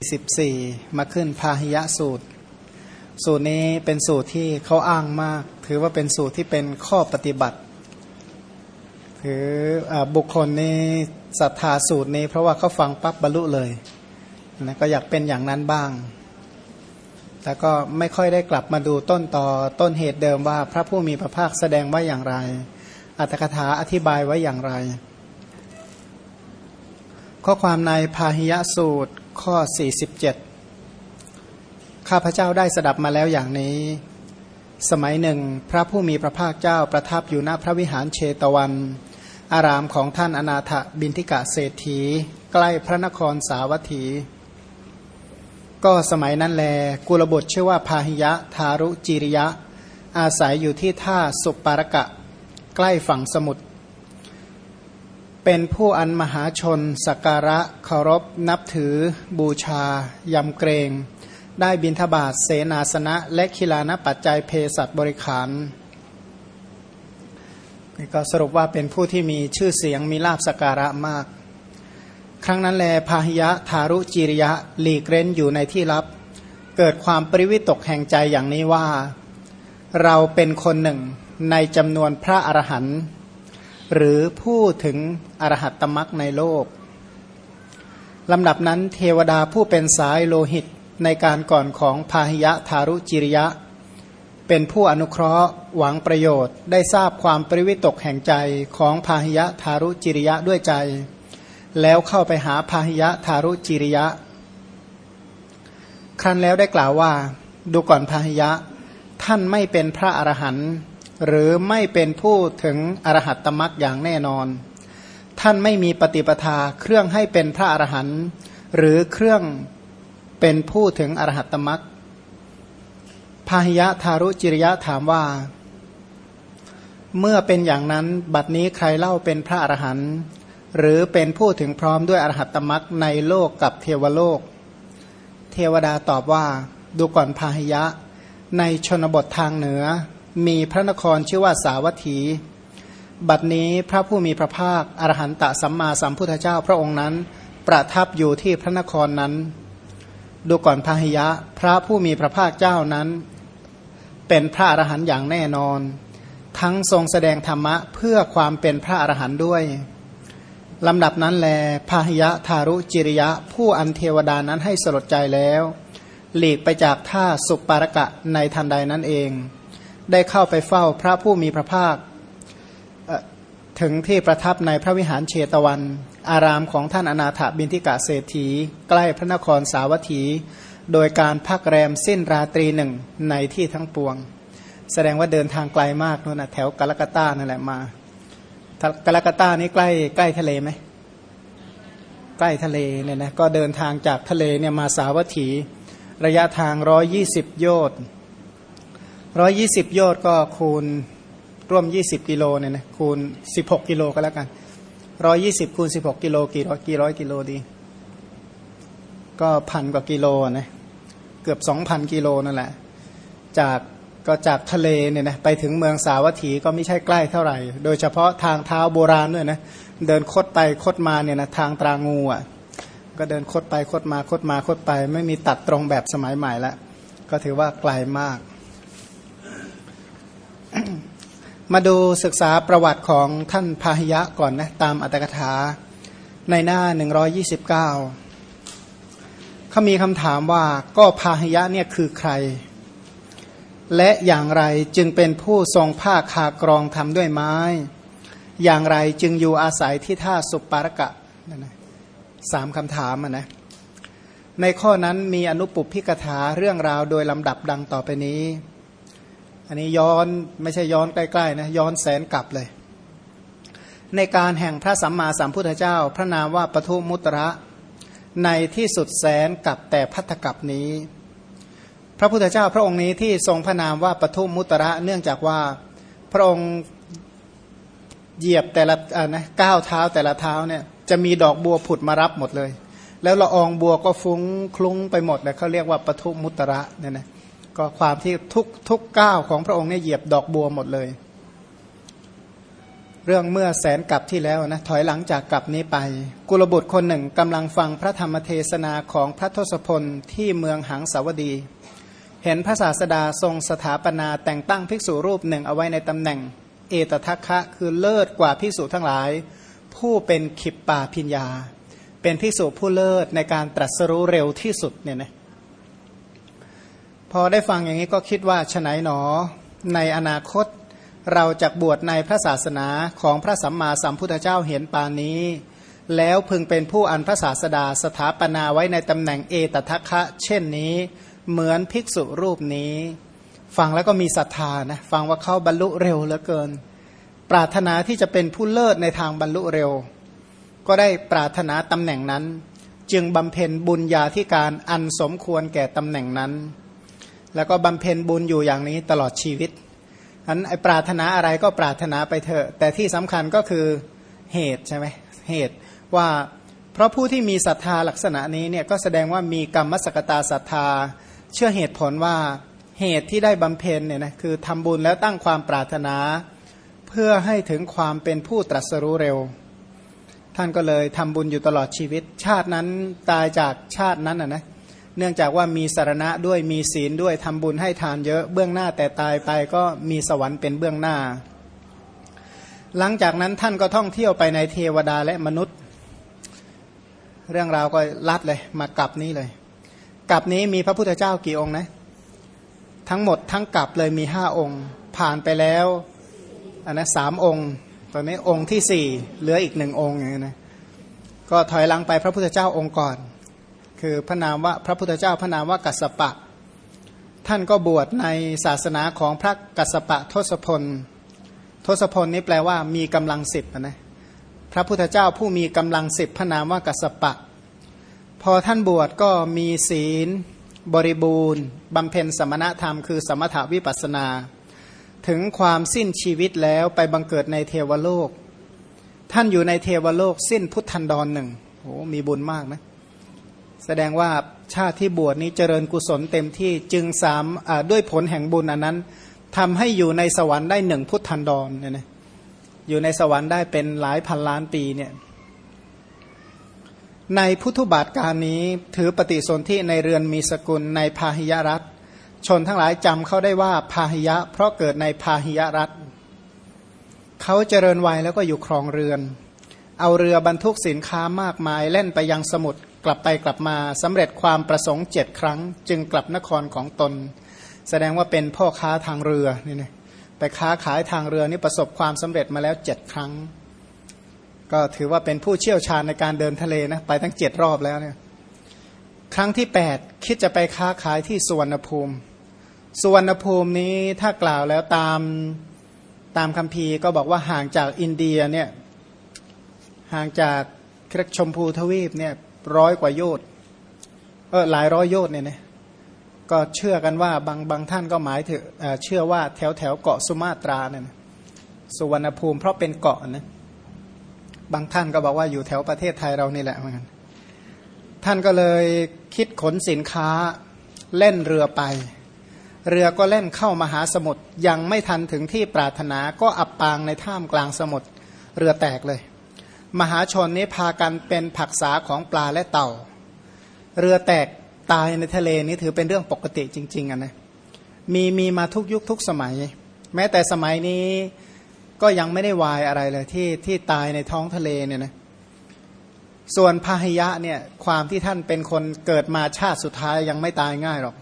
14มาขึ้นพาหิยะสูตร สูตรนี้เป็นสูตรที่เขาอ้างมาก ถือว่าเป็นสูตรที่เป็นข้อปฏิบัติ ถืออบุคคลนี้ศรัทธาสูตรนี้ เพราะว่าเขาฟังปั๊บบรรลุเลยนะก็อยากเป็นอย่างนั้นบ้าง แต่ก็ไม่ค่อยได้กลับมาดูต้นต่อต้นเหตุเดิมว่า พระผู้มีพระภาคแสดงไว้อย่างไร อัตถกถาอธิบายไว้อย่างไร ข้อความในพาหิยะสูตร ข้อ 47 ข้าพเจ้าได้สดับมาแล้วอย่างนี้ สมัยหนึ่ง พระผู้มีพระภาคเจ้าประทับอยู่ณพระวิหารเชตวัน อารามของท่านอนาถบินทิกะเศรษฐี ใกล้พระนครสาวัตถี ก็สมัยนั้นแล กุลบุตรชื่อว่าพาหิยะทารุจิริยะ อาศัยอยู่ที่ท่าสุปารกะ ใกล้ฝั่งสมุทร เป็นผู้อันมหาชน สักการะเคารพ นับถือ บูชายำเกรง ได้บินทบาทเสนาสนะ และคิลานปัจจัยเพสัตบริขารนี่ก็สรุปว่าเป็นผู้ที่มีชื่อเสียงมีลาบสักการะมาก ครั้งนั้นแลพาหิยะทารุจิริยะหลีกเร้นอยู่ในที่ลับ เกิดความปริวิตกแห่งใจอย่างนี้ว่า เราเป็นคนหนึ่งในจำนวนพระอรหันต์ หรือพูดถึงอรหัตตมักในโลกลำดับนั้นเทวดาผู้เป็นสายโลหิตในการก่อนของพาหิยะทารุจิริยะ เป็นผู้อนุเคราะห์หวังประโยชน์ ได้ทราบความปริวิตกแห่งใจของพาหิยะทารุจิริยะด้วยใจ แล้วเข้าไปหาพาหิยะทารุจิริยะ ครั้นแล้วได้กล่าวว่า ดูก่อนพาหิยะ ท่านไม่เป็นพระอรหันต์ หรือไม่เป็นผู้ถึงอรหัตตมรักอย่างแน่นอน ท่านไม่มีปฏิปทาเครื่องให้เป็นพระอรหันต์หรือเครื่องเป็นผู้ถึงอรหัตตมรักพาหิยะทารุจิริยะถามว่า เมื่อเป็นอย่างนั้นบัดนี้ใครเล่าเป็นพระอรหันต์หรือเป็นผู้ถึงพร้อมด้วยอรหัตตมรักในโลกกับเทวโลก เทวดาตอบว่า ดูก่อนพาหิยะ ในชนบททางเหนือ มีพระนครชื่อว่าสาวัตถี บัดนี้พระผู้มีพระภาคอรหันตสัมมาสัมพุทธเจ้าพระองค์นั้น ประทับอยู่ที่พระนครนั้น ดูก่อนพาหิยะ พระผู้มีพระภาคเจ้านั้น เป็นพระอรหันต์อย่างแน่นอน ทั้งทรงแสดงธรรมะเพื่อความเป็นพระอรหันต์ด้วยลำดับนั้นแลพาหิยะทารุจิริยะ ผู้อันเทวดานั้นให้สลดใจแล้ว หลีกไปจากท่าสุปปารกะในทันใดนั้นเอง ได้เข้าไปเฝ้าพระผู้มีพระภาคถึงที่ประทับในพระวิหารเชตวัน อารามของท่านอนาถบินทิกะเศรษฐี ใกล้พระนครสาวัตถี โดยการพักแรมสิ้นราตรีหนึ่งในที่ทั้งปวง แสดงว่าเดินทางไกลมากนู่นนะแถวกาลกาตานั่นแหละมากาลกาตานี่ใกล้ใกล้ทะเลไหมใกล้ทะเลเนี่ยนะก็เดินทางจากทะเลเนี่ยมาสาวัตถี ระยะทางร้อยี่สิบโยชน์ ร้อยยี่สิบโยชน์ก็คูณร่วมยี่สิบกิโลเนี่ยนะคูณสิบหกกิโลก็แล้วกันร้อยี่สิบคูณสิบหกกิโลกี่ร้อยกี่ร้อยกิโลดี ก็พันกว่ากิโลนะเกือบสองพันกิโลนั่นแหละ จากก็จากทะเลเนี่ยนะไปถึงเมืองสาวัตถีก็ไม่ใช่ใกล้เท่าไหร่ โดยเฉพาะทางเท้าโบราณด้วยนะเดินคดไปคดมาเนี่ยนะทางตรางูอะก็เดินคดไปคดมาคดมาคดไป ไม่มีตัดตรงแบบสมัยใหม่ล้วก็ถือว่าไกลามาก มาดูศึกษาประวัติของท่านพาหิยะก่อนนะตามอัตถกถาในหน้า 129 เขามีคำถามว่าก็พาหิยะเนี่ยคือใคร และอย่างไรจึงเป็นผู้ทรงผ้าคากรองทำด้วยไม้ อย่างไรจึงอยู่อาศัยที่ท่าสุปปารกะนั่นนะสามคำถามนะในข้อนั้นมีอนุปุพิกถาเรื่องราวโดยลำดับดังต่อไปนี้ อันนี้ย้อนไม่ใช่ย้อนใกล้ๆนะย้อนแสนกลับเลย ในการแห่งพระสัมมาสัมพุทธเจ้า พระนามว่าปทุมุตระในที่สุดแสนกับแต่พัทธกับนี้ พระพุทธเจ้าพระองค์นี้ที่ทรงพระนามว่าปทุมุตระเนื่องจากว่าพระองค์เหยียบแต่ละนะก้าวเท้าแต่ละเท้าเนี่ยจะมีดอกบัวผุดมารับหมดเลย แล้วละอองบัวก็ฟุ้งคลุ้งไปหมดเลยเขาเรียกว่าปทุมุตระเนี่ยนะ ก็ความที่ทุกทุกก้าวของพระองค์เนี่ยเหยียบดอกบัวหมดเลย เรื่องเมื่อแสนกลับที่แล้วนะถอยหลังจากกลับนี้ไป กุลบุตรคนหนึ่งกำลังฟังพระธรรมเทศนาของพระทศพลที่เมืองหังสาวดี เห็นพระศาสดาทรงสถาปนาแต่งตั้งภิกษุรูปหนึ่งเอาไว้ในตำแหน่ง เอตทัคคะคือเลิศกว่าภิกษุทั้งหลาย ผู้เป็นขิปปาพิญญา เป็นภิกษุผู้เลิศในการตรัสรู้เร็วที่สุดเนี่ยนะ พอได้ฟังอย่างนี้ก็คิดว่าฉไหนหนอ ในอนาคตเราจะบวชในพระศาสนาของพระสัมมาสัมพุทธเจ้าเห็นปานนี้ แล้วพึงเป็นผู้อันพระศาสดาสถาปนาไว้ในตำแหน่งเอตทัคคะ เช่นนี้เหมือนภิกษุรูปนี้ ฟังแล้วก็มีศรัทธานะฟังว่าเขาบรรลุเร็วเหลือเกิน ปรารถนาที่จะเป็นผู้เลิศในทางบรรลุเร็ว ก็ได้ปรารถนาตำแหน่งนั้น จึงบำเพ็ญบุญญาธิการอันสมควรแก่ตำแหน่งนั้น แล้วก็บำเพ็ญบุญอยู่อย่างนี้ตลอดชีวิตอันไอปรารถนาอะไรก็ปรารถนาไปเถอะ แต่ที่สำคัญก็คือเหตุใช่ไหมเหตุว่าเพราะผู้ที่มีศรัทธาลักษณะนี้เนี่ยก็แสดงว่ามีกรรมสกตาศรัทธา เชื่อเหตุผลว่าเหตุที่ได้บำเพ็ญเนี่ยนะคือทำบุญแล้วตั้งความปรารถนา เพื่อให้ถึงความเป็นผู้ตรัสรู้เร็ว ท่านก็เลยทำบุญอยู่ตลอดชีวิต ชาตินั้นตายจากชาตินั้นอะนะ เนื่องจากว่ามีสารณะด้วยมีศีลด้วยทำบุญให้ทานเยอะเบื้องหน้าแต่ตายไปก็มีสวรรค์เป็นเบื้องหน้า หลังจากนั้นท่านก็ท่องเที่ยวไปในเทวดาและมนุษย์ เรื่องราวก็ลัดเลยมากลับนี้เลยกลับนี้มีพระพุทธเจ้ากี่องค์นะ ทั้งหมดทั้งกลับเลยมีห้าองค์ ผ่านไปแล้วอันนะสามองค์ตอนนี้องค์ที่สี่เหลืออีกหนึ่งองค์อย่างนี้นะก็ถอยหลังไปพระพุทธเจ้าองค์ก่อน คือพระนามว่าพระพุทธเจ้าพระนามว่ากัสปะ ท่านก็บวชในศาสนาของพระกัสปะทศพล ทศพลนี้แปลว่ามีกำลังสิบนะพระพุทธเจ้าผู้มีกำลังสิบพระนามว่ากัสปะ พอท่านบวชก็มีศีล บริบูรณ์บำเพ็ญสมณธรรมคือสมถาวิปัสนา ถึงความสิ้นชีวิตแล้วไปบังเกิดในเทวโลก ท่านอยู่ในเทวโลกสิ้นพุทธันดรหนึ่งโอ้มีบุญมากนะ แสดงว่าชาติที่บวชนี้เจริญกุศลเต็มที่จึงสามด้วยผลแห่งบุญอันนั้นทำให้อยู่ในสวรรค์ได้หนึ่งพุทธันดรเนี่ยนะอยู่ในสวรรค์ได้เป็นหลายพันล้านปีเนี่ยในพุทธบาทการนี้ถือปฏิสนธิในเรือนมีสกุลในพาหิยรัฐ ชนทั้งหลายจำเขาได้ว่าพาหิยะ เพราะเกิดในพาหิยรัฐเขาเจริญวัยแล้วก็อยู่ครองเรือน เอาเรือบรรทุกสินค้ามากมายเล่นไปยังสมุทร กลับไปกลับมาสำเร็จความประสงค์เจ็ดครั้ง จึงกลับนครของตน แสดงว่าเป็นพ่อค้าทางเรือนี่นะไปค้าขายทางเรือนี่ประสบความสำเร็จมาแล้วเจ็ดครั้ง ก็ถือว่าเป็นผู้เชี่ยวชาญในการเดินทะเลนะไปตั้งเจ็ดรอบแล้วเนี่ยครั้งที่ 8 คิดจะไปค้าขายที่สุวรรณภูมิสุวรรณภูมินี้ถ้ากล่าวแล้วตามตามคัมภีร์ก็บอกว่าห่างจากอินเดียเนี่ยห่างจากชมพูทวีปเนี่ย ร้อยกว่าโยชน์เออหลายร้อยโยชน์เนี่ยนะก็เชื่อกันว่าบางบางท่านก็หมายถึงเชื่อว่าแถวแถวเกาะสุมาตราเนี่ยสุวรรณภูมิเพราะเป็นเกาะนะบางท่านก็บอกว่าอยู่แถวประเทศไทยเรานี่แหละเหมือนกันท่านก็เลยคิดขนสินค้าเล่นเรือไป เรือก็เล่นเข้ามาหาสมุทรยังไม่ทันถึงที่ปรารถนาก็อับปางในท่ามกลางสมุทรเรือแตกเลย มหาชนนี้พากันเป็นผักษาของปลาและเต่า เรือแตกตายในทะเลนี้ถือเป็นเรื่องปกติจริงๆอะนะมีมีมาทุกยุคทุกสมัย แม้แต่สมัยนี้ก็ยังไม่ได้วายอะไรเลยที่ที่ตายในท้องทะเลเนี่ยนะส่วนพาหิยะเนี่ยความที่ท่านเป็นคนเกิดมาชาติสุดท้ายยังไม่ตายง่ายหรอก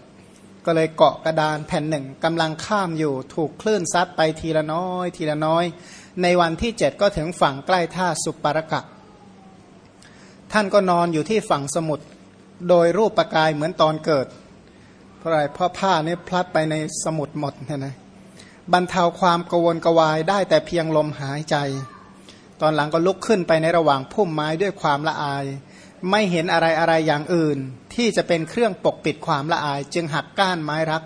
ก็เลยเกาะกระดานแผ่นหนึ่งกำลังข้ามอยู่ถูกคลื่นซัดไปทีละน้อย ทีละน้อย ในวันที่เจ็ดก็ถึงฝั่งใกล้ท่าสุปารกะ ท่านก็นอนอยู่ที่ฝั่งสมุทรโดยรูปประกายเหมือนตอนเกิด เพราะอะไรเพราะผ้านี้พลัดไปในสมุทรหมดนะนะบรรเทาความกวนกวายได้แต่เพียงลมหายใจ ตอนหลังก็ลุกขึ้นไปในระหว่างพุ่มไม้ด้วยความละอาย ไม่เห็นอะไรอะไรอย่างอื่น ที่จะเป็นเครื่องปกปิดความละอาย จึงหักก้านไม้รัก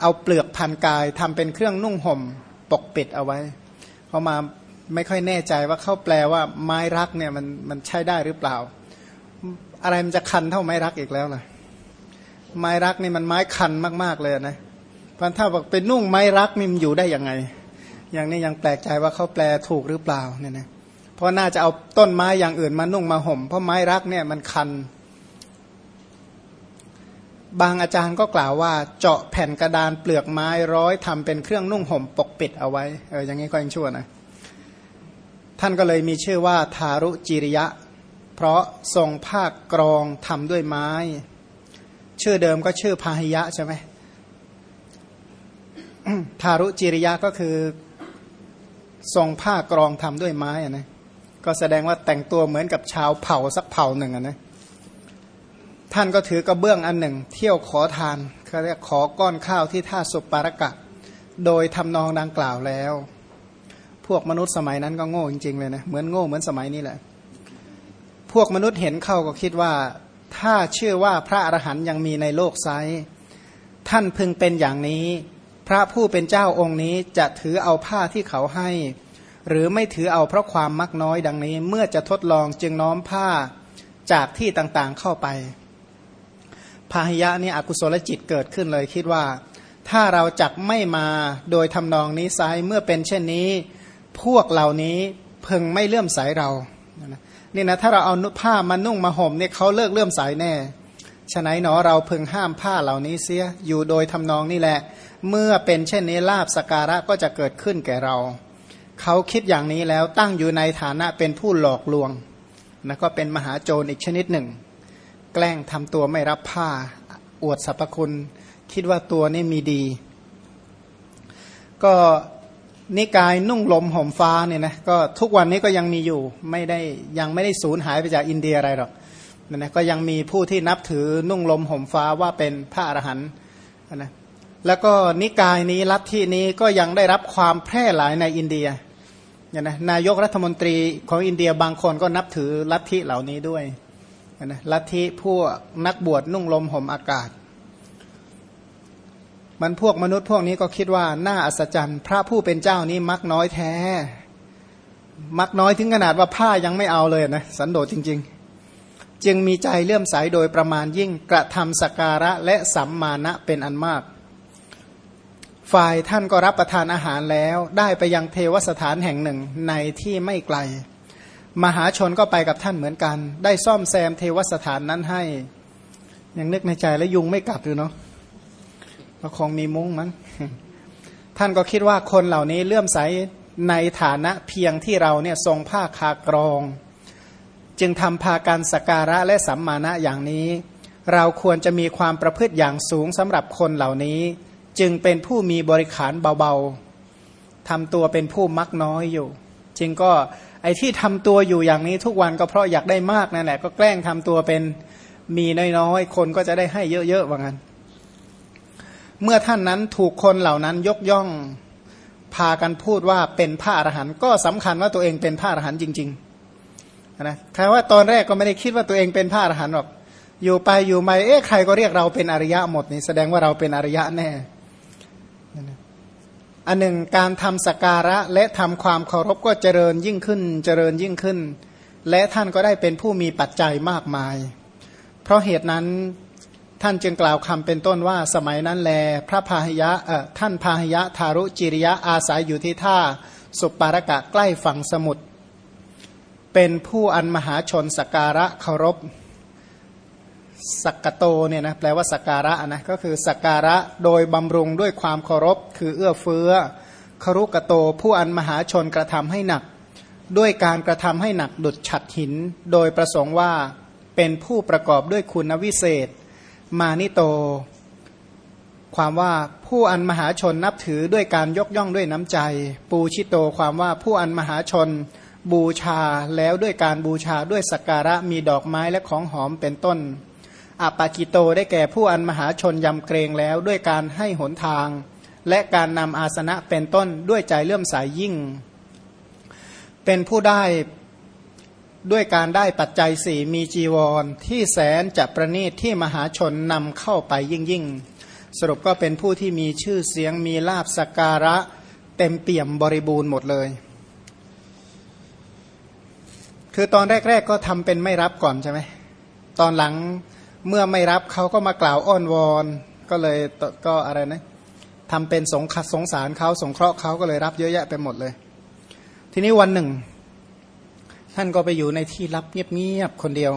เอาเปลือกพันกายทำเป็นเครื่องนุ่งห่มปกปิดเอาไว้ พอมาไม่ค่อยแน่ใจว่าเข้าแปลว่าไม้รักเนี่ยมันมันใช้ได้หรือเปล่า อะไรมันจะคันเท่าไม้รักอีกแล้วล่ะ ไม้รักนี่มันไม้คันมากๆเลยนะพันถ้าบอกเป็นนุ่งไม้รักนี่มันอยู่ได้ยังไง อย่างนี้ยังแปลกใจว่าเขาแปลถูกหรือเปล่าเนี่ยนะเพราะน่าจะเอาต้นไม้อย่างอื่นมานุ่งมาห่ม เพราะไม้รักเนี่ยมันคัน บางอาจารย์ก็กล่าวว่า เจาะแผ่นกระดานเปลือกไม้ร้อยทำเป็นเครื่องนุ่งห่มปกปิดเอาไว้เอออย่างนี้ก็ยังชั่วนะท่านก็เลยมีชื่อว่าทารุจิริยะ เพราะทรงภาคกรองทำด้วยไม้ ชื่อเดิมก็ชื่อพาหิยะใช่ไหมทารุจิริยะก็คือทรงผ้ากรองทำด้วยไม้อะนะก็แสดงว่าแต่งตัวเหมือนกับชาวเผ่าสักเผ่าหนึ่งอะนะ ท่านก็ถือกระเบื้องอันหนึ่ง เที่ยวขอทานเขาเรียกขอก้อนข้าวที่ท่าสุปารกะ โดยทำนองดังกล่าวแล้ว พวกมนุษย์สมัยนั้นก็โง่จริงๆเลยนะ เหมือนโง่เหมือนสมัยนี้แหละ พวกมนุษย์เห็นเข้าก็คิดว่า ถ้าเชื่อว่าพระอรหันต์ยังมีในโลกไซท่านพึงเป็นอย่างนี้ พระผู้เป็นเจ้าองค์นี้จะถือเอาผ้าที่เขาให้ หรือไม่ถือเอาเพราะความมักน้อยดังนี้ เมื่อจะทดลองจึงน้อมผ้าจากที่ต่างๆเข้าไป พาหิยะนี่อกุศลจิตเกิดขึ้นเลยคิดว่า ถ้าเราจักไม่มาโดยทำนองนี้ไซเมื่อเป็นเช่นนี้ พวกเหล่านี้พึงไม่เลื่อมใสเรานี่นะถ้าเราเอาผ้ามานุ่งมาห่มเนี่ยเขาเลิกเลื่อมใสแน่ฉะนั้นหนอเราพึงห้ามผ้าเหล่านี้เสียอยู่โดยทำนองนี่แหละ เมื่อเป็นเช่นนี้ลาบสการะก็จะเกิดขึ้นแก่เรา เขาคิดอย่างนี้แล้วตั้งอยู่ในฐานะเป็นผู้หลอกลวงนะก็เป็นมหาโจรอีกชนิดหนึ่ง แกล้งทำตัวไม่รับผ้า อวดสรรพคุณ คิดว่าตัวนี้มีดี ก็นิกายนุ่งลมห่มฟ้าเนี่ยนะก็ทุกวันนี้ก็ยังมีอยู่ไม่ได้ยังไม่ได้สูญหายไปจากอินเดียอะไรหรอกนะก็ยังมีผู้ที่นับถือนุ่งลมห่มฟ้าว่าเป็นพระอรหันต์นะแล้วก็นิกายนี้ลัทธินี้ก็ยังได้รับความแพร่หลายในอินเดียเนี่ยนะนายกรัฐมนตรีของอินเดียบางคนก็นับถือลัทธิเหล่านี้ด้วย นะลัทธิพวกนักบวชนุ่งลมห่มอากาศ มันพวกมนุษย์พวกนี้ก็คิดว่าน่าอัศจรรย์ พระผู้เป็นเจ้านี้มักน้อยแท้ มักน้อยถึงขนาดว่าผ้ายังไม่เอาเลยนะสันโดษจริง ๆ จึงมีใจเลื่อมใสโดยประมาณยิ่งกระทำสการะและสัมมาณะเป็นอันมาก ฝ่ายท่านก็รับประทานอาหารแล้วได้ไปยังเทวสถานแห่งหนึ่งในที่ไม่ไกล มหาชนก็ไปกับท่านเหมือนกัน ได้ซ่อมแซมเทวสถานนั้นให้ ยังนึกในใจแล้วยุงไม่กัดหรือเนาะก็คงมีมุ้งมั้งท่านก็คิดว่าคนเหล่านี้เลื่อมใสในฐานะเพียงที่เราเนี่ยทรงผ้าคากรอง จึงทำพาการสการะและสัมมาณะอย่างนี้ เราควรจะมีความประพฤติอย่างสูงสำหรับคนเหล่านี้ จึงเป็นผู้มีบริขารเบาๆทำตัวเป็นผู้มักน้อยอยู่ จึงก็ ไอ้ที่ทำตัวอยู่อย่างนี้ทุกวันก็เพราะอยากได้มากนั่นแหละก็แกล้งทำตัวเป็นมีน้อยๆคนก็จะได้ให้เยอะๆว่างั้น เมื่อท่านนั้นถูกคนเหล่านั้นยกย่องพากันพูดว่าเป็นพระอรหันต์ก็สำคัญว่าตัวเองเป็นพระอรหันต์จริงๆนะแค่ว่าตอนแรกก็ไม่ได้คิดว่าตัวเองเป็นพระอรหันต์หรอกอยู่ไปอยู่มาเอ๊ะใครก็เรียกเราเป็นอริยะหมดนี่แสดงว่าเราเป็นอริยะแน่ อันหนึ่งการทำสการะและทำความเคารพก็เจริญยิ่งขึ้นเจริญยิ่งขึ้น และท่านก็ได้เป็นผู้มีปัจจัยมากมาย เพราะเหตุนั้นท่านจึงกล่าวคำเป็นต้นว่าสมัยนั้นแล พระพาหยะท่านพาหยะทารุจิริยะอาศัยอยู่ที่ท่าสุปารกะใกล้ฝั่งสมุทรเป็นผู้อันมหาชนสการะเคารพ สักกโตเนี่ยนะแปลว่าสักการะนะก็คือสักการะโดยบำรุงด้วยความเคารพ คือเอื้อเฟื้อครุกโต ผู้อันมหาชนกระทำให้หนัก ด้วยการกระทำให้หนักดุดฉัดหิน โดยประสงค์ว่าเป็นผู้ประกอบด้วยคุณวิเศษ มานิโต ความว่าผู้อันมหาชนนับถือด้วยการยกย่องด้วยน้ำใจ ปูชิโต ความว่าผู้อันมหาชนบูชาแล้วด้วยการบูชาด้วยสักการะมีดอกไม้และของหอมเป็นต้น อปากิโตได้แก่ผู้อันมหาชนยำเกรงแล้วด้วยการให้หนทาง และการนำอาสนะเป็นต้นด้วยใจเลื่อมสายยิ่ง เป็นผู้ได้ด้วยการได้ปัจจัยสี่มีจีวร ที่แสนจะประณีตที่มหาชนนำเข้าไปยิ่งยิ่ง สรุปก็เป็นผู้ที่มีชื่อเสียงมีลาบสการะเต็มเปี่ยมบริบูรณ์หมดเลย คือตอนแรก ๆ ก็ทำเป็นไม่รับก่อนใช่ไหมตอนหลัง เมื่อไม่รับเขาก็มากล่าวอ้อนวอน ก็เลยก็อะไรนะทำเป็นสงสงสารเขาสงเคราะห์เขาก็เลยรับเยอะแยะไปหมดเลย ทีนี้วันหนึ่ง ท่านก็ไปอยู่ในที่รับเงียบๆคนเดียว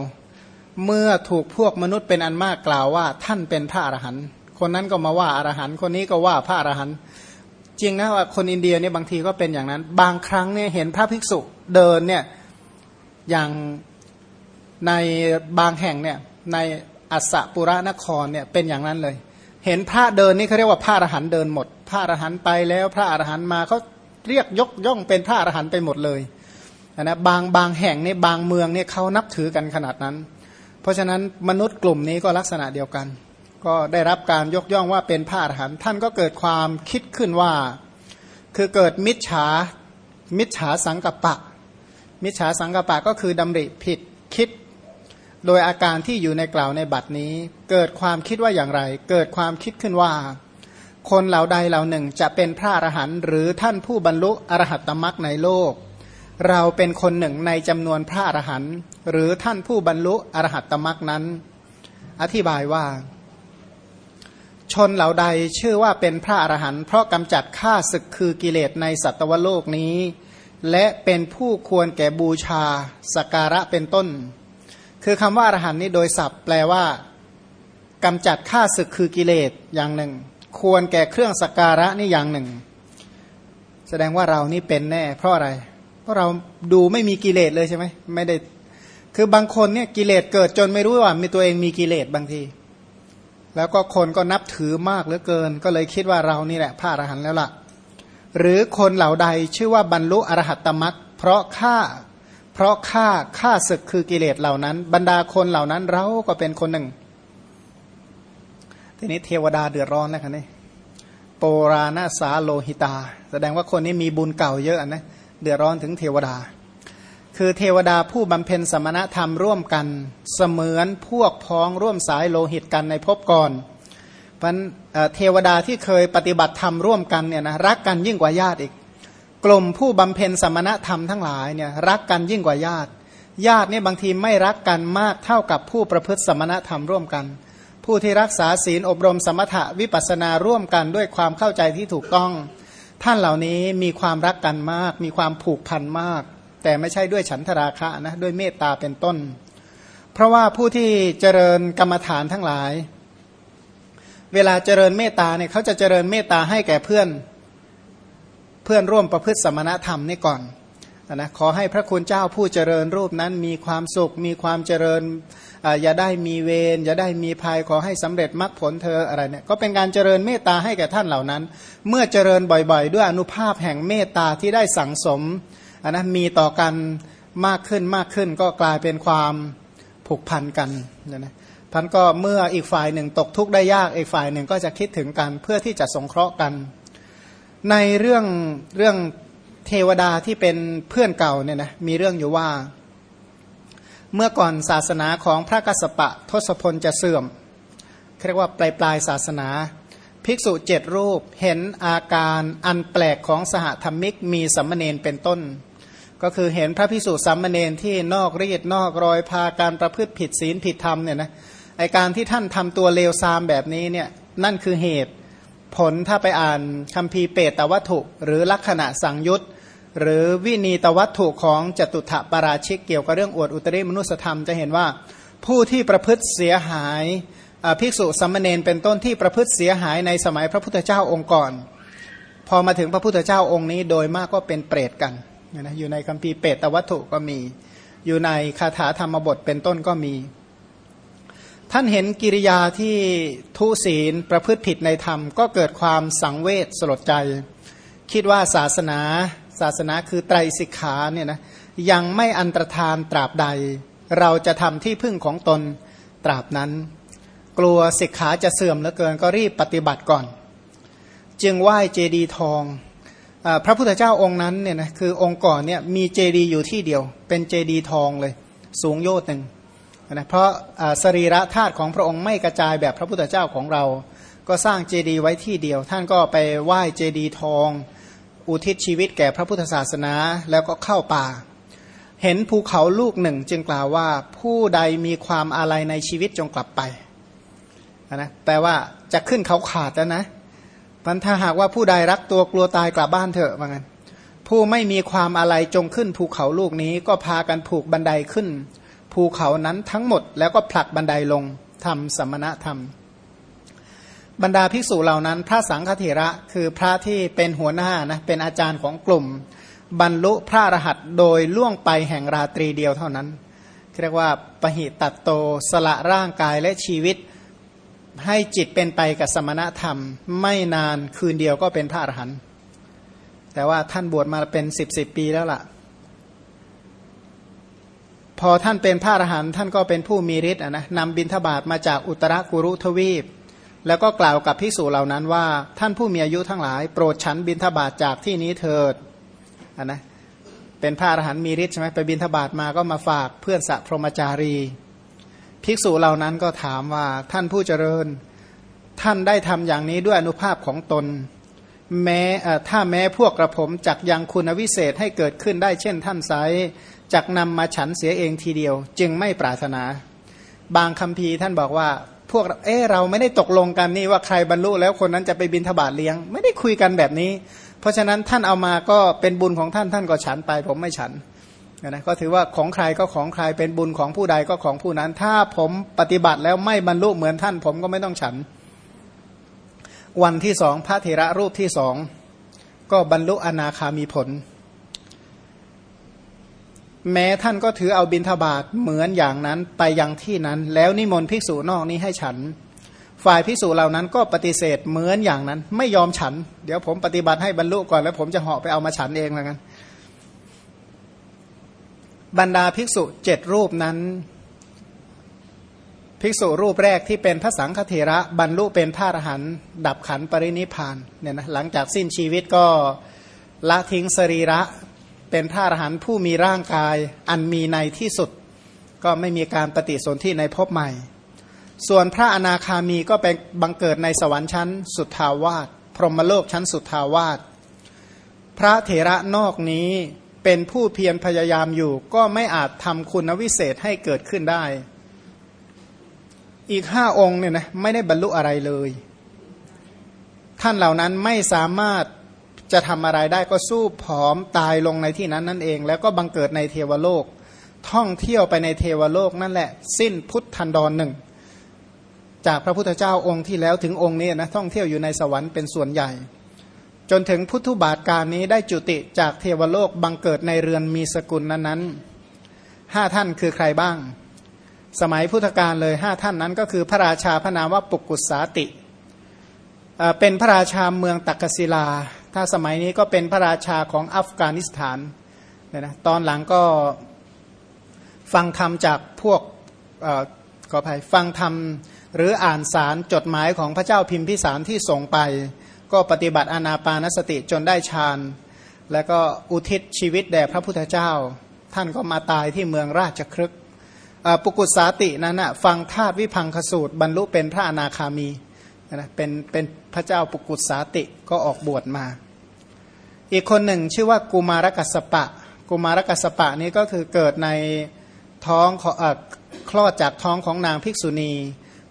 เมื่อถูกพวกมนุษย์เป็นอันมากกล่าวว่า ท่านเป็นพระอรหันต์คนนั้นก็มาว่าอรหันต์คนนี้ก็ว่าพระอรหันต์จริงนะว่าคนอินเดียเนี่ยบางทีก็เป็นอย่างนั้น บางครั้งเนี่ยเห็นพระภิกษุเดินเนี่ยอย่างในบางแห่งเนี่ยใน อัสสปุระนครเนี่ยเป็นอย่างนั้นเลย เห็นพระเดินนี่เขาเรียกว่าพระอรหันต์เดินหมด พระอรหันต์ไปแล้วพระอรหันต์มาเขาเรียกยกย่องเป็นพระอรหันต์ไปหมดเลยนะบางบางแห่งนี่บางเมืองเนี่ยเขานับถือกันขนาดนั้น เพราะฉะนั้นมนุษย์กลุ่มนี้ก็ลักษณะเดียวกัน ก็ได้รับการยกย่องว่าเป็นพระอรหันต์ท่านก็เกิดความคิดขึ้นว่า คือเกิดมิจฉามิจฉาสังกัปปะ มิจฉาสังกัปปะก็คือดำริผิดคิด โดยอาการที่อยู่ในกล่าวในบัดนี้ เกิดความคิดว่าอย่างไร เกิดความคิดขึ้นว่า คนเหล่าใดเหล่าหนึ่งจะเป็นพระอรหันต์หรือท่านผู้บรรลุอรหัตตมรักในโลก เราเป็นคนหนึ่งในจำนวนพระอรหันต์หรือท่านผู้บรรลุอรหัตตมรักนั้น อธิบายว่า ชนเหล่าใดชื่อว่าเป็นพระอรหันต์เพราะกำจัดข้าศึกคือกิเลสในสัตวโลกนี้ และเป็นผู้ควรแก่บูชาสการะเป็นต้น คือคำว่าอรหันต์นี่โดยศัพท์แปลว่ากำจัดข้าศึกคือกิเลสอย่างหนึ่ง ควรแก่เครื่องสักการะนี่อย่างหนึ่ง แสดงว่าเรานี่เป็นแน่ เพราะอะไร เพราะเราดูไม่มีกิเลสเลยใช่ไหมไม่ได้ คือบางคนเนี่ยกิเลสเกิดจนไม่รู้ว่ามีตัวเองมีกิเลสบางที แล้วก็คนก็นับถือมากเหลือเกิน ก็เลยคิดว่าเรานี่แหละพระอรหันต์แล้วล่ะ หรือคนเหล่าใดชื่อว่าบรรลุอรหัตตมรักเพราะข้า เพราะฆ่าฆ่าศึกคือกิเลสเหล่านั้น บรรดาคนเหล่านั้น เราก็เป็นคนหนึ่ง ทีนี้เทวดาเดือดร้อนแล้วคันนี่โปราณาสาโลหิตา แสดงว่าคนนี้มีบุญเก่าเยอะนะเดือดร้อนถึงเทวดา คือเทวดาผู้บำเพ็ญสมณธรรมร่วมกัน เสมือนพวกพ้องร่วมสายโลหิตกันในภพก่อนพันเทวดาที่เคยปฏิบัติธรรมร่วมกันเนี่ยนะรักกันยิ่งกว่าญาติอีก กลุ่มผู้บำเพ็ญสมณธรรมทั้งหลายเนี่ยรักกันยิ่งกว่าญาติ ญาติเนี่ยบางทีไม่รักกันมากเท่ากับผู้ประพฤติสมณธรรมร่วมกัน ผู้ที่รักษาศีลอบรมสมถะวิปัสนาร่วมกันด้วยความเข้าใจที่ถูกต้อง ท่านเหล่านี้มีความรักกันมาก มีความผูกพันมาก แต่ไม่ใช่ด้วยฉันทราคะนะด้วยเมตตาเป็นต้น เพราะว่าผู้ที่เจริญกรรมฐานทั้งหลาย เวลาเจริญเมตตาเนี่ยเขาจะเจริญเมตตาให้แก่เพื่อน พื่อนร่วมประพฤติสมณธรรมนี่ก่อนนะขอให้พระคุณเจ้าผู้เจริญรูปนั้นมีความสุข มีความเจริญอย่าได้มีเวรอย่าได้มีภัยขอให้สำเร็จมรรคผลเธออะไรเนี่ยก็เป็นการเจริญเมตตาให้แก่ท่านเหล่านั้น เมื่อเจริญบ่อยๆ ด้วยอนุภาพแห่งเมตตาที่ได้สั่งสมนะมีต่อกันมากขึ้นมากขึ้นก็กลายเป็นความผูกพันกันนะท่านก็เมื่ออีกฝ่ายหนึ่งตกทุกข์ได้ยากอีกฝ่ายหนึ่งก็จะคิดถึงกันเพื่อที่จะสงเคราะห์กัน ในเรื่องเรื่องเทวดาที่เป็นเพื่อนเก่าเนี่ยนะมีเรื่องอยู่ว่า เมื่อก่อนศาสนาของพระกัสสปะทศพลจะเสื่อมเรียกว่าปลายปลายศาสนา ภิกษุเจ็ดรูปเห็นอาการอันแปลกของสหธรรมิกมีสัมมเนนเป็นต้น ก็คือเห็นพระภิกษุสัมมเนนที่นอกรีดนอกรอยพาการประพฤติผิดศีลผิดธรรมเนี่ยนะไอการที่ท่านทำตัวเลวทรามแบบนี้เนี่ยนั่นคือเหตุ ผลถ้าไปอ่านคัมภีเปตวัตถุ หรือลักษณะสังยุตหรือวินีตวัตถุของจตุถะปราชิกเกี่ยวกับเรื่องอวดอุตริมนุสธรรมจะเห็นว่า ผู้ที่ประพฤติเสียหายภิกษุสัมมเนนเป็นต้นที่ประพฤติเสียหายในสมัยพระพุทธเจ้าองค์ก่อน พอมาถึงพระพุทธเจ้าองค์นี้โดยมากก็เป็นเปรตกันอยู่ในคัมภีร์เปตวัตถุก็มี อยู่ในคาถาธรรมบทเป็นต้นก็มี ท่านเห็นกิริยาที่ทุศีลประพฤติผิดในธรรม ก็เกิดความสังเวชสลดใจ คิดว่าศาสนา ศาสนาคือไตรสิกขาเนี่ยนะยังไม่อันตรธานตราบใด เราจะทำที่พึ่งของตนตราบนั้น กลัวสิกขาจะเสื่อมเหลือเกินก็รีบปฏิบัติก่อน จึงไหว้เจดีทองอพระพุทธเจ้าองค์นั้นเนี่ยนะคือองค์ก่อนเนี่ยมีเจดีอยู่ที่เดียว เป็นเจดีทองเลย สูงโยชน์หนึ่ง นะเพราะสรีระธาตุของพระองค์ไม่กระจายแบบพระพุทธเจ้าของเรา ก็สร้างเจดีย์ไว้ที่เดียว ท่านก็ไปไหว้เจดีย์ทอง อุทิศชีวิตแก่พระพุทธศาสนาแล้วก็เข้าป่า เห็นภูเขาลูกหนึ่งจึงกล่าวว่าผู้ใดมีความอาลัยในชีวิตจงกลับไปนะแปลว่าจะขึ้นเขาขาดแล้วนะพันถ้าหากว่าผู้ใดรักตัวกลัวตายกลับบ้านเถอะว่างั้นผู้ไม่มีความอะไรจงขึ้นภูเขาลูกนี้ก็พากันผูกบันไดขึ้น ภูเขานั้นทั้งหมด แล้วก็ผลักบันไดลงทำสมณธรรม บรรดาภิกษุเหล่านั้น พระสังฆเถระคือพระที่เป็นหัวหน้านะเป็นอาจารย์ของกลุ่ม บรรลุพระรหัสโดยล่วงไปแห่งราตรีเดียวเท่านั้นเรียกว่าปหิตัดโตสละร่างกายและชีวิตให้จิตเป็นไปกับสมณธรรม ไม่นานคืนเดียวก็เป็นพระอรหันต์แต่ว่าท่านบวชมาเป็นสิบสิบปีแล้วล่ะ พอท่านเป็นพระอรหันต์ท่านก็เป็นผู้มีฤทธิ์นะนำบิณฑบาตมาจากอุตรกุรุทวีป แล้วก็กล่าวกับพิสูจเหล่านั้นว่า ท่านผู้มีอายุทั้งหลาย โปรดฉันบิณฑบาตจากที่นี้เถิดนนะเป็นพระอรหันต์มีฤทธิ์ใช่ไหมไปบิณฑบาตมาก็มาฝากเพื่อนสัพพรมจารี ภิกษุเหล่านั้นก็ถามว่าท่านผู้เจริญ ท่านได้ทำอย่างนี้ด้วยอนุภาพของตน แม้ถ้าแม้พวกกระผมจักยังคุณวิเศษให้เกิดขึ้นได้เช่นท่านไซ จักนำมาฉันเสียเองทีเดียว จึงไม่ปรารถนา บางคำพีท่านบอกว่า พวกเออเราไม่ได้ตกลงกันนี่ว่าใครบรรลุแล้วคนนั้นจะไปบินทบาทเลี้ยง ไม่ได้คุยกันแบบนี้ เพราะฉะนั้นท่านเอามาก็เป็นบุญของท่านท่านก็ฉันไป ผมไม่ฉันนะก็ถือว่าของใครก็ของใครเป็นบุญของผู้ใดก็ของผู้นั้น ถ้าผมปฏิบัติแล้วไม่บรรลุเหมือนท่าน ผมก็ไม่ต้องฉัน วันที่สองพระเถระรูปที่สองก็บรรลุอนาคามีผล แม้ท่านก็ถือเอาบินทบาทเหมือนอย่างนั้นไปยังที่นั้น แล้วนิมนต์ภิกษุนอกนี้ให้ฉัน ฝ่ายภิกษุเหล่านั้นก็ปฏิเสธเหมือนอย่างนั้น ไม่ยอมฉัน เดี๋ยวผมปฏิบัติให้บรรลุก่อนแล้วผมจะเหาะไปเอามาฉันเองแล้วกันบรรดาภิกษุเจ็ดรูปนั้น ภิกษุรูปแรกที่เป็นพระสังฆเถระบรรลุเป็นพระอรหันต์ดับขันปรินิพานเนี่ยนะหลังจากสิ้นชีวิตก็ละทิ้งสรีระ เป็นพระอรหันต์ผู้มีร่างกายอันมีในที่สุด ก็ไม่มีการปฏิสนธิในภพใหม่ ส่วนพระอนาคามีก็เป็นบังเกิดในสวรรค์ชั้นสุทธาวาสพรหมโลกชั้นสุทธาวาสพระเถระนอกนี้เป็นผู้เพียรพยายามอยู่ ก็ไม่อาจทำคุณวิเศษให้เกิดขึ้นได้ อีกห้าองค์เนี่ยนะไม่ได้บรรลุอะไรเลย ท่านเหล่านั้นไม่สามารถ จะทำอะไรได้ก็สู้ผอมตายลงในที่นั้นนั่นเอง แล้วก็บังเกิดในเทวโลก ท่องเที่ยวไปในเทวโลกนั่นแหละ สิ้นพุทธันดรหนึ่งจากพระพุทธเจ้าองค์ที่แล้วถึงองค์นี้นะท่องเที่ยวอยู่ในสวรรค์เป็นส่วนใหญ่ จนถึงพุทธุบาทการนี้ได้จุติจากเทวโลกบังเกิดในเรือนมีสกุลนั้นๆห้าท่านคือใครบ้าง สมัยพุทธกาลเลยห้าท่านนั้น ก็คือพระราชาพระนามว่าปุกุสาติ เป็นพระราชาเมืองตักกศิลา ถ้าสมัยนี้ก็เป็นพระราชาของอัฟกานิสถานเนี่ยนะตอนหลังก็ฟังธรรมจากพวกขออภัยฟังธรรมหรืออ่านสารจดหมายของพระเจ้าพิมพิสารที่ส่งไป ก็ปฏิบัติอนาปานสติจนได้ฌานแล้วก็อุทิศชีวิตแด่พระพุทธเจ้า ท่านก็มาตายที่เมืองราชครึกปุกุสาตินั้นนะฟังธาตุวิพังคสูตรบรรลุเป็นพระอนาคามี นะเป็นเป็นพระเจ้าปุกุสาติก็ออกบวชมา อีกคนหนึ่งชื่อว่ากุมารกัสปะ กุมารกัสปะนี้ก็คือเกิดในท้องของคลอดจากท้องของนางภิกษุณี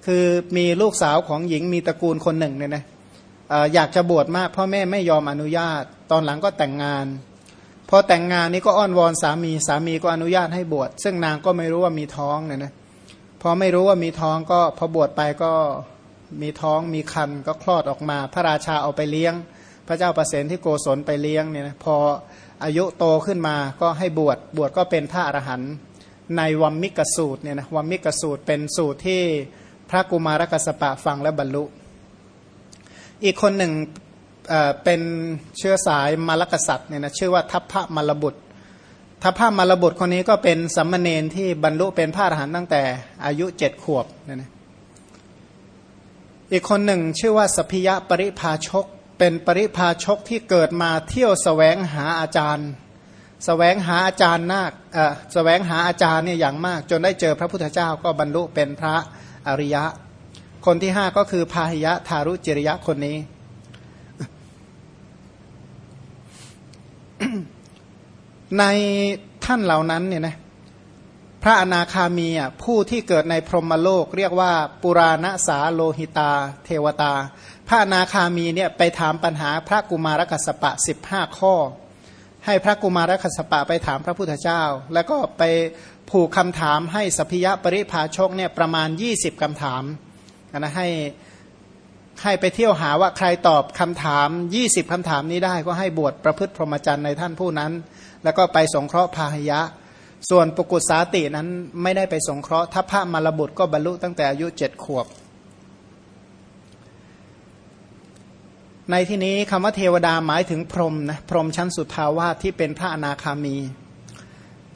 คือมีลูกสาวของหญิงมีตระกูลคนหนึ่งเนี่ยนะอยากจะบวชมากพ่อแม่ไม่ยอมอนุญาต ตอนหลังก็แต่งงาน พอแต่งงานนี้ก็อ้อนวอนสามีสามีก็อนุญาตให้บวชซึ่งนางก็ไม่รู้ว่ามีท้องเนี่ยนะพอไม่รู้ว่ามีท้องก็พอบวชไปก็ มีท้องมีคันก็คลอดออกมา พระราชาเอาไปเลี้ยง พระเจ้าประเสนที่โกศลไปเลี้ยงเนี่ยนะพออายุโตขึ้นมาก็ให้บวชบวชก็เป็นพระอรหันต์ในวัมมิกสูตรเนี่ยนะวัมมิกสูตรเป็นสูตรที่พระกุมารกัสปะฟังและบรรลุ อีกคนหนึ่งเป็นเชื้อสายมรกษัตริย์เนี่ยนะชื่อว่าทัพพระมรบุตรทัพพระมรบุตรคนนี้ก็เป็นสัมมเนนที่บรรลุเป็นพระอรหันต์ตั้งแต่อายุเจ็ดขวบเนี่ยนะ อีกคนหนึ่งชื่อว่าสพิยะปริภาชก เป็นปริภาชกที่เกิดมาเที่ยวสแสวงหาอาจารย์สแสวงหาอาจารย์นาคเอ่อสแสวงหาอาจารย์เนี่ยอย่างมาก จนได้เจอพระพุทธเจ้าก็บรรลุเป็นพระอริยะ คนที่ห้าก็คือพาหิยะทารุจิริยะคนนี้ ในท่านเหล่านั้นเนี่ยนะ ระอนาคามีอะผู้ที่เกิดในพรหมโลก เรียกว่าปุราณสาโลหิตา เทวตา พระอนาคามีเนี่ยไปถามปัญหาพระกุมารกัสปะสิบห้าข้อ ให้พระกุมารกัสปะไปถามพระพุทธเจ้า แล้วก็ไปผูกคำถามให้สพิยะปริภาชกเนี่ยประมาณ 20 คำถามนะให้ให้ไปเที่ยวหาว่าใครตอบคำถาม 20 คำถามนี้ได้ก็ให้บวชประพฤติพรหมจรรย์ในท่านผู้นั้น แล้วก็ไปสงเคราะห์พาหยะ ส่วนปกุสาตินั้นไม่ได้ไปสงเคราะห์ถ้าพระมารบุตรก็บรรลุตั้งแต่อายุเจ็ดขวบ ในที่นี้คำว่าเทวดาหมายถึงพรหมนะพรหมชั้นสุทาวาสที่เป็นพระอนาคามี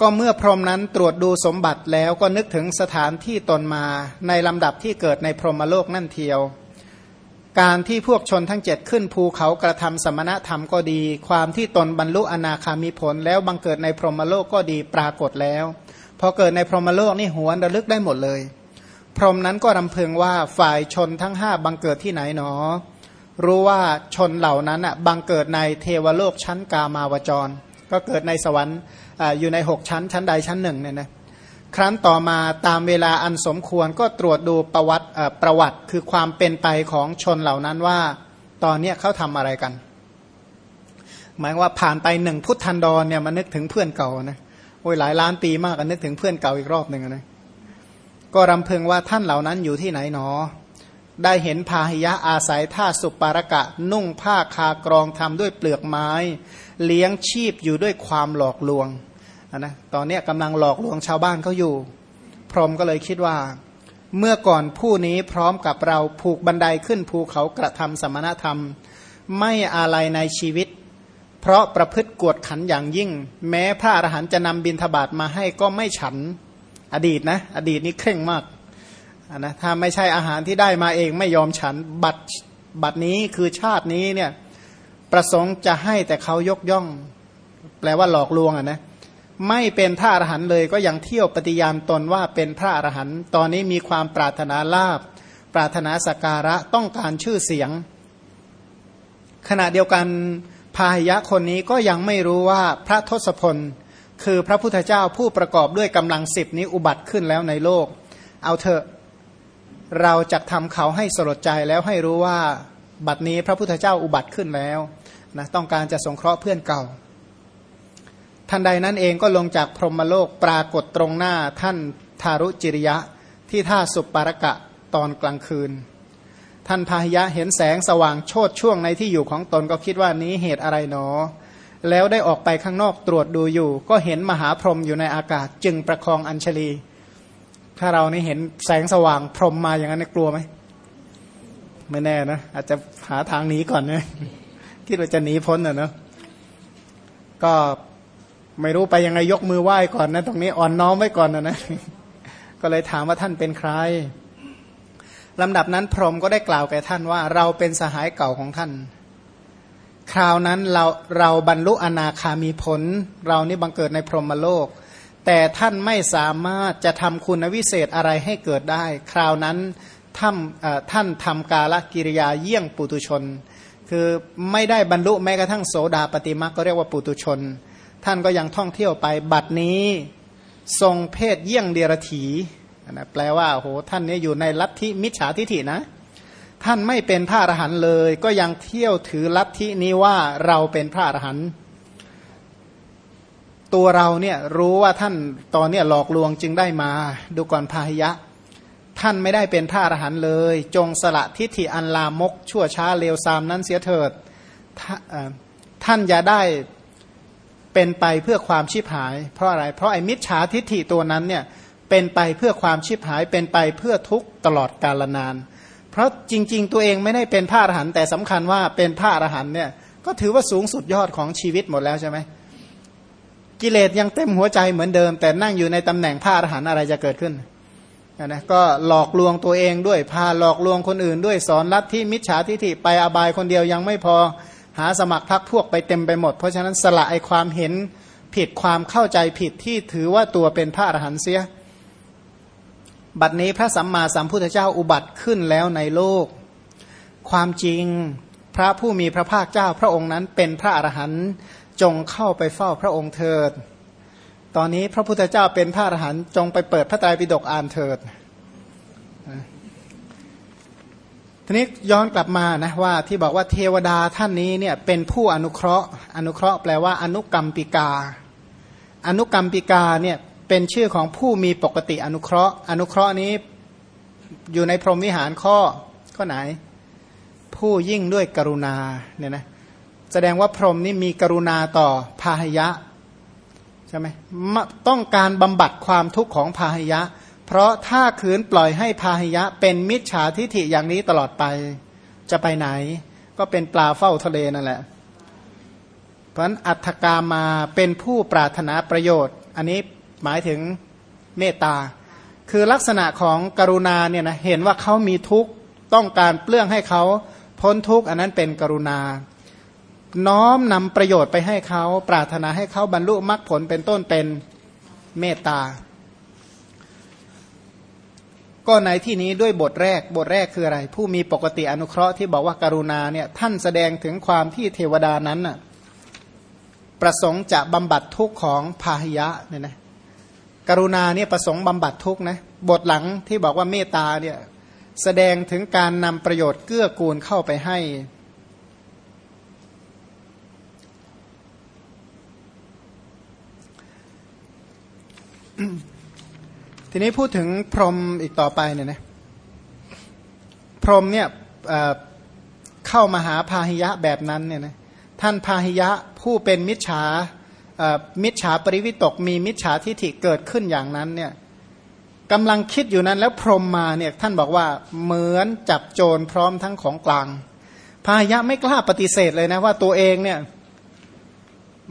ก็เมื่อพรหมนั้นตรวจดูสมบัติแล้วก็นึกถึงสถานที่ตนมาในลำดับที่เกิดในพรหมโลกนั่นเทียว การที่พวกชนทั้งเจ็ดขึ้นภูเขากระทำสมณธรรมก็ดี ความที่ตนบรรลุอนาคามีผล แล้วบังเกิดในพรหมโลกก็ดีปรากฏแล้วพอเกิดในพรหมโลกนี่หวนระลึกได้หมดเลย พรหมนั้นก็รำพึงว่าฝ่ายชนทั้งห้าบังเกิดที่ไหนหนอ รู้ว่าชนเหล่านั้นอะบังเกิดในเทวโลกชั้นกามาวจร ก็เกิดในสวรรค์อยู่ในหกชั้นชั้นใดชั้นหนึ่งเนี่ยนะ ครั้นต่อมาตามเวลาอันสมควรก็ตรวจดูประวัติประวัติคือความเป็นไปของชนเหล่านั้นว่า ตอนนี้เขาทำอะไรกัน หมายว่าผ่านไปหนึ่งพุทธันดรเนี่ยมานึกถึงเพื่อนเก่านะโอ้ยหลายล้านปีมากก็นึกถึงเพื่อนเก่าอีกรอบหนึ่งนะก็รำพึงว่าท่านเหล่านั้นอยู่ที่ไหนหนอ ได้เห็นพาหิยะอาศัยท่าสุปารกะ นุ่งผ้าคากรองทำด้วยเปลือกไม้ เลี้ยงชีพอยู่ด้วยความหลอกลวง นะตอนนี้กำลังหลอกลวงชาวบ้านเขาอยู่ พรหมก็เลยคิดว่า เมื่อก่อนผู้นี้พร้อมกับเราผูกบันไดขึ้นภูเขากระทำสมณธรรม ไม่อะไรในชีวิต เพราะประพฤติกวดขันอย่างยิ่ง แม้พระอรหันต์จะนำบิณฑบาตมาให้ก็ไม่ฉันอดีตนะ อดีตนี้เคร่งมากนะถ้าไม่ใช่อาหารที่ได้มาเองไม่ยอมฉันบัตรบัตรนี้คือชาตินี้เนี่ยประสงค์จะให้แต่เขายกย่อง แปลว่าหลอกลวงอะนะ ไม่เป็นพระอรหันต์เลยก็ยังเที่ยวปฏิญาณตนว่าเป็นพระอรหันต์ตอนนี้มีความปรารถนาลาบ ปรารถนาสการะต้องการชื่อเสียง ขณะเดียวกันพาหยะคนนี้ก็ยังไม่รู้ว่าพระทศพล คือพระพุทธเจ้าผู้ประกอบด้วยกำลังสิบนี้อุบัติขึ้นแล้วในโลก เอาเถอะเราจะทำเขาให้สลดใจแล้วให้รู้ว่าบัดนี้พระพุทธเจ้าอุบัติขึ้นแล้วนะต้องการจะสงเคราะห์เพื่อนเก่า ทันใดนั้นเองก็ลงจากพรหมโลกปรากฏตรงหน้าท่านทารุจิริยะที่ท่าสุปปารกะตอนกลางคืน ท่านพาหิยะเห็นแสงสว่างโชดช่วงในที่อยู่ของตนก็คิดว่านี้เหตุอะไรหนอ แล้วได้ออกไปข้างนอกตรวจดูอยู่ ก็เห็นมหาพรหมอยู่ในอากาศ จึงประคองอัญชลี ถ้าเรานี่เห็นแสงสว่างพรหมมาอย่างนั้นกลัวไหมไม่แน่นะอาจจะหาทางหนีก่อนนะคิดว่าจะหนีพ้นอะเนาะก็ ไม่รู้ไปยังไงยกมือไหว้ก่อนนะ ตรงนี้อ่อนน้อมไว้ก่อนนะนะ ก็เลยถามว่าท่านเป็นใครลำดับนั้นพรหมก็ได้กล่าวแก่ท่านว่า เราเป็นสหายเก่าของท่าน คราวนั้นเราเราบรรลุอนาคามีผล เรานี่บังเกิดในพรหมโลก แต่ท่านไม่สามารถจะทำคุณวิเศษอะไรให้เกิดได้ คราวนั้นท่านท่านทำกาลกิริยาเยี่ยงปุตุชน คือไม่ได้บรรลุแม้กระทั่งโสดาปฏิมาก็เรียกว่าปุตุชน ท่านก็ยังท่องเที่ยวไป บัดนี้ทรงเพศเยี่ยงเดียรถีนะแปลว่าโหท่านนี้อยู่ในลัทธิมิจฉาทิฐินะ ท่านไม่เป็นพระอรหันต์เลย ก็ยังเที่ยวถือลัทธินี้ว่าเราเป็นพระอรหันต์ตัวเราเนี่ยรู้ว่าท่านตอนนี้หลอกลวงจึงได้มา ดูก่อนพาหิยะ ท่านไม่ได้เป็นพระอรหันต์เลย จงสละทิฏฐิอันลามกชั่วช้าเลวทรามนั้นเสียเถิด ท่านอย่าได้ เป็นไปเพื่อความชิบหาย เพราะอะไร เพราะไอ้มิจฉาทิฏฐิตัวนั้นเนี่ยเป็นไปเพื่อความชิบหาย เป็นไปเพื่อทุกตลอดกาลนาน เพราะจริง ๆ ตัวเองไม่ได้เป็นพระอรหันต์แต่สำคัญว่าเป็นพระอรหันต์เนี่ยก็ถือว่าสูงสุดยอดของชีวิตหมดแล้วใช่ไหมกิเลสยังเต็มหัวใจเหมือนเดิม แต่นั่งอยู่ในตำแหน่งพระอรหันต์อะไรจะเกิดขึ้นนะก็หลอกลวงตัวเองด้วยพาหลอกลวงคนอื่นด้วยสอนลัทธิมิจฉาทิฏฐิไปอบายคนเดียวยังไม่พอ หาสมัครพักพวกไปเต็มไปหมด เพราะฉะนั้นสละไอความเห็นผิดความเข้าใจผิดที่ถือว่าตัวเป็นพระอรหันต์เสีย บัดนี้พระสัมมาสัมพุทธเจ้าอุบัติขึ้นแล้วในโลก ความจริงพระผู้มีพระภาคเจ้าพระองค์นั้นเป็นพระอรหันต์จงเข้าไปเฝ้าพระองค์เถิด ตอนนี้พระพุทธเจ้าเป็นพระอรหันต์จงไปเปิดพระไตรปิฎกอ่านเถิด ทีนี้ย้อนกลับมานะว่าที่บอกว่าเทวดาท่านนี้เนี่ยเป็นผู้อนุเคราะห์ อนุเคราะห์แปลว่าอนุกรรมปิกา อนุกรรมปิกาเนี่ยเป็นชื่อของผู้มีปกติอนุเคราะห์ อนุเคราะห์นี้อยู่ในพรหมวิหารข้อข้อไหน ผู้ยิ่งด้วยกรุณาเนี่ยนะแสดงว่าพรหมนี่มีกรุณาต่อพาหยะใช่ไหมต้องการบำบัดความทุกข์ของพาหยะ เพราะถ้าคืนปล่อยให้พาหิยะ เป็นมิจฉาทิฐิอย่างนี้ตลอดไป จะไปไหน ก็เป็นปลาเฝ้าทะเลนั่นแหละ เพราะนั้นอัตกามาเป็นผู้ปรารถนาประโยชน์ อันนี้หมายถึงเมตตา คือลักษณะของกรุณาเนี่ยนะเห็นว่าเขามีทุกข์ต้องการเปลื้องให้เขาพ้นทุกข์อันนั้นเป็นกรุณา น้อมนำประโยชน์ไปให้เขา ปรารถนาให้เขาบรรลุมรรคผลเป็นต้นเป็นเมตตา ก็ในที่นี้ด้วยบทแรกบทแรกคืออะไร ผู้มีปกติอนุเคราะห์ที่บอกว่าการุณาเนี่ยท่านแสดงถึงความที่เทวดานั้นน่ะประสงค์จะบำบัดทุกข์ของพาหิยะเนี่ยนะกรุณาเนี่ยประสงค์บำบัดทุกข์นะบทหลังที่บอกว่าเมตตาเนี่ยแสดงถึงการนำประโยชน์เกื้อกูลเข้าไปให้ ทีนี้พูดถึงพรหมอีกต่อไปเนี่ยนะพรหมเนี่ยเข้ามาหาพาหิยะแบบนั้นเนี่ยนะท่านพาหิยะผู้เป็นมิจฉามิจฉาปริวิตกมีมิจฉาทิฐิเกิดขึ้นอย่างนั้นเนี่ยกำลังคิดอยู่นั้นแล้วพรหมมาเนี่ยท่านบอกว่าเหมือนจับโจรพร้อมทั้งของกลาง พาหิยะไม่กล้าปฏิเสธเลยนะว่าตัวเองเนี่ย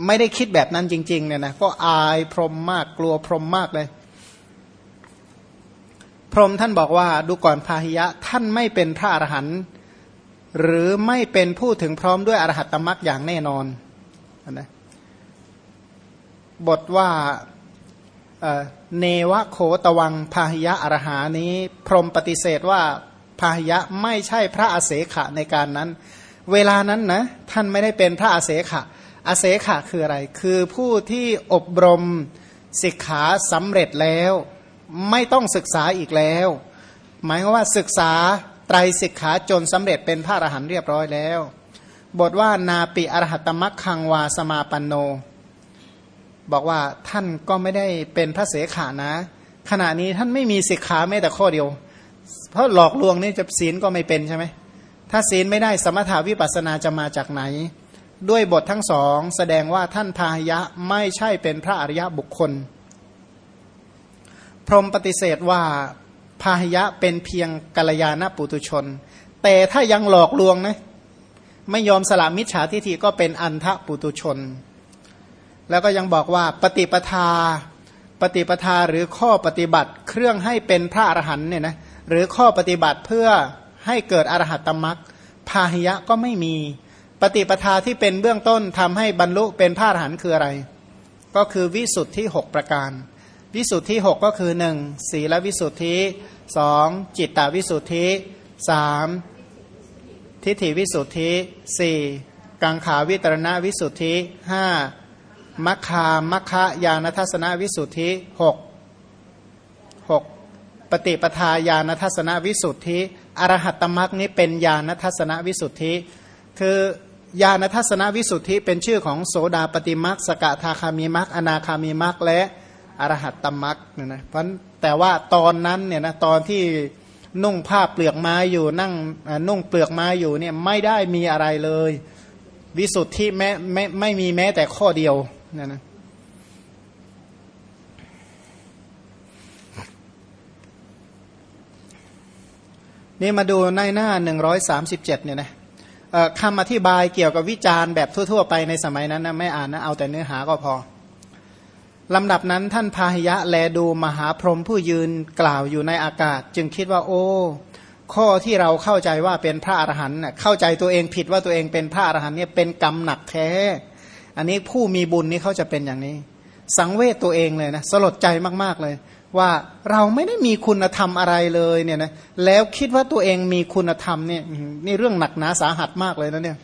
ไม่ได้คิดแบบนั้นจริงๆเนี่ยนะก็อายพรหมมากกลัวพรหมมากเลย พรหมท่านบอกว่าดูก่อนพาหิยะท่านไม่เป็นพระอรหันต์หรือไม่เป็นผู้ถึงพร้อมด้วยอรหัตตมรักอย่างแน่นอนนะบทว่าเนวะโคตวังพาหิยะอรหานี้ พรหมปฏิเสธว่าพาหิยะไม่ใช่พระอาเสขะในการนั้น เวลานั้นนะท่านไม่ได้เป็นพระอาเสขะอาเสขะคืออะไร คือผู้ที่อบรมศิกขาสำเร็จแล้ว ไม่ต้องศึกษาอีกแล้ว หมายว่าศึกษาไตรสิกขาจนสำเร็จเป็นพระอรหันต์เรียบร้อยแล้ว บทว่านาปิอรหัตมักคังวาสมาปันโน บอกว่าท่านก็ไม่ได้เป็นพระเสขานะ ขณะนี้ท่านไม่มีสิกขาแม้แต่ข้อเดียว เพราะหลอกลวงนี่จะศีลก็ไม่เป็นใช่ไหมถ้าศีลไม่ได้สมถาวิปัสนาจะมาจากไหน ด้วยบททั้งสอง แสดงว่าท่านพายะไม่ใช่เป็นพระอริยะบุคคล พรหมปฏิเสธว่าพาหยะเป็นเพียงกัลยาณปุตุชน แต่ถ้ายังหลอกลวงนะไม่ยอมสละมิจฉาทิฏฐิก็เป็นอันทะปุตุชน แล้วก็ยังบอกว่าปฏิปทาปฏิปทาหรือข้อปฏิบัติเครื่องให้เป็นพระอรหันต์เนี่ยนะหรือข้อปฏิบัติเพื่อให้เกิดอรหัตตมรักพาหิยะก็ไม่มี ปฏิปทาที่เป็นเบื้องต้นทำให้บรรลุเป็นพระอรหันต์คืออะไร ก็คือวิสุทธิหกประการ วิสุทธิหกก็คือหนึ่งศีลวิสุทธิสองจิตตวิสุทธิสามทิฏฐิวิสุทธิสี่กังขาวิตรณวิสุทธิห้ามัคคามัคคายานทัศนวิสุทธิหกหกปฏิปทาญาณทัศนวิสุทธิอรหัตตมรักนี้เป็นญาณทัศนวิสุทธิ คือญาณทัศนวิสุทธิเป็นชื่อของโสดาปฏิมรักสกทาคามีมรักอนาคามีมรักและ อรหัตตมักเนี่ยนะเพราะแต่ว่าตอนนั้นเนี่ยนะตอนที่นุ่งผ้าเปลือกไม้อยู่นั่งนุ่งเปลือกไม้อยู่เนี่ยไม่ได้มีอะไรเลย วิสุทธิแม้ไม่ไม่มีแม้แต่ข้อเดียวเนี่ยนะนี่มาดูในหน้าหนึ่งร้อยสามสิบเจ็ดเนี่ยนะคำอธิบายเกี่ยวกับวิจารณ์แบบทั่ว ๆ ไปในสมัยนั้นนะไม่อ่านนะเอาแต่เนื้อหาก็พอ ลำดับนั้นท่านพาหิยะแลดูมหาพรหมผู้ยืนกล่าวอยู่ในอากาศ จึงคิดว่า โอ้ ข้อที่เราเข้าใจว่าเป็นพระอรหันต์เข้าใจตัวเองผิดว่าตัวเองเป็นพระอรหันต์เนี่ยเป็นกรรมหนักแท้ อันนี้ผู้มีบุญนี่เขาจะเป็นอย่างนี้ สังเวชตัวเองเลยนะสลดใจมากๆเลย ว่าเราไม่ได้มีคุณธรรมอะไรเลยเนี่ยนะแล้วคิดว่าตัวเองมีคุณธรรมเนี่ยนี่เรื่องหนักหนาสาหัสมากเลยนะเนี่ย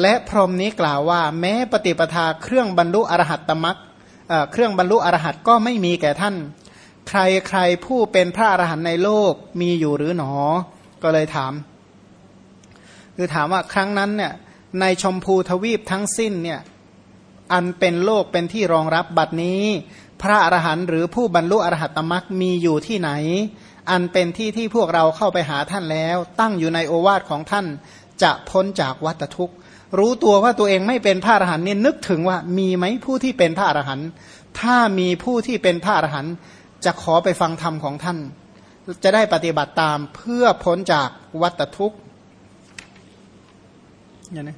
และพรหมนี้กล่าวว่า แม้ปฏิปทาเครื่องบรรลุอรหัตตมรัก เครื่องบรรลุอรหัตก็ไม่มีแก่ท่าน ใครใครผู้เป็นพระอรหันต์ในโลกมีอยู่หรือหนอ ก็เลยถาม คือถามว่าครั้งนั้นเนี่ยในชมพูทวีปทั้งสิ้นเนี่ยอันเป็นโลกเป็นที่รองรับบัดนี้ พระอรหันต์หรือผู้บรรลุอรหัตตมรักมีอยู่ที่ไหน อันเป็นที่ที่พวกเราเข้าไปหาท่านแล้ว ตั้งอยู่ในโอวาทของท่านจะพ้นจากวัฏทุกข์ รู้ตัวว่าตัวเองไม่เป็นพระอรหันต์นี่ยนึกถึงว่ามีไหมผู้ที่เป็นพระอรหันต์ถ้ามีผู้ที่เป็นพระอรหันต์จะขอไปฟังธรรมของท่าน จะได้ปฏิบัติตามเพื่อพ้นจากวัฏทุกข์อย่างนี้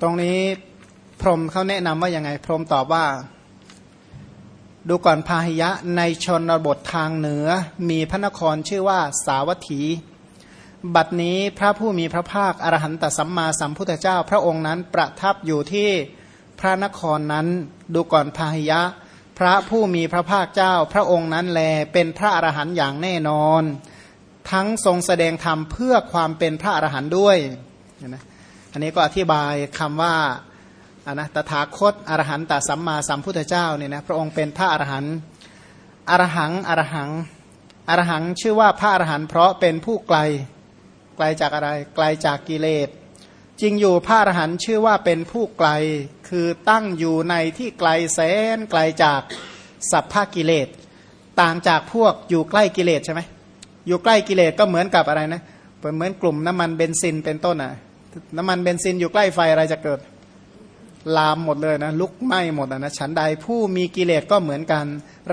ตรงนี้พรหมเขาแนะนำว่ายังไง พรหมตอบว่า ดูก่อนพาหิยะในชนบททางเหนือ มีพระนครชื่อว่าสาวัตถี บัดนี้พระผู้มีพระภาคอรหันตสัมมาสัมพุทธเจ้า พระองค์นั้นประทับอยู่ที่พระนครนั้นดูก่อนพาหิยะ พระผู้มีพระภาคเจ้า พระองค์นั้นแลเป็นพระอรหันต์อย่างแน่นอน ทั้งทรงแสดงธรรมเพื่อความเป็นพระอรหันต์ด้วยนะอันนี้ก็อธิบายคำว่าอนะตถาคตอรหันตสัมมาสัมพุทธเจ้าเนี่ยนะพระองค์เป็นพระอรหันต์อรหังอรหังอรหังชื่อว่าพระอรหันต์เพราะเป็นผู้ไกล ไกลจากอะไร ไกลจากกิเลสจริงอยู่พระอรหันต์ชื่อว่าเป็นผู้ไกลคือตั้งอยู่ในที่ไกลแสนไกลจากสัพพกิเลส ต่างจากพวกอยู่ใกล้กิเลสใช่ไหมอยู่ใกล้กิเลสก็เหมือนกับอะไรนะเหมือนกลุ่มน้ำมันเบนซินเป็นต้นอะ น้ำมันเบนซินอยู่ใกล้ไฟอะไรจะเกิด ลามหมดเลยนะลุกไหม้หมดนะฉันใดผู้มีกิเลสก็เหมือนกัน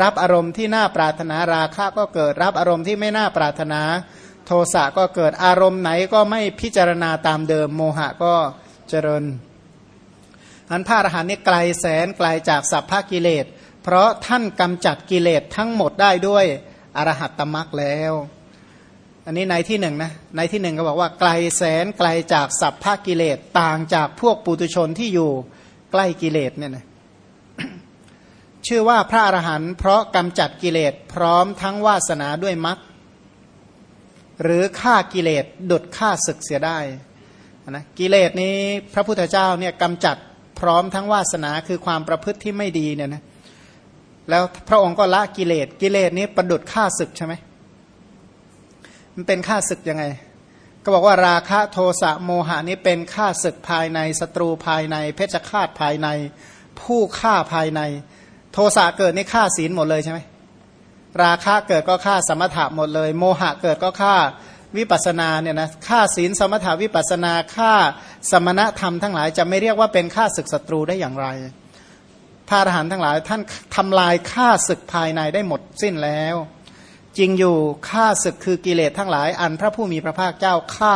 รับอารมณ์ที่น่าปรารถนาราคะก็เกิด รับอารมณ์ที่ไม่น่าปรารถนา ทสะก็เกิดอารมณ์ไหนก็ไม่พิจารณาตามเดิม โมหะก็เจริญอันพระอรหันต์นี่ไกลแสนไกลจากสัพพกิเลส เพราะท่านกำจัดกิเลสทั้งหมดได้ด้วยอรหัตตมรักแล้ว อันนี้ในที่หนึ่งนะในที่หนึ่งก็บอกว่าไกลแสนไกลจากสัพพกิเลสต่างจากพวกปุตุชนที่อยู่ใกล้กิเลสเนี่ยนะชื่อว่าพระอรหันต์เพราะกำจัดกิเลสพร้อมทั้งวาสนาด้วยมรรค หรือฆ่ากิเลสดุดฆ่าศึกเสียได้นะกิเลสนี้พระพุทธเจ้าเนี่ยกำจัดพร้อมทั้งวาสนาคือความประพฤติที่ไม่ดีเนี่ยนะแล้วพระองค์ก็ละกิเลสกิเลสนี้ประดุดฆ่าศึกใช่ไหมมันเป็นค่าศึกยังไง ก็บอกว่าราคะโทสะโมหะนี้เป็นค่าศึกภายในศัตรูภายใน เพชฌฆาตภายใน ผู้ฆ่าภายใน โทสะเกิดนี่ฆ่าศีลหมดเลยใช่ไหม ราคะเกิดก็ฆ่าสมถะหมดเลย โมหะเกิดก็ฆ่าวิปัสนาเนี่ยนะฆ่าศีลสมถะวิปัสนาฆ่าสมณธรรมทั้งหลายจะไม่เรียกว่าเป็นฆ่าศึกศัตรูได้อย่างไร พระอรหันต์ทั้งหลายท่านทำลายฆ่าศึกภายในได้หมดสิ้นแล้ว จริงอยู่ฆ่าศึกคือกิเลสทั้งหลาย อันพระผู้มีพระภาคเจ้าฆ่า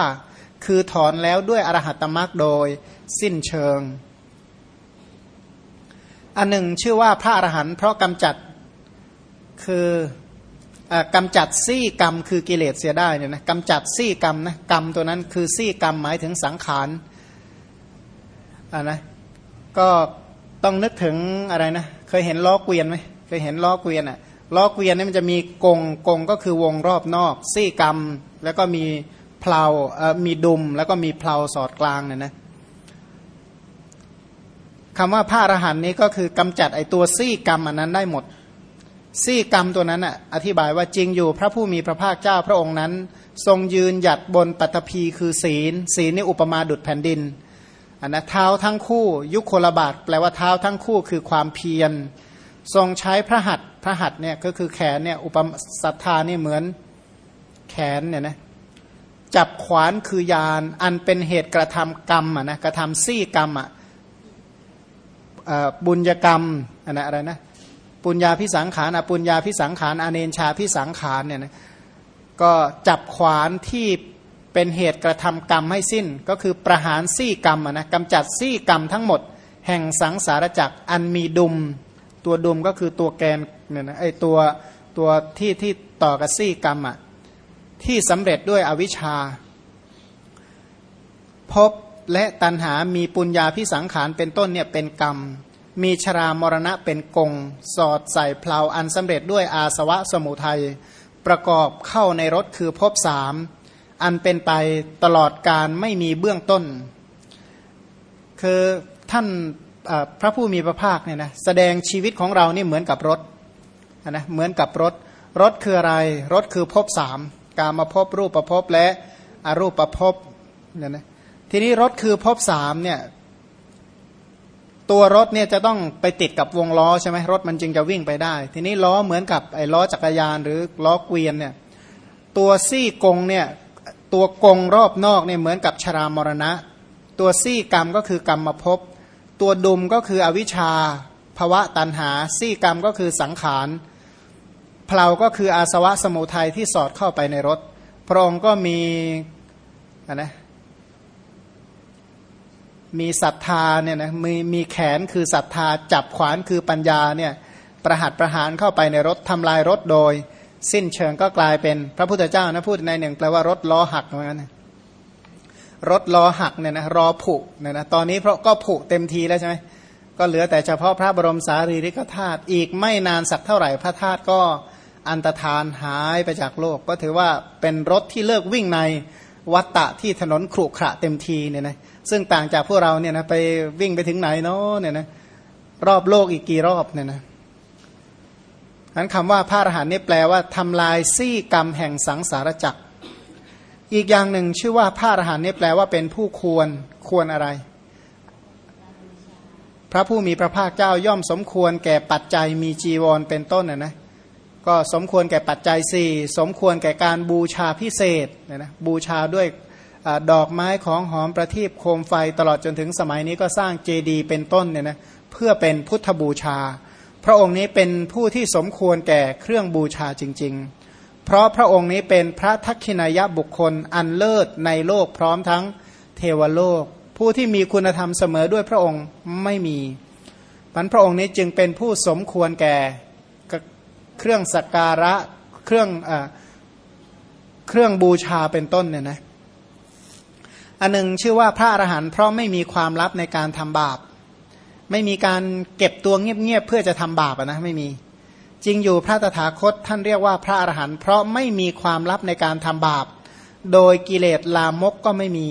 คือถอนแล้วด้วยอรหัตตมรักโดยสิ้นเชิง อันหนึ่งชื่อว่าพระอรหันต์เพราะกำจัด คือกำจัดซี่กรรมคือกิเลสเสียได้เนี่ยนะกำจัดซี่กรรมนะกรรมตัวนั้นคือซี่กรรมหมายถึงสังขารอ่านะก็ต้องนึกถึงอะไรนะเคยเห็นล้อเกวียนไหมเคยเห็นล้อเกวียนอะ่ะล้อเกวียนนี่มันจะมีกงกงก็คือวงรอบนอก ซี่กรรม แล้วก็มีเพลาเอ่อมีดุม แล้วก็มีเพลาสอดกลางเนี่ยนะคำว่าพระอรหันนี้ก็คือกำจัดไอตัวซี่กรรมอันนั้นได้หมด ซี่กรรมตัวนั้นอะอธิบายว่าจริงอยู่พระผู้มีพระภาคเจ้าพระองค์นั้น ทรงยืนหยัดบนปัตภีคือศีล ศีลนี่อุปมาดุดแผ่นดินอันนะเท้าทั้งคู่ ยุคโคลบาทแปลว่าเท้าทั้งคู่คือความเพียร ทรงใช้พระหัตพระหัตเนี่ยก็คือแขนเนี่ยอุปสัทธานี่เหมือนแขนเนี่ยนะจับขวานคือยานอันเป็นเหตุกระทำกรรมอะนะกระทำซี่กรรมอะบุญญกรรมอันนะอะไรนะ ปุญญาพิสังขารอปุญญาพิสังขารอเนนชาพิสังขารเนี่ยนะก็จับขวานที่เป็นเหตุกระทำกรรมให้สิ้น ก็คือประหารซี่กรรมนะกำจัดซี่กรรมทั้งหมด แห่งสังสารจักรอันมีดุม ตัวดุมก็คือตัวแกนเนี่ยนะไอตัวตัวที่ที่ต่อกับซี่กรรมอะที่สำเร็จด้วยอวิชชา พบและตันหามีปุญญาพิสังขารเป็นต้นเนี่ยเป็นกรรม มีชรามรณะเป็นกง สอดใส่เพลาอันสำเร็จด้วยอาสวะสมุทัย ประกอบเข้าในรถคือพบสามอันเป็นไปตลอดการไม่มีเบื้องต้น คือท่านพระผู้มีพระภาคเนี่ยนะแสดงชีวิตของเรานี่เหมือนกับรถนะเหมือนกับรถ รถคืออะไร รถคือภพสามกามาภพรูปประภพและอรูปประภพเนี่ยนะทีนี้รถคือภพสามเนี่ย ตัวรถเนี่ยจะต้องไปติดกับวงล้อใช่ไหมรถมันจึงจะวิ่งไปได้ ทีนี้ล้อเหมือนกับไอ้ล้อจักรยานหรือล้อเกวียนเนี่ยตัวซี่กงเนี่ยตัวกงรอบนอกเนี่ยเหมือนกับชรามรณะ ตัวซี่กรรมก็คือกรรมมาพบตัวดุมก็คืออวิชชาภวะตันหา ซี่กรรมก็คือสังขารเพลาก็คืออาสวะสมุทัยที่สอดเข้าไปในรถ พระองค์ก็มีนะ มีศรัทธาเนี่ยนะมีมีแขนคือศรัทธาจับขวานคือปัญญาเนี่ยประหัตประหารเข้าไปในรถทำลายรถโดย สิ้นเชิงก็กลายเป็นพระพุทธเจ้านะพูดในหนึ่งแปลว่ารถล้อหักเหมือนกันรถล้อหักเนี่ยนะรอผุเนี่ยนะตอนนี้เพราะก็ผุเต็มทีแล้วใช่ไหมก็เหลือแต่เฉพาะพระบรมสารีริกธาตุอีกไม่นานสักเท่าไหร่พระธาตุก็อันตรธานหายไปจากโลก ก็ถือว่าเป็นรถที่เลิกวิ่งในวัตตะที่ถนนขรุขระเต็มทีเนี่ยนะ ซึ่งต่างจากพวกเราเนี่ยนะไปวิ่งไปถึงไหนเนาะเนี่ยนะรอบโลกอีกกี่รอบเนี่ยนะนั้นคำว่าพระอรหันต์นี่แปลว่าทำลายซี่กรรมแห่งสังสารจักร อีกอย่างหนึ่งชื่อว่าพระอรหันต์นี่แปลว่าเป็นผู้ควรควรอะไร พระผู้มีพระภาคเจ้าย่อมสมควรแก่ปัจจัยมีจีวรเป็นต้นนะนะก็สมควรแก่ปัจจัยสี่สมควรแก่การบูชาพิเศษนะนะบูชาด้วย ดอกไม้ของหอมประทีปโคมไฟตลอดจนถึงสมัยนี้ก็สร้างเจดีย์เป็นต้นเนี่ยนะเพื่อเป็นพุทธบูชา พระองค์นี้เป็นผู้ที่สมควรแก่เครื่องบูชาจริง ๆ เพราะพระองค์นี้เป็นพระทักขินายบุคคลอันเลิศในโลกพร้อมทั้งเทวโลก ผู้ที่มีคุณธรรมเสมอด้วยพระองค์ไม่มีมันพระองค์นี้จึงเป็นผู้สมควรแก่เครื่องสักการะเครื่องอเครื่องบูชาเป็นต้นเนี่ยนะ อันหนึ่งชื่อว่าพระอรหันต์เพราะไม่มีความลับในการทำบาป ไม่มีการเก็บตัวเงียบๆเพื่อจะทำบาปนะไม่มีจริงอยู่พระตถาคตท่านเรียกว่าพระอรหันต์เพราะไม่มีความลับในการทำบาป โดยกิเลสลามกก็ไม่มี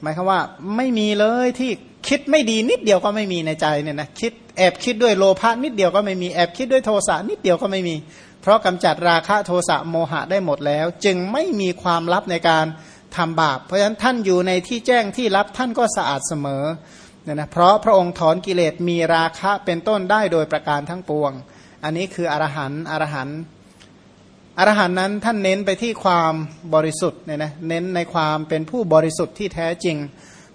หมายความว่าไม่มีเลยที่คิดไม่ดีนิดเดียวก็ไม่มีในใจเนี่ยนะคิดแอบคิดด้วยโลภะนิดเดียวก็ไม่มีแอบคิดด้วยโทสะนิดเดียวก็ไม่มี เพราะกำจัดราคะโทสะโมหะได้หมดแล้ว จึงไม่มีความลับในการ ทำบาป เพราะฉะนั้นท่านอยู่ในที่แจ้งที่รับท่านก็สะอาดเสมอเนี่ยนะเพราะพระองค์ถอนกิเลสมีราคะเป็นต้นได้โดยประการทั้งปวง อันนี้คืออรหันต์อรหันต์อรหันต์นั้นท่านเน้นไปที่ความบริสุทธิ์เนี่ยนะเน้นในความเป็นผู้บริสุทธิ์ที่แท้จริง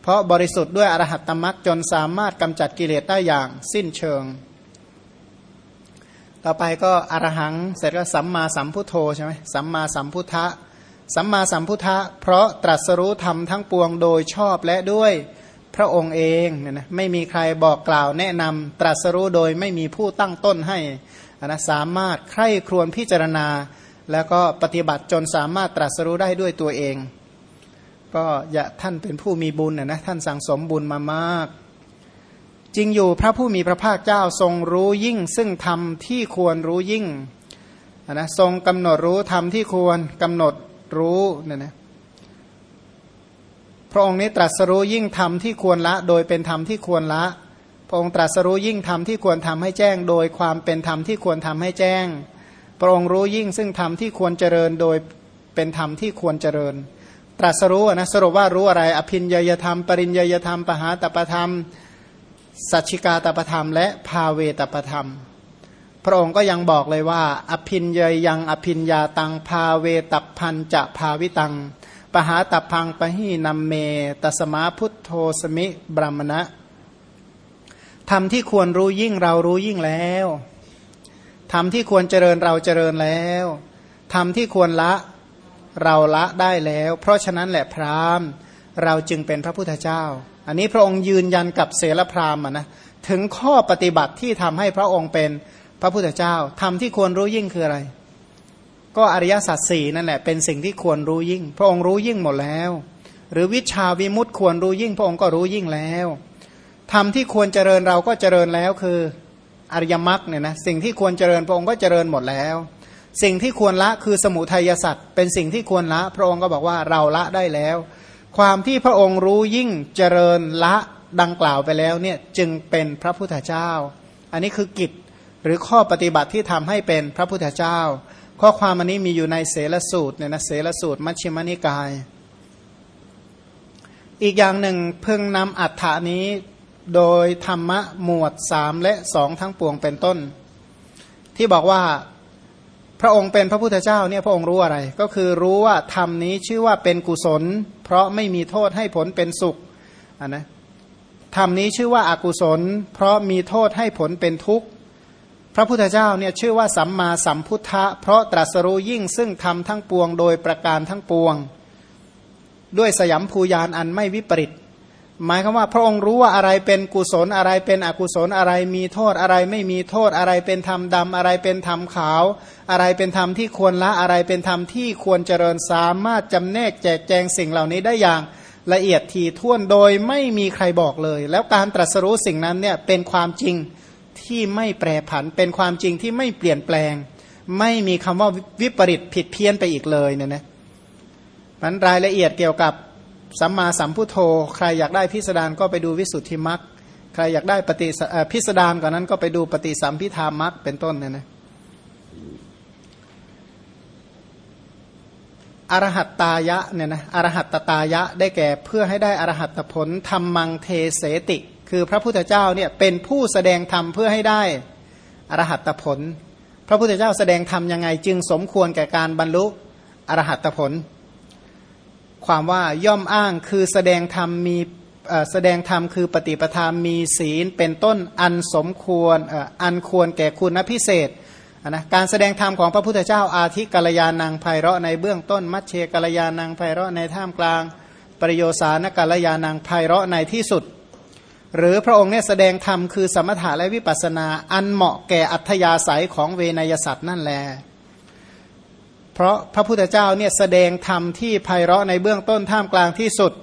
เพราะบริสุทธิ์ด้วยอรหัตตมรักจนสามารถกำจัดกิเลสได้อย่างสิ้นเชิง ต่อไปก็อรหังเสร็จก็สัมมาสัมพุทโธใช่ไหมสัมมาสัมพุทธะ สัมมาสัมพุทธะเพราะตรัสรู้ธรรมทั้งปวงโดยชอบและด้วยพระองค์เองเนี่ยนะไม่มีใครบอกกล่าวแนะนำตรัสรู้โดยไม่มีผู้ตั้งต้นให้นะสามารถใคร่ครวญพิจารณา แล้วก็ปฏิบัติจนสามารถตรัสรู้ได้ด้วยตัวเอง ก็อย่าท่านเป็นผู้มีบุญนะนะท่านสั่งสมบุญมามาก จริงอยู่พระผู้มีพระภาคเจ้าทรงรู้ยิ่ง ซึ่งธรรมที่ควรรู้ยิ่งนะทรงกำหนดรู้ธรรมที่ควรกำหนด รู้เนี่ยนะพระองค์นี้ตรัสรู้ยิ่งทำที่ควรละ โดยเป็นธรรมที่ควรละ พระองค์ตรัสรู้ยิ่งทำที่ควรทำให้แจ้ง โดยความเป็นธรรมที่ควรทำให้แจ้ง พระองค์รู้ยิ่งซึ่งธรรมที่ควรเจริญโดยเป็นธรรมที่ควรเจริญ ตรัสรู้นะสรุปว่ารู้อะไร อภินยยธรรม ปริญยยธรรม ปหาตปธรรม สัจฉิกาตปธรรม และภาเวตปธรรม พระองค์ก็ยังบอกเลยว่า อภินยยังอภินยาตังพาเวตัพันจะภาวิตัง ปหาตัพังปหีนัมเมตสมาพุทโธสมิบรมณะทำที่ควรรู้ยิ่งเรารู้ยิ่งแล้วทำที่ควรเจริญเราเจริญแล้วทำที่ควรละเราละได้แล้ว เพราะฉะนั้นแหละพรามเราจึงเป็นพระพุทธเจ้า อันนี้พระองค์ยืนยันกับเสลพรามนะถึงข้อปฏิบัติที่ทำให้พระองค์เป็น พระพุทธเจ้าทำที่ควรรู้ยิ่งคืออะไร ก็อริยสัจสี่นั่นแหละเป็นสิ่งที่ควรรู้ยิ่ง พระองค์รู้ยิ่งหมดแล้ว หรือวิชาวิมุตต์ควรรู้ยิ่ง พระองค์ก็รู้ยิ่งแล้วทำที่ควรเจริญเราก็เจริญแล้วคืออริยมรรคเนี่ยนะสิ่งที่ควรเจริญพระองค์ก็เจริญหมดแล้ว สิ่งที่ควรละคือสมุทัยสัตว์เป็นสิ่งที่ควรละพระองค์ก็บอกว่าเราละได้แล้ว ความที่พระองค์รู้ยิ่งเจริญละดังกล่าวไปแล้วเนี่ยจึงเป็นพระพุทธเจ้า อันนี้คือกิจ หรือข้อปฏิบัติที่ทำให้เป็นพระพุทธเจ้า ข้อความอันนี้มีอยู่ในเสลสูตรเนี่ยนะเสลสูตร มัชฌิมนิกาย อีกอย่างหนึ่งเพิ่งนำอัฏฐานี้โดยธรรมะหมวดสามและสองทั้งปวงเป็นต้น ที่บอกว่าพระองค์เป็นพระพุทธเจ้าเนี่ยพระองค์รู้อะไร ก็คือรู้ว่าธรรมนี้ชื่อว่าเป็นกุศล เพราะไม่มีโทษให้ผลเป็นสุขอ่านะธรรมนี้ชื่อว่าอากุศล เพราะมีโทษให้ผลเป็นทุกข์ พระพุทธเจ้าเนี่ยชื่อว่าสัมมาสัมพุทธะเพราะตรัสรู้ยิ่งซึ่งทำทั้งปวงโดยประการทั้งปวง ด้วยสยามภูยานอันไม่วิปริตหมายคือว่าพระองค์รู้ว่าอะไรเป็นกุศลอะไรเป็นอกุศลอะไรมีโทษอะไรไม่มีโทษอะไรเป็นธรรมดำอะไรเป็นธรรมขาว อะไรเป็นธรรมที่ควรละอะไรเป็นธรรมที่ควรเจริญสามารถจำแนกแจกแจงสิ่งเหล่านี้ได้อย่างละเอียดทีท่วนโดยไม่มีใครบอกเลย แล้วการตรัสรู้สิ่งนั้นเนี่ยเป็นความจริง ที่ไม่แปรผันเป็นความจริงที่ไม่เปลี่ยนแปลง ไม่มีคำว่าวิปริตผิดเพี้ยนไปอีกเลยเนี่ยนะมันรายละเอียดเกี่ยวกับสัมมาสัมพุทโธ ใครอยากได้พิสดารก็ไปดูวิสุทธิมรรคใครอยากได้ปฏิพิสดารกว่านั้นก็ไปดูปฏิสัมพิธามรรคเป็นต้นเนี่ยนะอรหัตตายะเนี่ยนะอรหัตตตายะได้แก่เพื่อให้ได้อรหัตผลธรรมังเทเสติ คือพระพุทธเจ้าเนี่ยเป็นผู้แสดงธรรมเพื่อให้ได้อรหัตผล พระพุทธเจ้าแสดงธรรมยังไงจึงสมควรแก่การบรรลุอรหัตผล ความว่าย่อมอ้างคือแสดงธรรมมีแสดงธรรมคือปฏิปทามีศีลเป็นต้นอันสมควรอันควรแก่คุณพิเศษนะการแสดงธรรมของพระพุทธเจ้าอาทิกัลยาณังไพเราะในเบื้องต้น มัชเชกัลยาณังไพเราะในท่ามกลาง ปริโยสานกัลยาณังไพเราะในที่สุด หรือพระองค์เนี่ยแสดงธรรมคือสมถะและวิปัสนา อันเหมาะแก่อัธยาศัยของเวนยสัตว์นั่นแหละเพราะพระพุทธเจ้าเนี่ยแสดงธรรมที่ไพเราะในเบื้องต้นท่ามกลางที่สุด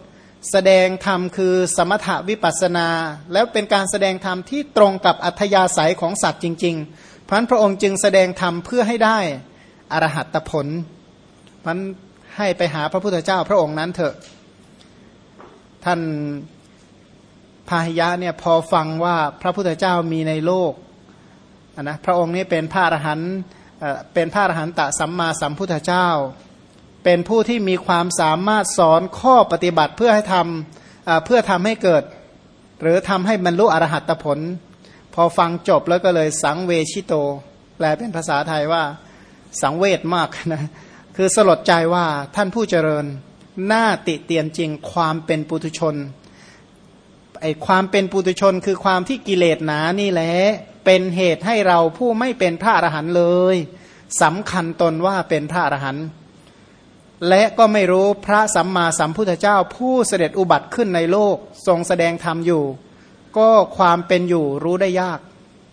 แสดงธรรมคือสมถะวิปัสนา แล้วเป็นการแสดงธรรมที่ตรงกับอัธยาศัยของสัตว์จริงๆพันพระองค์จึงแสดงธรรมเพื่อให้ได้อรหัตผลพันให้ไปหาพระพุทธเจ้าพระองค์นั้นเถอะ ท่าน พาหิยะเนี่ยพอฟังว่าพระพุทธเจ้ามีในโลกนะพระองค์นี้เป็นพระอรหันต์เป็นพระอรหันตสัมมาสัมพุทธเจ้า เป็นผู้ที่มีความสามารถสอนข้อปฏิบัติเพื่อให้ทำเพื่อทำให้เกิด หรือทำให้บรรลุอรหัตผล พอฟังจบแล้วก็เลยสังเวชิโต แปลเป็นภาษาไทยว่าสังเวชมากนะคือสลดใจว่าท่านผู้เจริญหน้าติเตียนจริงความเป็นปุถุชน ไอความเป็นปุถุชนคือความที่กิเลสหนานี่แหละเป็นเหตุให้เราผู้ไม่เป็นพระอรหันต์เลยสำคัญตนว่าเป็นพระอรหันต์และก็ไม่รู้พระสัมมาสัมพุทธเจ้าผู้เสด็จอุบัติขึ้นในโลกทรงแสดงธรรมอยู่ ก็ความเป็นอยู่รู้ได้ยาก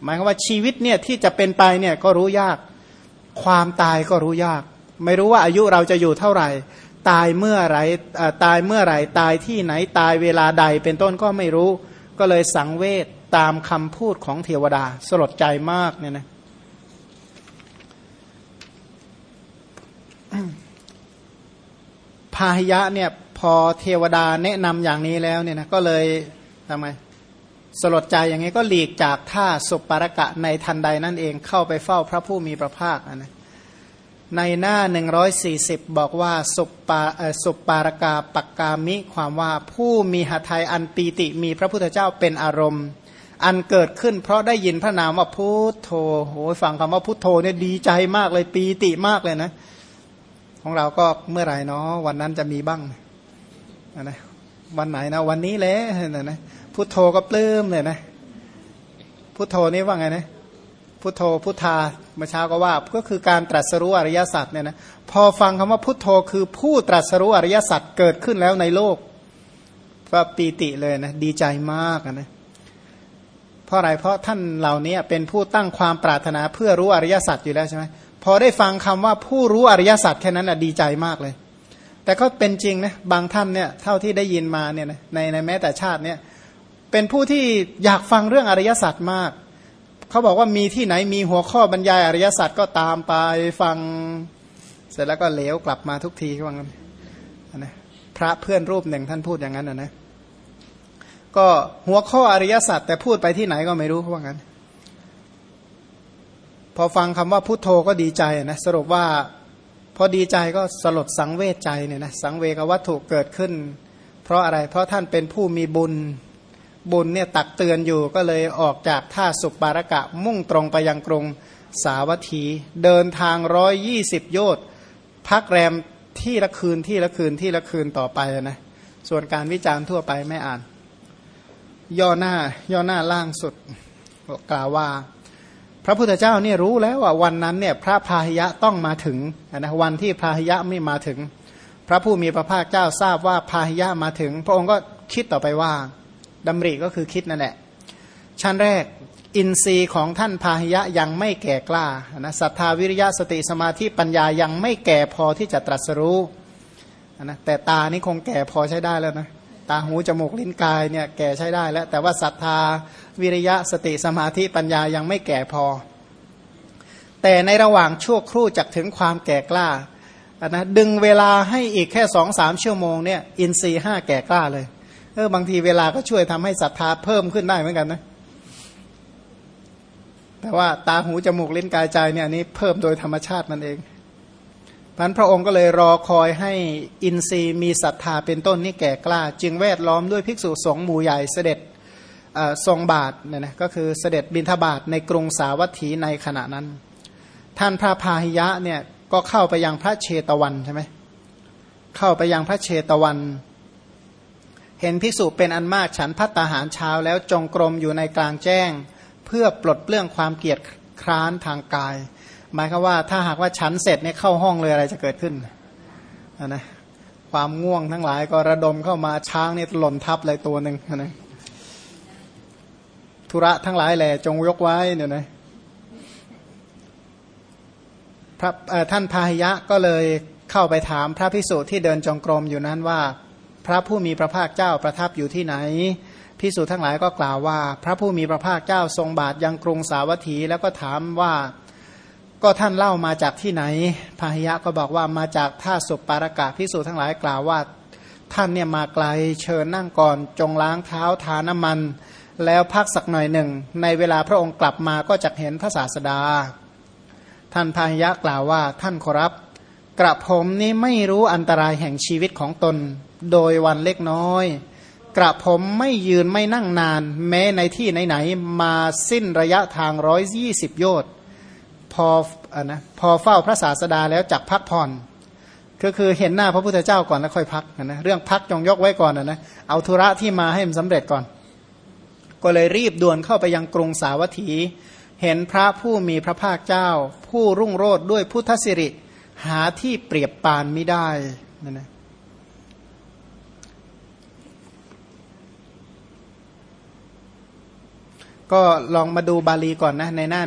หมายความว่าชีวิตเนี่ยที่จะเป็นไปเนี่ยก็รู้ยาก ความตายก็รู้ยาก ไม่รู้ว่าอายุเราจะอยู่เท่าไหร่ ตายเมื่อไรตายเมื่อไรตายที่ไหนตายเวลาใดเป็นต้นก็ไม่รู้ ก็เลยสังเวชตามคำพูดของเทวดาสลดใจมากเนี่ยนะพาหิยะเนี่ยพอเทวดาแนะนำอย่างนี้แล้วเนี่ยนะก็เลยทำไมสลดใจอย่างนี้ก็หลีกจากท่าสุปปารกะในทันใดนั่นเองเข้าไปเฝ้าพระผู้มีพระภาคนะ ในหน้า 140 บอกว่าสุปปาสุปปารกาปักกามิความว่าผู้มีหทัยอันปีติมีพระพุทธเจ้าเป็นอารมณ์ อันเกิดขึ้นเพราะได้ยินพระนามว่าพุทโธโหฟังคำว่าพุทโธเนี่ยดีใจมากเลยปีติมากเลยนะ ของเราก็เมื่อไหร่เนาะวันนั้นจะมีบ้างนะวันไหนนะวันนี้แหละนะนะพุทโธก็ปลื้มเลยนะพุทโธนี่ว่าไงนะพุทโธพุทธา มื่อเช้าก็ว่าก็คือการตรัสรู้อริยสัจเนี่ยนะพอฟังคำว่าพุทโธคือผู้ตรัสรู้อริยสัจเกิดขึ้นแล้วในโลกก็ปีติเลยนะดีใจมากนะเพราะอะไรเพราะท่านเหล่านี้เป็นผู้ตั้งความปรารถนาเพื่อรู้อริยสัจอยู่แล้วใช่ไหมพอได้ฟังคำว่าผู้รู้อริยสัจแค่นั้นอะดีใจมากเลย แต่ก็เป็นจริงนะบางท่านเนี่ยเท่าที่ได้ยินมาเนี่ยในในแม้แต่ชาติเนี่ยเป็นผู้ที่อยากฟังเรื่องอริยสัจมาก เขาบอกว่ามีที่ไหนมีหัวข้อบรรยายอริยสัจก็ตามไปฟัง เสร็จแล้วก็เหลวกลับมาทุกทีว่างั้นนะพระเพื่อนรูปหนึ่งท่านพูดอย่างนั้นนะก็หัวข้ออริยสัจแต่พูดไปที่ไหนก็ไม่รู้เขาว่างั้น พอฟังคำว่าพุทโธก็ดีใจนะสรุปว่าพอดีใจก็สลดสังเวชใจเนี่ยนะสังเวกวัตถุเกิดขึ้น เพราะอะไรเพราะท่านเป็นผู้มีบุญ บุญเนี่ยตักเตือนอยู่ก็เลยออกจากท่าสุปปารกะมุ่งตรงไปยังกรุงสาวัตถี เดินทางร้อยยี่สิบโยชน์พักแรมที่ละคืนที่ละคืนที่ละคืนต่อไปนะส่วนการวิจารณ์ทั่วไปไม่อ่าน ย่อหน้าย่อหน้าล่างสุดกล่าวว่า พระพุทธเจ้าเนี่ยรู้แล้วว่าวันนั้นเนี่ยพระพาหิยะต้องมาถึงนะวันที่พาหิยะไม่มาถึง พระผู้มีพระภาคเจ้าทราบว่าพาหิยะมาถึง พระองค์ก็คิดต่อไปว่า ดำริก็คือคิดนั่นแหละชั้นแรกอินทรีย์ของท่านพาหิยะยังไม่แก่กล้านะศรัทธาวิริยะสติสมาธิปัญญายังไม่แก่พอที่จะตรัสรู้นะแต่ตานี่คงแก่พอใช้ได้แล้วนะตาหูจมูกลิ้นกายเนี่ยแก่ใช้ได้แล้ว แต่ว่าศรัทธาวิริยะสติสมาธิปัญญายังไม่แก่พอ แต่ในระหว่างชั่วครู่จักถึงความแก่กล้านะดึงเวลาให้อีกแค่สองสามชั่วโมงเนี่ยอินทรีย์ห้าแก่กล้าเลย เออบางทีเวลาก็ช่วยทำให้ศรัทธาเพิ่มขึ้นได้เหมือนกันนะ แต่ว่าตาหูจมูกลิ้นกายใจเนี่ยนี้เพิ่มโดยธรรมชาติมันเองพันพระองค์ก็เลยรอคอยให้อินทรีย์มีศรัทธาเป็นต้นนี่แก่กล้า จึงแวดล้อมด้วยภิกษุสงฆ์หมู่ใหญ่เสด็จทรงบาทเนี่ยนะก็คือเสด็จบินทบาทในกรุงสาวัตถีในขณะนั้น ท่านพระพาหิยะเนี่ยก็เข้าไปยังพระเชตวันใช่ไหมเข้าไปยังพระเชตวัน เห็นภิกษุเป็นอันมากฉันพัตตาหารเช้าแล้วจงกรมอยู่ในกลางแจ้ง เพื่อปลดเปลื้องความเกียดคร้านทางกาย หมายคือว่าถ้าหากว่าฉันเสร็จเนี่ยเข้าห้องเลยอะไรจะเกิดขึ้นนะความง่วงทั้งหลายก็ระดมเข้ามาช้างเนี่ยหล่นทับเลยตัวหนึ่งนะธุระทั้งหลายแหละจงยกไว้เนี่ยนะพระท่านพาหิยะก็เลยเข้าไปถามพระพิสุที่เดินจงกรมอยู่นั้นว่า พระผู้มีพระภาคเจ้าประทับอยู่ที่ไหนพิสูจทั้งหลายก็กล่าวว่า พระผู้มีพระภาคเจ้าทรงบาทยังกรุงสาวัตถีแล้วก็ถามว่าก็ท่านเล่ามาจากที่ไหนพาหิยะก็บอกว่ามาจากท่าสุปปารากาพิสูจทั้งหลายกล่าวว่า ท่านเนี่ยมาไกลเชิญนั่งก่อนจงล้างเท้าทาน้ำมัน แล้วพักสักหน่อยหนึ่ง ในเวลาพระองค์กลับมาก็จะเห็นพระศาสดา ท่านพาหิยะกล่าวว่าท่านขอรับ กระผมนี้ไม่รู้อันตรายแห่งชีวิตของตน โดยวันเล็กน้อย กระผมไม่ยืนไม่นั่งนาน แม้ในที่ไหนๆมาสิ้นระยะทางร้อยยี่สิบโยชน์พออนะพอเฝ้าพระศาสดาแล้วจักพักผ่อนก็คือเห็นหน้าพระพุทธเจ้าก่อนแล้วค่อยพักนะเรื่องพักจงยกไว้ก่อนนะเอาธุระที่มาให้มันสำเร็จก่อน ก็เลยรีบด่วนเข้าไปยังกรุงสาวัตถี เห็นพระผู้มีพระภาคเจ้า ผู้รุ่งโรดด้วยพุทธสิริหาที่เปรียบปานไม่ได้นะนะ ก็ลองมาดูบาลีก่อนนะ ในหน้า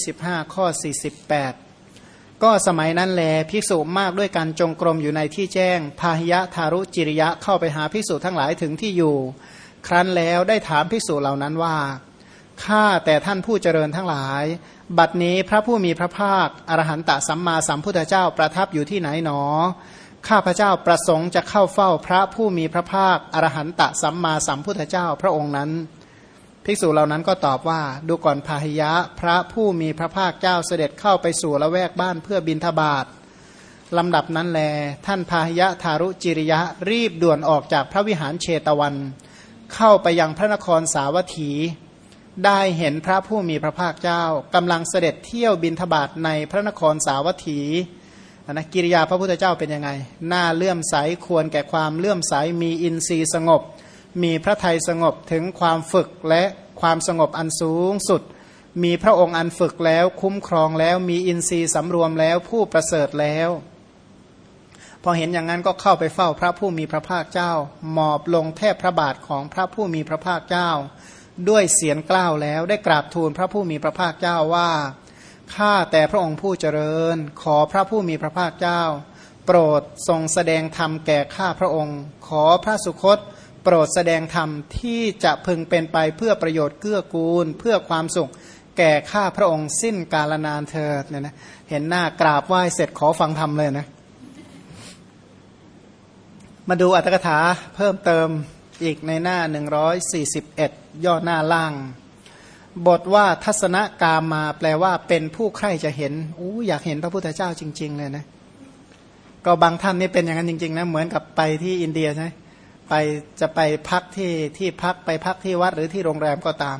125 ข้อ 48 ก็สมัยนั้นแลภิกษุมากด้วยการจงกรมอยู่ในที่แจ้ง พาหิยะทารุจิริยะเข้าไปหาภิกษุทั้งหลายถึงที่อยู่ ครั้นแล้วได้ถามภิกษุเหล่านั้นว่าข้าแต่ท่านผู้เจริญทั้งหลาย บัดนี้พระผู้มีพระภาคอรหันตสัมมาสัมพุทธเจ้าประทับอยู่ที่ไหนหนอ ข้าพระเจ้าประสงค์จะเข้าเฝ้าพระผู้มีพระภาคอรหันตสัมมาสัมพุทธเจ้าพระองค์นั้น ภิกษุเหล่านั้นก็ตอบว่า ดูก่อนพาหิยะ พระผู้มีพระภาคเจ้าเสด็จเข้าไปสู่ละแวกบ้านเพื่อบินทบาทลำดับนั้นแล ท่านพาหิยะทารุจิริยะรีบด่วนออกจากพระวิหารเชตวัน เข้าไปยังพระนครสาวัตถี ได้เห็นพระผู้มีพระภาคเจ้ากำลังเสด็จเที่ยวบินทบาทในพระนครสาวัตถีนะกิริยาพระพุทธเจ้าเป็นยังไง หน้าเลื่อมใสควรแก่ความเลื่อมใสมีอินทรีย์สงบ มีพระไทยสงบถึงความฝึกและความสงบอันสูงสุด มีพระองค์อันฝึกแล้วคุ้มครองแล้ว มีอินทรีย์สำรวมแล้วผู้ประเสริฐแล้ว พอเห็นอย่างนั้นก็เข้าไปเฝ้าพระผู้มีพระภาคเจ้า หมอบลงแทบพระบาทของพระผู้มีพระภาคเจ้า ด้วยเสียงกล้าวแล้วได้กราบทูลพระผู้มีพระภาคเจ้าว่าข้าแต่พระองค์ผู้เจริญ ขอพระผู้มีพระภาคเจ้า โปรดทรงแสดงธรรมแก่ข้าพระองค์ ขอพระสุคต โปรดแสดงธรรมที่จะพึงเป็นไปเพื่อประโยชน์เกื้อกูล เพื่อความสุขแก่ข้าพระองค์สิ้นกาลนานเถิดเนี่ยนะเห็นหน้ากราบไหว้เสร็จขอฟังธรรมเลยนะ มาดูอัตถกถาเพิ่มเติมอีกในหน้า 141 ย่อหน้าล่าง บทว่าทัศนกามมาแปลว่าเป็นผู้ใคร่จะเห็นอู้อยากเห็นพระพุทธเจ้าจริง ๆ เลยนะ ก็บางท่านนี่เป็นอย่างนั้นจริง ๆ นะ เหมือนกับไปที่อินเดียใช่ไไปจะไปพักที่ที่พักไปพักที่วัดหรือที่โรงแรมก็ตาม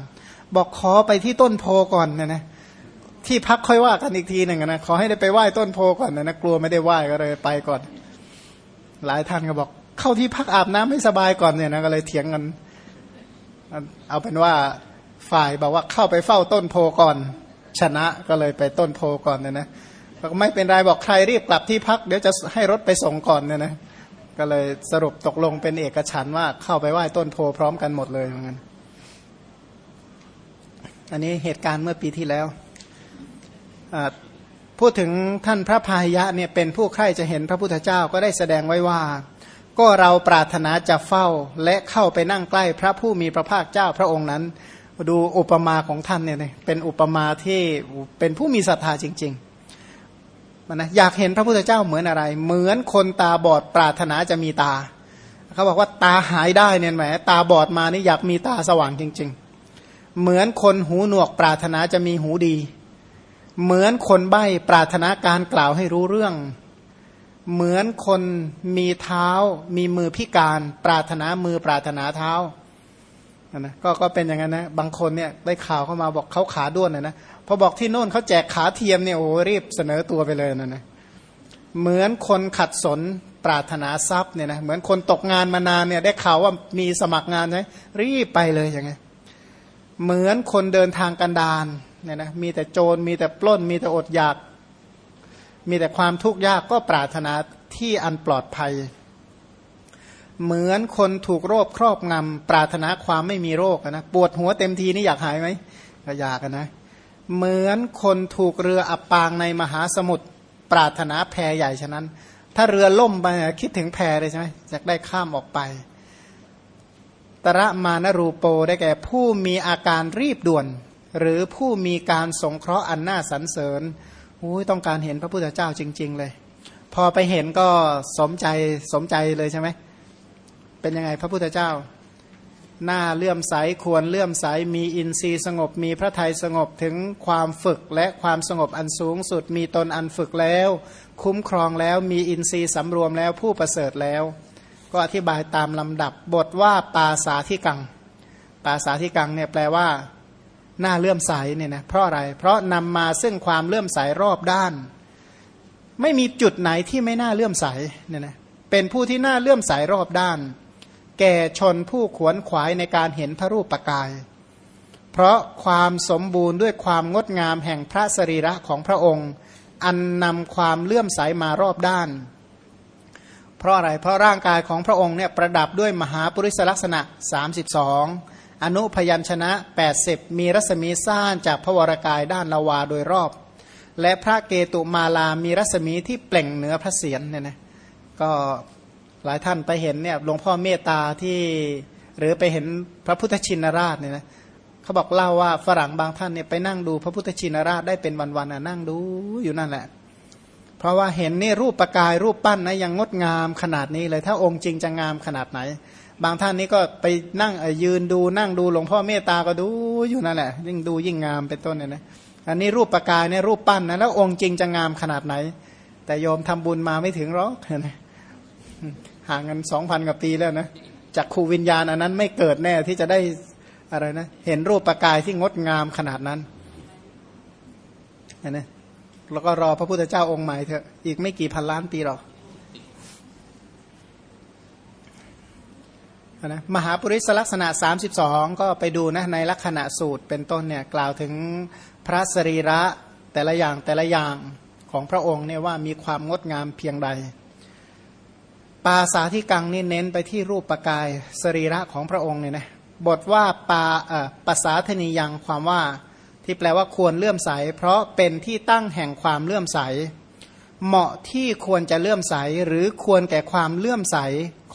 บอกขอไปที่ต้นโพก่อนนะนะที่พักค่อยว่ากันอีกทีหนึ่งนะขอให้ได้ไปไหว้ต้นโพก่อนนะนะกลัวไม่ได้ไหว้ก็เลยไปก่อน หลายท่านก็บอก เข้าที่พักอาบน้ำไม่สบายก่อนเนี่ยนะก็เลยเถียงกันเอาเป็นว่าฝ่ายบอกว่าเข้าไปเฝ้าต้นโพก่อน ชนะก็เลยไปต้นโพก่อนเนี่ยนะก็ไม่เป็นไรบอกใครรีบกลับที่พักเดี๋ยวจะให้รถไปส่งก่อนเนี่ยนะ ก็เลยสรุปตกลงเป็นเอกฉันว่าเข้าไปไหว้ต้นโพพร้อมกันหมดเลยเหมือนกันอันนี้เหตุการณ์เมื่อปีที่แล้วพูดถึงท่านพระพายะเนี่ยเป็นผู้ใคร่จะเห็นพระพุทธเจ้าก็ได้แสดงไว้ว่า ก็เราปรารถนาจะเฝ้าและเข้าไปนั่งใกล้พระผู้มีพระภาคเจ้าพระองค์นั้น ดูอุปมาของท่านเนี่ยเป็นอุปมาที่เป็นผู้มีศรัทธาจริง ๆ นะอยากเห็นพระพุทธเจ้าเหมือนอะไร เหมือนคนตาบอดปรารถนาจะมีตาเขาบอกว่าตาหายได้เนี่ยแหมตาบอดมานี่อยากมีตาสว่างจริง ๆ เหมือนคนหูหนวกปรารถนาจะมีหูดี เหมือนคนใบ้ปรารถนาการกล่าวให้รู้เรื่อง เหมือนคนมีเท้า มีมือพิการ ปรารถนามือปรารถนาเท้านะก็ก็เป็นอย่างนั้นนะบางคนเนี่ยได้ข่าวเข้ามาบอกเขาขาด้วนนะนะ พอบอกที่โน่นเขาแจกขาเทียมเนี่ยโอ้รีบเสนอตัวไปเลยนะนะเหมือนคนขัดสนปรารถนาทรัพย์เนี่ยนะเหมือนคนตกงานมานานเนี่ยได้ข่าวว่ามีสมัครงานใช่รีบไปเลยอย่างไงเหมือนคนเดินทางกันดานเนี่ยนะมีแต่โจรมีแต่ปล้น มีแต่อดอยาก มีแต่ความทุกข์ยากก็ปรารถนาที่อันปลอดภัย เหมือนคนถูกโรคครอบงำปรารถนาความไม่มีโรคนะปวดหัวเต็มทีนี่อยากหายไหมก็อยากนะ เหมือนคนถูกเรืออับปางในมหาสมุทรปรารถนาแพใหญ่ฉะนั้น ถ้าเรือล่มไปคิดถึงแพเลยใช่ไหมอยากได้ข้ามออกไป ตระมานรูโปได้แก่ผู้มีอาการรีบด่วน หรือผู้มีการสงเคราะห์อันน่าสรรเสริญอุ้ยต้องการเห็นพระพุทธเจ้าจริง ๆ เลย พอไปเห็นก็สมใจสมใจเลยใช่ไหมเป็นยังไงพระพุทธเจ้า หน้าเลื่อมใสควรเลื่อมใสมีอินทรีย์สงบมีพระทัยสงบถึงความฝึกและความสงบอันสูงสุดมีตนอันฝึกแล้ว คุ้มครองแล้วมีอินทรีย์สำรวมแล้วผู้ประเสริฐแล้ว ก็อธิบายตามลำดับบทว่าปาสาธิกัง ปาสาธิกังเนี่ยแปลว่าหน้าเลื่อมใสเนี่ยนะเพราะอะไร เพราะนำมาซึ่งความเลื่อมใสรอบด้าน ไม่มีจุดไหนที่ไม่น่าเลื่อมใสเนี่ยนะเป็นผู้ที่น่าเลื่อมใสรอบด้าน แก่ชนผู้ขวนขวายในการเห็นพระรูปปกาย เพราะความสมบูรณ์ด้วยความงดงามแห่งพระสรีระของพระองค์ อันนำความเลื่อมใสมารอบด้าน เพราะอะไร เพราะร่างกายของพระองค์เนี่ยประดับด้วยมหาปริศลักษณะ 32 อนุพยัญชนะ 80 มีรัศมีซ่านจากพระวรากายด้านละวาโดยรอบ และพระเกตุมาลามีรัศมีที่เปล่งเหนือพระเศียรเนี่ยนะก็ หลายท่านไปเห็นเนี่ยหลวงพ่อเมตตาที่หรือไปเห็นพระพุทธชินราชเนี่ยนะเขาบอกเล่าว่าฝรั่งบางท่านเนี่ยไปนั่งดูพระพุทธชินราชได้เป็นวันๆนั่งดูอยู่นั่นแหละ เพราะว่าเห็นนี่รูปประกายรูปปั้นนะยังงดงามขนาดนี้เลย ถ้าองค์จริงจะงามขนาดไหน บางท่านนี้ก็ไปนั่งยืนดูนั่งดูหลวงพ่อเมตตาก็ดูอยู่นั่นแหละ ยิ่งดูยิ่งงามเป็นต้นเนี่ยนะอันนี้รูปประกายเนี่ยรูปปั้นนะแล้วองค์จริงจะงามขนาดไหน แต่โยมทำบุญมาไม่ถึงหรอกนะ ห่างกันสองพันกว่าปีแล้วนะจากครูวิญญาณอันนั้นไม่เกิดแน่ที่จะได้อะไรนะ เห็นรูปประกายที่งดงามขนาดนั้นนะแล้วก็รอพระพุทธเจ้าองค์ใหม่เถอะอีกไม่กี่พันล้านปีหรอกนะมหาปริศลักษณะ 32 ก็ไปดูนะในลักษณะสูตรเป็นต้นเนี่ยกล่าวถึงพระสรีระแต่ละอย่างแต่ละอย่างของพระองค์เนี่ยว่ามีความงดงามเพียงใด ปาสาธิกังนี่เน้นไปที่รูปปกายสรีระของพระองค์เนี่ยนะบทว่าปาเอ่อปสาธนียังความว่าที่แปลว่าควรเลื่อมใส เพราะเป็นที่ตั้งแห่งความเลื่อมใส เหมาะที่ควรจะเลื่อมใส หรือควรแก่ความเลื่อมใส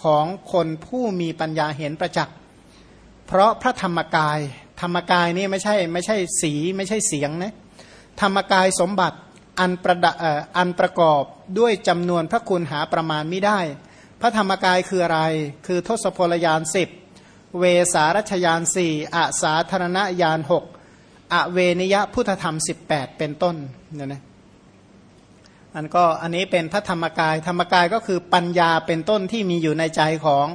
ของคนผู้มีปัญญาเห็นประจักษ์เพราะพระธรรมกาย ธรรมกายนี่ไม่ใช่ไม่ใช่สีไม่ใช่เสียงนะธรรมกายสมบัติอันประดอันประกอบด้วยจำนวนพระคุณหาประมาณไม่ได้ พระธรรมกายคืออะไร คือทศพลยานสิบเวสารัชยานสี่อาสาธารณยานหกอเวนิยพุทธธรรม 18 เป็นต้นเนี่ยนะอันก็อันนี้เป็นพระธรรมกาย ธรรมกายก็คือปัญญาเป็นต้นที่มีอยู่ในใจของ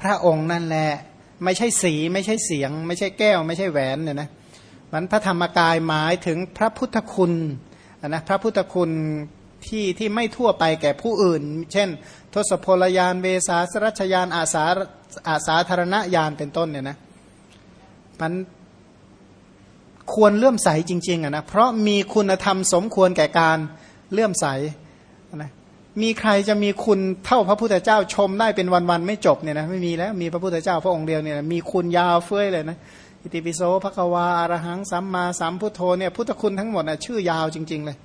พระองค์นั่นแหละ ไม่ใช่สีไม่ใช่เสียง ไม่ใช่แก้ว ไม่ใช่แหวนเนี่ยนะมันพระธรรมกายหมายถึงพระพุทธคุณนะพระพุทธคุณ ที่ที่ไม่ทั่วไปแก่ผู้อื่น เช่น ทศพลยานเวสาสรัชยานอาสาอาสาธารณยานเป็นต้นเนี่ยนะมันควรเลื่อมใสจริงๆอะนะเพราะมีคุณธรรมสมควรแก่การเลื่อมใสนะมีใครจะมีคุณเท่าพระพุทธเจ้าชมได้เป็นวันๆไม่จบเนี่ยนะไม่มีแล้วมีพระพุทธเจ้าพระองค์เดียวเนี่ยมีคุณยาวเฟ้ยเลยนะอิติปิโสภควาอารหังสัมมาสัมพุทโธเนี่ยพุทธคุณทั้งหมดนะชื่อยาวจริง ๆ เลย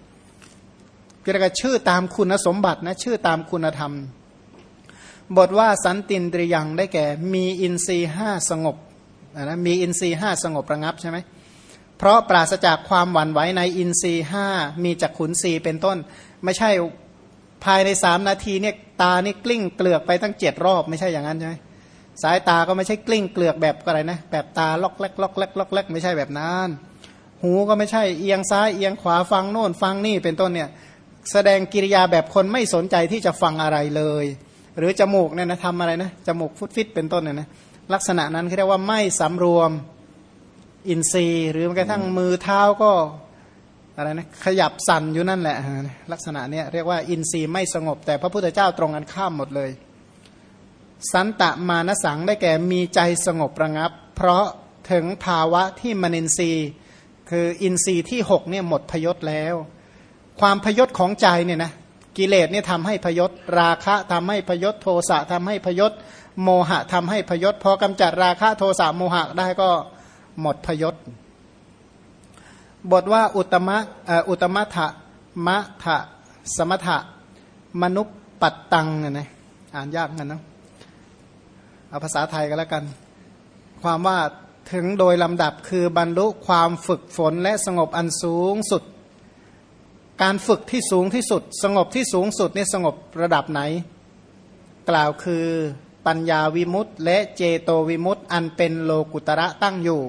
เรียกว่าชื่อตามคุณสมบัตินะชื่อตามคุณธรรม บทว่าสันตินทริยังได้แก่ มีอินทรีย์ห้าสงบนะมีอินทรีย์ห้าสงบระงับใช่ไหมเพราะปราศจากความหวั่นไหวในอินทรีย์ห้ามีจักขุนทรีย์เป็นต้น ไม่ใช่ภายในสามนาทีเนี่ยตานี่กลิ้งเกลือกไปตั้งเจ็ดรอบ ไม่ใช่อย่างนั้นใช่ไหมสายตาก็ไม่ใช่กลิ้งเกลือกแบบอะไรนะแบบตาล่อกแล่กล่อกแล่กล่อกแล่กไม่ใช่แบบนั้น หูก็ไม่ใช่เอียงซ้ายเอียงขวาฟังโน่นฟังนี่เป็นต้นเนี่ย แสดงกิริยาแบบคนไม่สนใจที่จะฟังอะไรเลย หรือจมูกเนี่ยนะทำอะไรนะจมูกฟุตฟิตเป็นต้นเนี่ยนะลักษณะนั้นเขาเรียกว่าไม่สำรวมอินทรีย์ หรือแม้กระทั่งมือเท้าก็อะไรนะขยับสั่นอยู่นั่นแหละ ลักษณะเนี้ยเรียกว่าอินทรีย์ไม่สงบ แต่พระพุทธเจ้าตรงกันข้ามหมดเลย สันตะมานสังได้แก่มีใจสงบระงับ เพราะถึงภาวะที่มนินทรีย์ คืออินทรีย์ที่หกเนี่ยหมดพยศแล้ว ความพยศของใจเนี่ยนะกิเลสเนี่ยทำให้พยศราคะทำให้พยศโทสะทำให้พยศโมหะทำให้พยศพอกำจัดราคะโทสะโมหะได้ก็หมดพยศ บทว่าอุตมะอุตมะทะมะทะสมถะมนุปปัตตังเนี่ยนะอ่านยากกันนะเอาภาษาไทยกันแล้วกัน ความว่าถึงโดยลำดับคือบรรลุความฝึกฝนและสงบอันสูงสุด การฝึกที่สูงที่สุด สงบที่สูงสุดนี่สงบระดับไหน กล่าวคือปัญญาวิมุตต์และเจโตวิมุตต์อันเป็นโลกุตระตั้งอยู่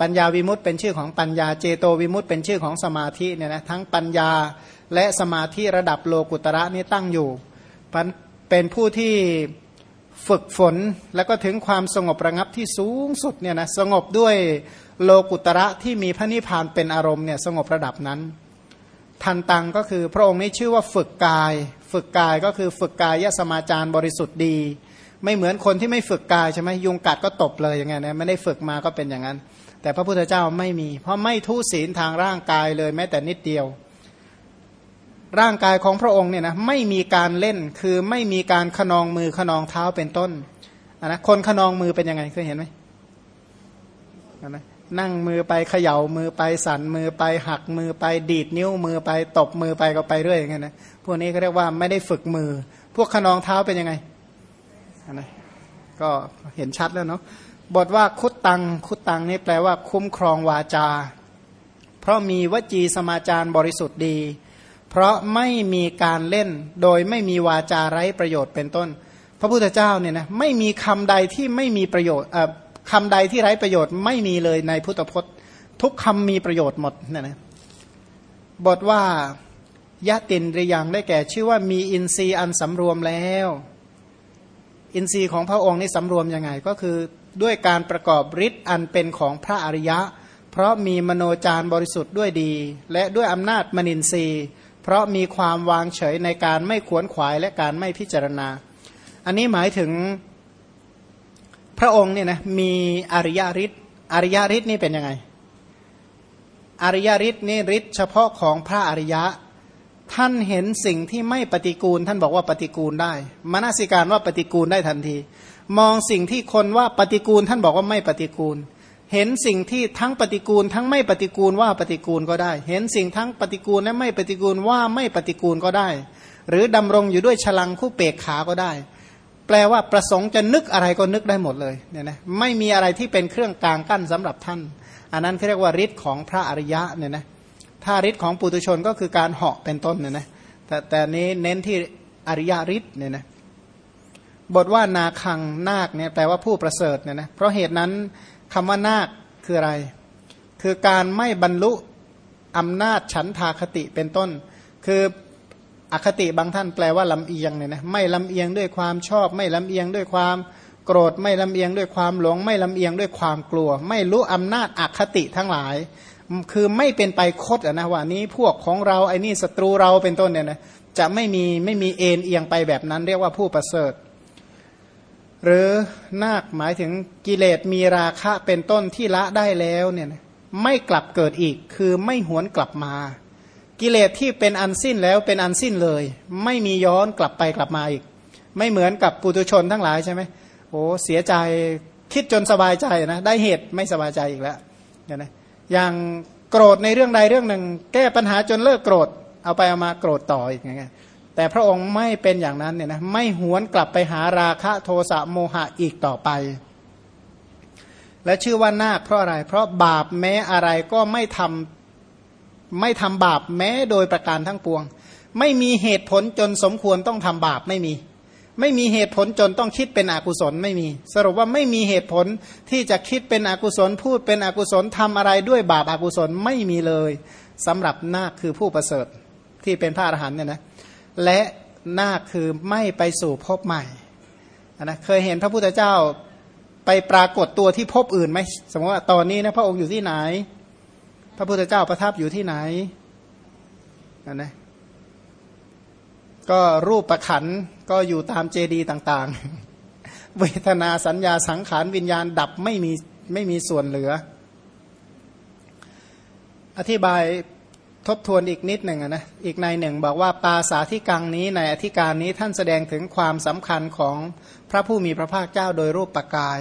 ปัญญาวิมุตต์เป็นชื่อของปัญญาเจโตวิมุตต์เป็นชื่อของสมาธิเนี่ยนะทั้งปัญญาและสมาธิระดับโลกุตระนี้ตั้งอยู่เป็นผู้ที่ฝึกฝนแล้วก็ถึงความสงบระงับที่สูงสุดเนี่ยนะสงบด้วยโลกุตระที่มีพระนิพพานเป็นอารมณ์เนี่ยสงบระดับนั้น ทันตังก็คือพระองค์นี้ชื่อว่าฝึกกาย ฝึกกายก็คือฝึกกายยสมาจารบริสุทธิ์ดี ไม่เหมือนคนที่ไม่ฝึกกายใช่ไหมยุงกัดก็ตบเลยอย่างเงี้ยนะไม่ได้ฝึกมาก็เป็นอย่างนั้น แต่พระพุทธเจ้าไม่มี เพราะไม่ทุศีลทางร่างกายเลยแม้แต่นิดเดียว ร่างกายของพระองค์เนี่ยนะไม่มีการเล่นคือไม่มีการขนองมือขนองเท้าเป็นต้นนะคนขนองมือเป็นยังไงเคยเห็นไหมนะ นั่งมือไปเขย่ามือไปสั่นมือไปหักมือไปดีดนิ้วมือไปตบมือไปก็ไปเรื่อยอย่างเงี้ยนะพวกนี้เขาเรียกว่าไม่ได้ฝึกมือ พวกขนองเท้าเป็นยังไงนะก็เห็นชัดแล้วเนาะบทว่าคุตตังคุตตังนี่แปลว่า คุ้มครองวาจา เพราะมีวจีสมาจารบริสุทธิ์ดี เพราะไม่มีการเล่นโดยไม่มีวาจาไร้ประโยชน์เป็นต้น พระพุทธเจ้าเนี่ยนะไม่มีคำใดที่ไม่มีประโยชน์ คำใดที่ไร้ประโยชน์ไม่มีเลยในพุทธพจน์ ทุกคำมีประโยชน์หมดเนี่ยนะบทว่ายะตินริยังได้แก่ชื่อว่ามีอินทรีย์อันสำรวมแล้ว อินทรีย์ของพระองค์นี่สำรวมยังไงก็คือด้วยการประกอบฤทธิ์อันเป็นของพระอริยะ เพราะมีมโนจารบริสุทธิ์ด้วยดี และด้วยอำนาจมนินทรีย์ เพราะมีความวางเฉยในการไม่ขวนขวายและการไม่พิจารณา อันนี้หมายถึง พระองค์เนี่ยนะมีอริยฤทธิ์อริยฤทธิ์นี่เป็นยังไง อริยฤทธิ์นี่ฤทธิ์เฉพาะของพระอริยะ ท่านเห็นสิ่งที่ไม่ปฏิกูล ท่านบอกว่าปฏิกูลได้มนสิการว่าปฏิกูลได้ทันที มองสิ่งที่คนว่าปฏิกูล ท่านบอกว่าไม่ปฏิกูล เห็นสิ่งที่ทั้งปฏิกูล ทั้งไม่ปฏิกูลว่าปฏิกูลก็ได้ เห็นสิ่งทั้งปฏิกูลและไม่ปฏิกูลว่าไม่ปฏิกูลก็ได้ หรือดำรงอยู่ด้วยฉลังคู่เปกขาก็ได้ แปลว่าประสงค์จะนึกอะไรก็นึกได้หมดเลยเนี่ยนะไม่มีอะไรที่เป็นเครื่องกลางกั้นสำหรับท่าน อันนั้นเขาเรียกว่าฤทธิ์ของพระอริยะเนี่ยนะถ้าฤทธิ์ของปุตุชนก็คือการเหาะเป็นต้นเนี่ยนะแต่แต่นี้เน้นที่อริยฤทธิ์เนี่ยนะบทว่านาคังนาคเนี่ยแปลว่าผู้ประเสริฐเนี่ยนะเพราะเหตุนั้นคำว่านาคคืออะไร คือการไม่บรรลุอำนาจฉันทาคติเป็นต้น คือ อคติบางท่านแปลว่าลำเอียงเนี่ยนะไม่ลำเอียงด้วยความชอบ ไม่ลำเอียงด้วยความโกรธไม่ลำเอียงด้วยความหลง ไม่ลำเอียงด้วยความกลัว ไม่รู้อำนาจอคติทั้งหลาย คือไม่เป็นไปคดนะว่านี้พวกของเราไอ้นี่ศัตรูเราเป็นต้นเนี่ยนะจะไม่มีไม่มีเอ็นเอียงไปแบบนั้น เรียกว่าผู้ประเสริฐ หรือนาคหมายถึงกิเลสมีราคะเป็นต้นที่ละได้แล้วเนี่ยไม่กลับเกิดอีก คือไม่หวนกลับมา กิเลสที่เป็นอันสิ้นแล้วเป็นอันสิ้นเลย ไม่มีย้อนกลับไปกลับมาอีก ไม่เหมือนกับปุถุชนทั้งหลายใช่ไหมโอ้เสียใจคิดจนสบายใจนะ ได้เหตุไม่สบายใจอีกแล้วเนี่ยนะอย่างโกรธในเรื่องใดเรื่องหนึ่ง แก้ปัญหาจนเลิกโกรธ เอาไปเอามาโกรธต่ออีกไงแต่พระองค์ไม่เป็นอย่างนั้นเนี่ยนะไม่หวนกลับไปหาราคะโทสะโมหะอีกต่อไป และชื่อว่านาคเพราะอะไร เพราะบาปแม้อะไรก็ไม่ทำ ไม่ทำบาปแม้โดยประการทั้งปวง ไม่มีเหตุผลจนสมควรต้องทำบาปไม่มี ไม่มีเหตุผลจนต้องคิดเป็นอกุศลไม่มี สรุปว่าไม่มีเหตุผลที่จะคิดเป็นอกุศลพูดเป็นอกุศลทำอะไรด้วยบาปอากุศลไม่มีเลยสำหรับนาคคือผู้ประเสริฐที่เป็นพระอรหันต์เนี่ยนะและนาคคือไม่ไปสู่ภพใหม่นะเคยเห็นพระพุทธเจ้าไปปรากฏตัวที่ภพอื่นไหมสมมติว่าตอนนี้นะพระองค์อยู่ที่ไหน พระพุทธเจ้าประทับอยู่ที่ไหนนะนะก็รูปประขันก็อยู่ตามเจดีย์ต่างๆ เวทนาสัญญาสังขารวิญญาณดับไม่มีไม่มีส่วนเหลือ อธิบายทบทวนอีกนิดหนึ่งนะอีกในหนึ่งบอกว่าปาสาธิกังนี้ในอธิการนี้ท่านแสดงถึงความสำคัญของพระผู้มีพระภาคเจ้าโดยรูปปกาย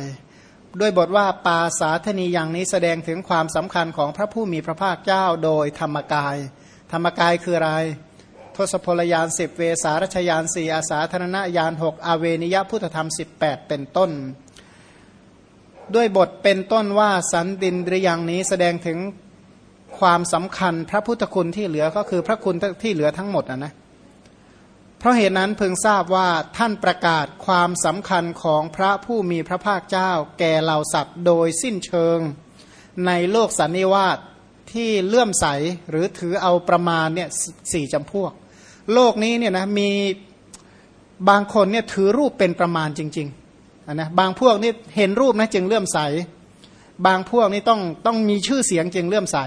ด้วยบทว่าปาสาธนีอย่างนี้แสดงถึงความสำคัญของพระผู้มีพระภาคเจ้าโดยธรรมกาย ธรรมกายคืออะไร ทศพลยานสิบเวสารชยานสี่อาสาธนณยานหกอเวนิยพุทธธรรมสิบแปดเป็นต้น ด้วยบทเป็นต้นว่าสันดินหรือยังนี้แสดงถึงความสำคัญพระพุทธคุณที่เหลือก็คือพระคุณที่เหลือทั้งหมดนะนะ ราะเหตุนั้นเพึงทราบว่าท่านประกาศความสำคัญของพระผู้มีพระภาคเจ้า แก่เหล่าสัตว์โดยสิ้นเชิง ในโลกสันนิวาสที่เลื่อมใสหรือถือเอาประมาณเนี่ยสี่จำพวก โลกนี้เนี่ยนะมีบางคนเนี่ยถือรูปเป็นประมาณจริงๆนะบางพวกนี่เห็นรูปนะจึงเลื่อมใส บางพวกนี่ต้องต้องมีชื่อเสียงจึงเลื่อมใส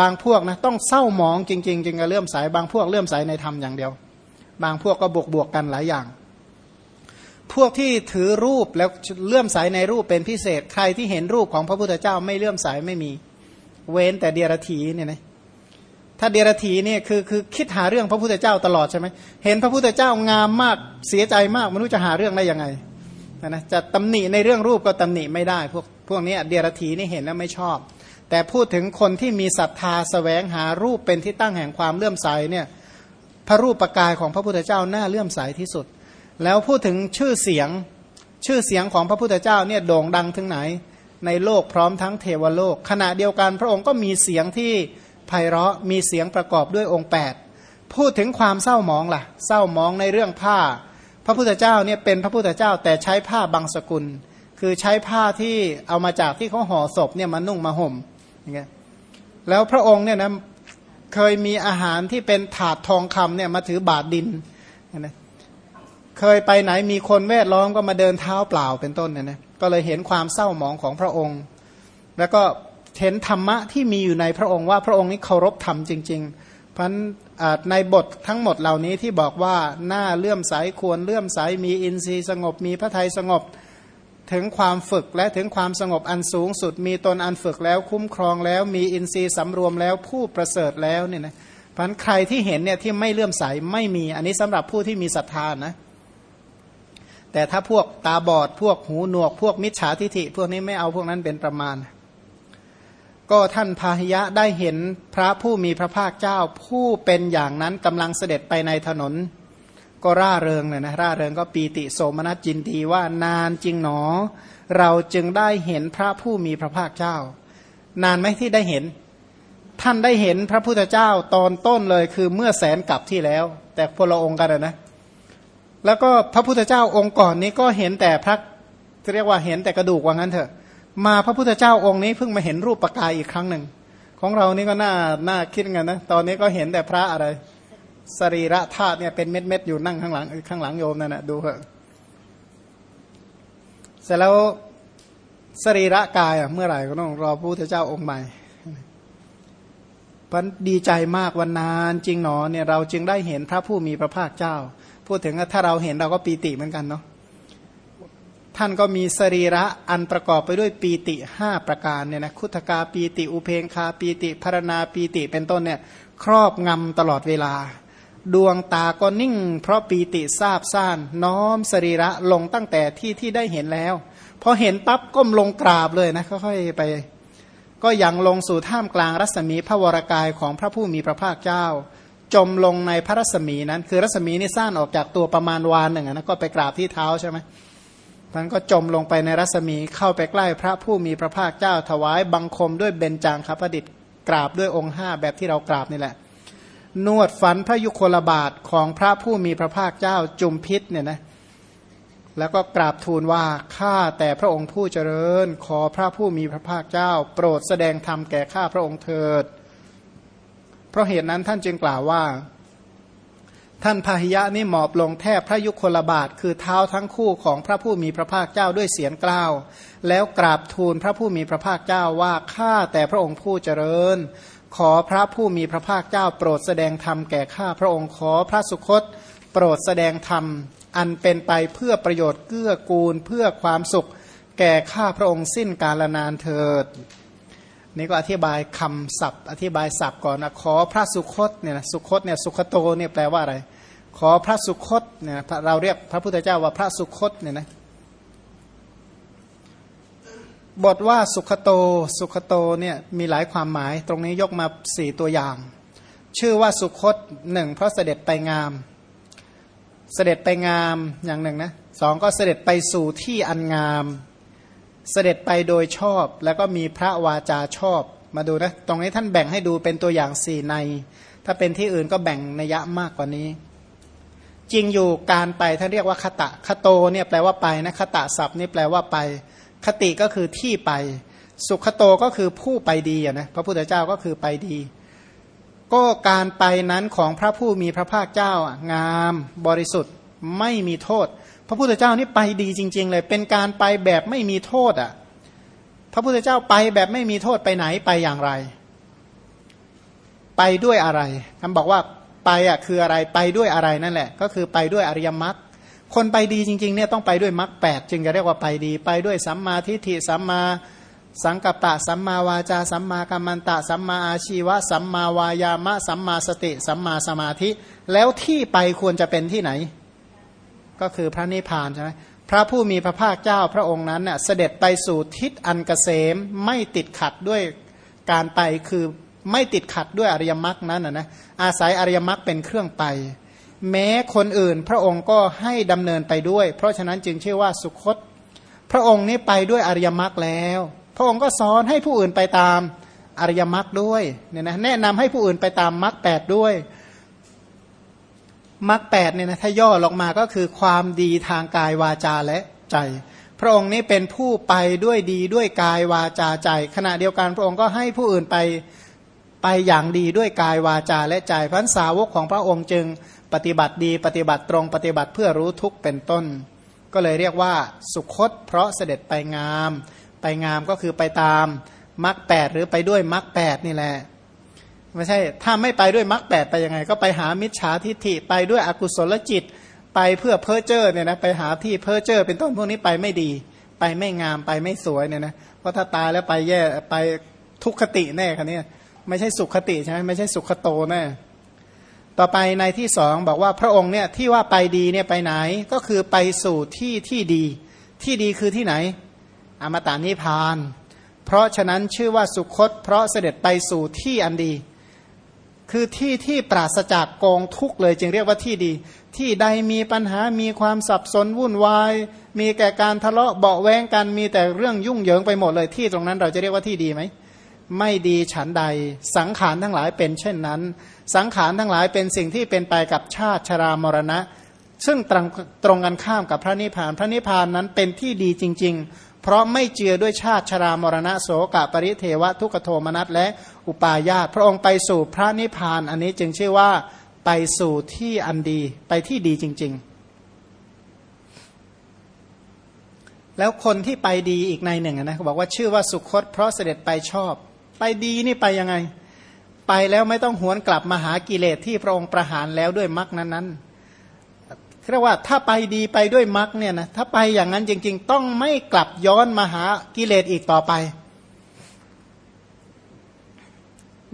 บางพวกนะต้องเศร้าหมองจริงๆ จึงจะเลื่อมใส บางพวกเลื่อมใสในธรรมอย่างเดียว บางพวกก็บวกบวกกันหลายอย่าง พวกที่ถือรูปแล้วเลื่อมใสในรูปเป็นพิเศษ ใครที่เห็นรูปของพระพุทธเจ้าไม่เลื่อมใสไม่มี เว้นแต่เดียรถีเนี่ยนะถ้าเดียรถีเนี่ยคือคือคิดหาเรื่องพระพุทธเจ้าตลอดใช่ไหมเห็นพระพุทธเจ้างามมากเสียใจมากไม่รู้จะหาเรื่องได้ยังไงนะจะตำหนิในเรื่องรูปก็ตำหนิไม่ได้ พวกพวกนี้เดียรถีนี่เห็นแล้วไม่ชอบ แต่พูดถึงคนที่มีศรัทธาสแสวงหารูปเป็นที่ตั้งแห่งความเลื่อมใสเนี่ย พระรูปประกายของพระพุทธเจ้าน่าเลื่อมใสที่สุด แล้วพูดถึงชื่อเสียงชื่อเสียงของพระพุทธเจ้าเนี่ยโด่งดังถึงไหน ในโลกพร้อมทั้งเทวโลก ขณะเดียวกันพระองค์ก็มีเสียงที่ไพเราะมีเสียงประกอบด้วยองค์ 8 พูดถึงความเศร้าหมองล่ะ เศร้าหมองในเรื่องผ้า พระพุทธเจ้าเนี่ยเป็นพระพุทธเจ้าแต่ใช้ผ้าบางสกุล คือใช้ผ้าที่เอามาจากที่เขาห่อศพเนี่ยมานุ่งมาห่มอย่างเงี้ยแล้วพระองค์เนี่ยนะ เคยมีอาหารที่เป็นถาดทองคำเนี่ยมาถือบาทดินนะเคยไปไหนมีคนแวดล้อมก็มาเดินเท้าเปล่าเป็นต้นเนี่ยนะก็เลยเห็นความเศร้าหมองของพระองค์ แล้วก็เห็นธรรมะที่มีอยู่ในพระองค์ว่าพระองค์นี้เคารพธรรมจริง ๆ เพราะในบททั้งหมดเหล่านี้ที่บอกว่าหน้าเลื่อมใสควรเลื่อมใสมีอินทรีย์สงบมีพระทัยสงบ ถึงความฝึกและถึงความสงบอันสูงสุด มีตนอันฝึกแล้วคุ้มครองแล้ว มีอินทรีย์สำรวมแล้วผู้ประเสริฐแล้วเนี่ยนะพันใครที่เห็นเนี่ยที่ไม่เลื่อมใสไม่มีอันนี้สำหรับผู้ที่มีศรัทธานะ แต่ถ้าพวกตาบอดพวกหูหนวก พวกมิจฉาทิฐิ พวกนี้ไม่เอาพวกนั้นเป็นประมาณ ก็ท่านพาหิยะได้เห็นพระผู้มีพระภาคเจ้า ผู้เป็นอย่างนั้นกำลังเสด็จไปในถนน ก็ร่าเริงเลยนะร่าเริงก็ปีติโสมนัสจินดีว่านานจริงหนอ เราจึงได้เห็นพระผู้มีพระภาคเจ้า นานไหมที่ได้เห็น ท่านได้เห็นพระพุทธเจ้าตอนต้นเลยคือเมื่อแสนกับที่แล้ว แต่พลองค์กันนะ แล้วก็พระพุทธเจ้าองค์ก่อนนี้ก็เห็นแต่พระเรียกว่าเห็นแต่กระดูกว่างั้นเถอะ มาพระพุทธเจ้าองค์นี้เพิ่งมาเห็นรูปปกายอีกครั้งหนึ่งของเรานี่ก็น่าน่าคิดกันนะตอนนี้ก็เห็นแต่พระอะไร สรีระธาตุเนี่ยเป็นเม็ดเม็ดอยู่นั่งข้างหลังข้างหลังโยมนั่นนะดูเถอะเสร็จแล้วสรีระกายอะเมื่อไหร่ก็ต้องรอพระพุทธเจ้าองค์ใหม่พันดีใจมากวันนานจริงหนอเนี่ยเราจึงได้เห็นพระผู้มีพระภาคเจ้า พูดถึงถ้าเราเห็นเราก็ปีติเหมือนกันเนาะท่านก็มีสรีระอันประกอบไปด้วยปีติห้าประการเนี่ยนะคุตกาปีติอุเพงคาปีติพารณาปีติเป็นต้นเนี่ยครอบงำตลอดเวลา ดวงตาก็นิ่ง เพราะปีติทราบซ่าน น้อมสรีระลงตั้งแต่ที่ที่ได้เห็นแล้ว พอเห็นปั๊บก้มลงกราบเลยนะค่อยๆไป ก็ยังลงสู่ท่ามกลางรัศมีพระวรากายของพระผู้มีพระภาคเจ้า จมลงในพระรัศมีนั้น คือรัศมีนี่สั้นออกจากตัวประมาณวานหนึ่งนะก็ไปกราบที่เท้าใช่ไหมท่านก็จมลงไปในรัศมีเข้าไปใกล้พระผู้มีพระภาคเจ้าถวายบังคมด้วยเบญจางคประดิษฐ์กราบด้วยองค์ห้าแบบที่เรากราบนี่แหละ นวดฝันพระยุคลบาทของพระผู้มีพระภาคเจ้าจุมพิษเนี่ยนะแล้วก็กราบทูลว่าข้าแต่พระองค์ผู้เจริญ ขอพระผู้มีพระภาคเจ้า โปรดแสดงธรรมแก่ข้าพระองค์เถิด เพราะเหตุนั้นท่านจึงกล่าวว่า ท่านพาหิยะนี่หมอบลงแทบพระยุคลบาท คือเท้าทั้งคู่ของพระผู้มีพระภาคเจ้าด้วยเสียงกล้าว แล้วกราบทูลพระผู้มีพระภาคเจ้าว่าข้าแต่พระองค์ผู้เจริญ ขอพระผู้มีพระภาคเจ้าโปรดแสดงธรรมแก่ข้าพระองค์ขอพระสุคต โปรดแสดงธรรม อันเป็นไปเพื่อประโยชน์เกื้อกูลเพื่อความสุข แก่ข้าพระองค์สิ้นกาลนานเถิด นี่ก็อธิบายคำศัพท์ อธิบายศัพท์ก่อนนะขอพระสุคตเนี่ยสุคตเนี่ยสุขโตเนี่ยแปลว่าอะไร ขอพระสุคตเนี่ยเราเรียกพระพุทธเจ้าว่าพระสุคตเนี่ยนะ บทว่าสุขโตสุขโตเนี่ยมีหลายความหมาย ตรงนี้ยกมาสี่ตัวอย่าง ชื่อว่าสุคตหนึ่งเพราะเสด็จไปงาม เสด็จไปงามอย่างหนึ่งนะสองก็เสด็จไปสู่ที่อันงาม เสด็จไปโดยชอบ แล้วก็มีพระวาจาชอบ มาดูนะตรงนี้ท่านแบ่งให้ดูเป็นตัวอย่างสี่ใน ถ้าเป็นที่อื่นก็แบ่งนัยยะมากกว่านี้ จริงอยู่การไปท่านเรียกว่าคตะคโตเนี่ยแปลว่าไปนะคตะศัพท์นี่แปลว่าไป คติก็คือที่ไป สุขโตก็คือผู้ไปดีนะพระพุทธเจ้าก็คือไปดี ก็การไปนั้นของพระผู้มีพระภาคเจ้างามบริสุทธิ์ไม่มีโทษ พระพุทธเจ้านี่ไปดีจริง ๆ เลย เป็นการไปแบบไม่มีโทษอะพระพุทธเจ้าไปแบบไม่มีโทษไปไหนไปอย่างไร ไปด้วยอะไรคำบอกว่าไปอะคืออะไรไปด้วยอะไรนั่นแหละ ก็คือไปด้วยอริยมรรค คนไปดีจริงๆเนี่ยต้องไปด้วยมรรคแปดจึงจะเรียกว่าไปดี ไปด้วยสัมมาทิฏฐิสัมมาสังกัปปะสัมมาวาจาสัมมากัมมันตะ สัมมาอาชีวะ สัมมาวายามะ สัมมาสติ สัมมาสมาธิ แล้วที่ไปควรจะเป็นที่ไหน ก็คือพระนิพพานใช่ไหมพระผู้มีพระภาคเจ้าพระองค์นั้นเน่ยเสด็จไปสู่ทิศอันกเกษมไม่ติดขัดด้วยการไปคือไม่ติดขัดด้วยอริยมรรคนั้นนะอาศัยอริยมรรคเป็นเครื่องไป แม้คนอื่นพระองค์ก็ให้ดำเนินไปด้วย เพราะฉะนั้นจึงชื่อว่าสุคต พระองค์นี้ไปด้วยอริยมรรคแล้ว พระองค์ก็สอนให้ผู้อื่นไปตามอริยมรรคด้วยเนี่ยนะแนะนำให้ผู้อื่นไปตามมรรคแปดด้วยมรรคแปดเนี่ยนะถ้าย่อลงมาก็คือความดีทางกายวาจาและใจ พระองค์นี้เป็นผู้ไปด้วยดีด้วยกายวาจาใจ ขณะเดียวกันพระองค์ก็ให้ผู้อื่นไปไปอย่างดีด้วยกายวาจาและใจพันสาวกของพระองค์จึง ปฏิบัติดีปฏิบัติตรงปฏิบัติเพื่อรู้ทุกเป็นต้น ก็เลยเรียกว่าสุคต เพราะเสด็จไปงาม ไปงามก็คือไปตามมรรคแปดหรือไปด้วยมรรคแปดนี่แหละไม่ใช่ถ้าไม่ไปด้วยมรรคแปดไปยังไง ก็ไปหามิจฉาทิฏฐิไปด้วยอกุศลจิต ไปเพื่อเพ้อเจ้อเนี่ยนะไปหาที่เพ้อเจ้อเป็นต้นพวกนี้ไปไม่ดี ไปไม่งามไปไม่สวยเนี่ยนะเพราะถ้าตายแล้วไปแย่ไปทุกขติแน่คันนี้ไม่ใช่สุขติใช่ไหมไม่ใช่สุขโตแน่ ต่อไปในที่สองบอกว่าพระองค์เนี่ยที่ว่าไปดีเนี่ยไปไหนก็คือไปสู่ที่ที่ดี ที่ดีคือที่ไหน อมตะนิพาน เพราะฉะนั้นชื่อว่าสุคต เพราะเสด็จไปสู่ที่อันดี คือที่ที่ปราศจากกองทุกเลยจึงเรียกว่าที่ดี ที่ใดมีปัญหามีความสับสนวุ่นวาย มีแก่การทะเลาะเบาแวงกันมีแต่เรื่องยุ่งเหยิงไปหมดเลยที่ตรงนั้นเราจะเรียกว่าที่ดีไหม ไม่ดีฉันใด สังขารทั้งหลายเป็นเช่นนั้น สังขารทั้งหลายเป็นสิ่งที่เป็นไปกับชาติชรามรณะ ซึ่งตรงตรงกันข้ามกับพระนิพพาน พระนิพพานนั้นเป็นที่ดีจริง ๆ เพราะไม่เจือด้วยชาติชรามรณะโสกะปริเทวะทุกโทมนัสและอุปาญาตพระองค์ไปสู่พระนิพพานอันนี้จึงชื่อว่าไปสู่ที่อันดีไปที่ดีจริง ๆแล้วคนที่ไปดีอีกในหนึ่งนะเขาบอกว่าชื่อว่าสุคตเพราะเสด็จไปชอบ ไปดีนี่ไปยังไง ไปแล้วไม่ต้องหวนกลับมาหากิเลสที่พระองค์ประหารแล้วด้วยมรรคนั้นๆเรียกว่าถ้าไปดีไปด้วยมรรคเนี่ยนะถ้าไปอย่างนั้นจริง ๆ ต้องไม่กลับย้อนมาหากิเลสอีกต่อไป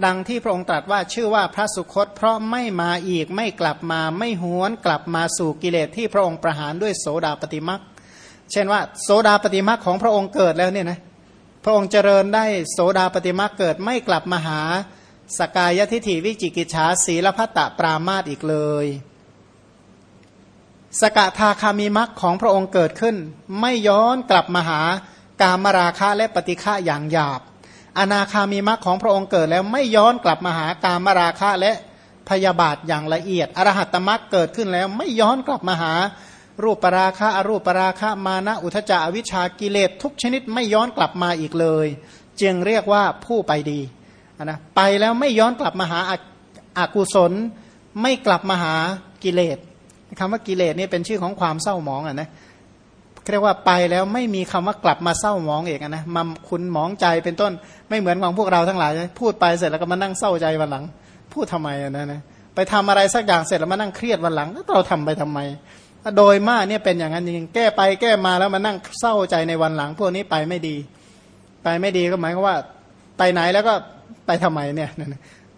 ดังที่พระองค์ตรัสว่าชื่อว่าพระสุคต เพราะไม่มาอีกไม่กลับมาไม่หวนกลับมาสู่กิเลสที่พระองค์ประหารด้วยโสดาปฏิมักเช่นว่า โสดาปฏิมักของพระองค์เกิดแล้วเนี่ยนะ พระองค์เจริญได้โสดาปฏิมักเกิดไม่กลับมาหาสกายทิฐิวิจิกิจฉาศีลพัตตปรามาตอีกเลย สกทาคามีมักของพระองค์เกิดขึ้น ไม่ย้อนกลับมาหากามราคะและปฏิฆะอย่างหยาบ อนาคามีมักของพระองค์เกิดแล้วไม่ย้อนกลับมาหากามราคะและพยาบาทอย่างละเอียด อรหัตตมักเกิดขึ้นแล้วไม่ย้อนกลับมาหา รูปปราคะอรูปปราคะมานะอุทจาอวิชากิเลสทุกชนิดไม่ย้อนกลับมาอีกเลย จึงเรียกว่าผู้ไปดีนะไปแล้วไม่ย้อนกลับมาหาอากุศล ไม่กลับมาหากิเลสคำว่ากิเลสนี่เป็นชื่อของความเศร้าหมองอะนะเรียกว่าไปแล้วไม่มีคำว่ากลับมาเศร้าหมองเองนะมัมคุณหมองใจเป็นต้นไม่เหมือนของพวกเราทั้งหลาย พูดไปเสร็จแล้วก็มานั่งเศร้าใจวันหลัง พูดทำไมอะนะนะไปทำอะไรสักอย่างเสร็จแล้วมานั่งเครียดวันหลังเราทำไปทำไม โดยมากเนี่ยเป็นอย่างนั้นจริงแก้ไปแก้มาแล้วมานั่งเศร้าใจในวันหลัง พวกนี้ไปไม่ดี ไปไม่ดีก็หมายความว่า ไปไหนแล้วก็ไปทำไมเนี่ย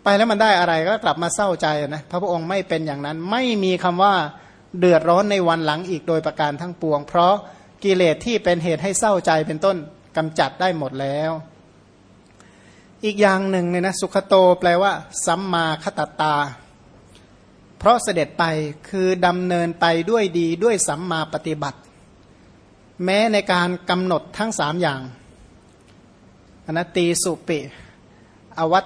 ไปแล้วมันได้อะไรก็กลับมาเศร้าใจนะพระพุทธองค์ไม่เป็นอย่างนั้น ไม่มีคำว่าเดือดร้อนในวันหลังอีกโดยประการทั้งปวง เพราะกิเลสที่เป็นเหตุให้เศร้าใจเป็นต้นกำจัดได้หมดแล้ว อีกอย่างหนึ่งเนี่ยนะสุขโตแปลว่า สัมมาคตตา ราะเสด็จไปคือดำเนินไปด้วยดีด้วยสัมมาปฏิบัติ แม้ในการกำหนดทั้งสามอย่างอนตีสุปิอวัต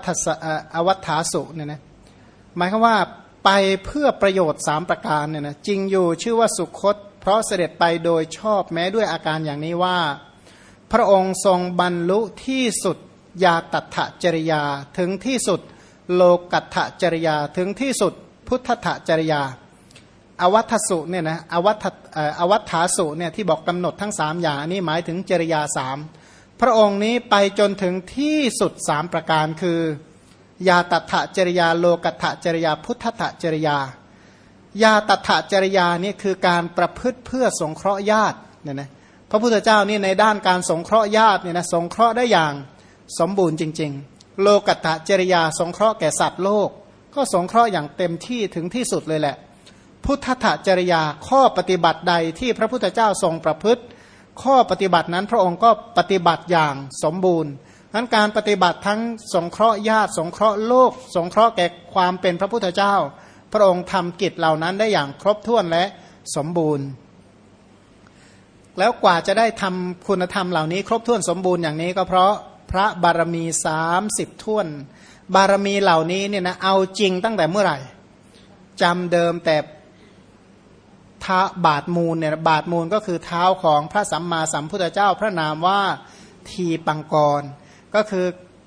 อวัฏฐาสุเนี่ยนะหมายคือว่าไปเพื่อประโยชน์สามประการเนี่ยนะจริงอยู่ชื่อว่าสุคต เพราะเสด็จไปโดยชอบแม้ด้วยอาการอย่างนี้ว่า พระองค์ทรงบรรลุที่สุดยาตัถจริยาถึงที่สุด โลกัตถจริยาถึงที่สุด พุทธถจริยา อวัตสุเนี่ยนะอวัตอวัตถาสุเนี่ยที่บอกกำหนดทั้งสามอย่างนี้หมายถึงจริยาสามพระองค์นี้ไปจนถึงที่สุดสามประการคือยาตถะจริยาโลกัตถจริยา พุทธถจริยายาตถะจริยานี่คือการประพฤติเพื่อสงเคราะห์ญาติเนี่ยนะพระพุทธเจ้านี่ในด้านการสงเคราะห์ญาติเนี่ยนะสงเคราะห์ได้อย่างสมบูรณ์จริง ๆ โลกัตถจริยาสงเคราะห์แก่สัตว์โลก ก็สงเคราะห์อย่างเต็มที่ถึงที่สุดเลยแหละ พุทธถจริยาข้อปฏิบัติใดที่พระพุทธเจ้าทรงประพฤติ ข้อปฏิบัตินั้นพระองค์ก็ปฏิบัติอย่างสมบูรณ์นั้นการปฏิบัติทั้งสงเคราะห์ญาติ สงเคราะห์โลก สงเคราะห์แก่ความเป็นพระพุทธเจ้า พระองค์ทำกิจเหล่านั้นได้อย่างครบถ้วนและสมบูรณ์ แล้วกว่าจะได้ทำคุณธรรมเหล่านี้ ครบถ้วนสมบูรณ์อย่างนี้ก็เพราะพระบารมีสามสิบท่วน บารมีเหล่านี้เนี่ยนะเอาจริงตั้งแต่เมื่อไหร่จำเดิมแต่ท้าบาทมูลเนี่ยบาทมูลก็คือเท้าของพระสัมมาสัมพุทธเจ้าพระนามว่าทีปังกร ก็คือ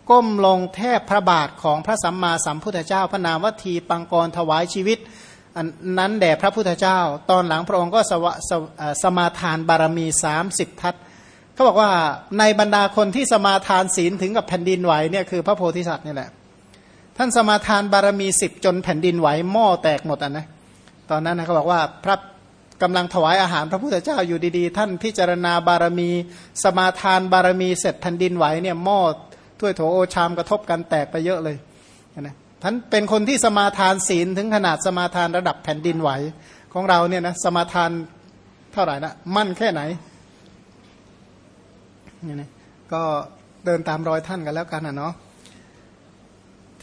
ก้มลงแทบพระบาทของพระสัมมาสัมพุทธเจ้า พระนามวัตถีปังกรถวายชีวิตนนั้นแด่พระพุทธเจ้า ตอนหลังพระองค์ก็สวสสมาทานบารมีสามสิบทัศเขาบอกว่าในบรรดาคนที่สมาทานศีลถึงกับแผ่นดินไหวเนี่ยคือพระโพธิสัตว์นี่แหละ ท่านสมาทานบารมีสิบจนแผ่นดินไหวหม้อแตกหมดอะนะตอนนั้นนะเขาบอกว่าพระกำลังถวายอาหารพระพุทธเจ้าอยู่ดีๆ ท่านพิจารณาบารมี สมาทานบารมีเสร็จแผ่นดินไหวเนี่ยหม้อถ้วยโถโอชามกระทบกันแตกไปเยอะเลยนะท่านเป็นคนที่สมาทานศีลถึงขนาดสมาทานระดับแผ่นดินไหวของเราเนี่ยนะสมาทานเท่าไหร่นะมั่นแค่ไหนเนี่ยนะก็เดินตามรอยท่านกันแล้วกันนะเนาะ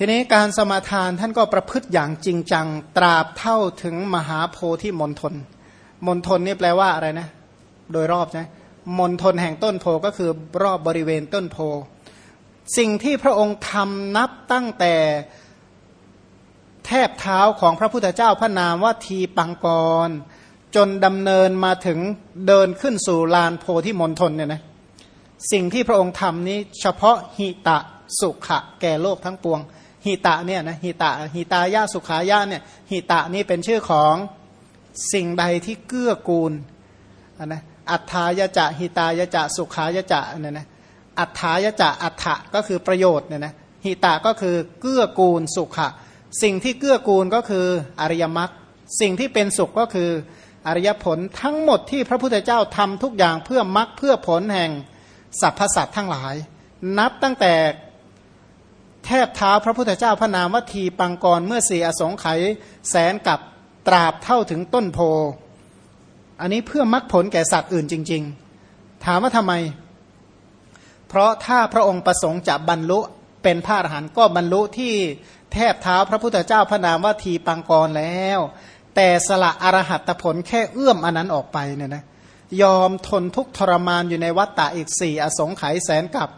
ทีนี้การสมาทานท่านก็ประพฤติอย่างจริงจัง ตราบเท่าถึงมหาโพธิมณฑลมณฑลนี่แปลว่าอะไรนะ โดยรอบใช่มณฑลแห่งต้นโพก็คือรอบบริเวณต้นโพ สิ่งที่พระองค์ทำนับตั้งแต่แทบเท้าของพระพุทธเจ้าพระนามว่าทีปังกร จนดำเนินมาถึงเดินขึ้นสู่ลานโพธิมณฑลเนี่ยนะสิ่งที่พระองค์ทำนี้เฉพาะหิตะสุขะแก่โลกทั้งปวง หิตะเนี่ยนะหิตะหิตายะสุขายะเนี่ยหิตะนี่เป็นชื่อของสิ่งใดที่เกื้อกูลนะอัฏฐายจะหิตายจะสุขายจะเนี่ยนะอัฏฐายจะอัฏฐะก็คือประโยชน์เนี่ยนะหิตะก็คือเกื้อกูลสุขะสิ่งที่เกื้อกูลก็คืออริยมรรคสิ่งที่เป็นสุขก็คืออริยผลทั้งหมดที่พระพุทธเจ้าทำทุกอย่างเพื่อมรรคเพื่อผลแห่งสรรพสัตว์ทั้งหลาย นับตั้งแต่ แทบเท้าพระพุทธเจ้าพระนามวัตถีปังกรเมื่อสี่อสงไขยแสนกับตราบเท่าถึงต้นโพ อันนี้เพื่อมรรคผลแก่สัตว์อื่นจริง ๆ ถามว่าทำไม เพราะถ้าพระองค์ประสงค์จะบรรลุเป็นพระอรหันต์ก็บรรลุที่แทบเท้าพระพุทธเจ้าพระนามว่าทีปังกรแล้ว แต่สละอรหัตผลแค่เอื้อมอันนั้นออกไปเนี่ยนะยอมทนทุกทรมานอยู่ในวัฏฏะอีกสี่อสงไขยแสนกับ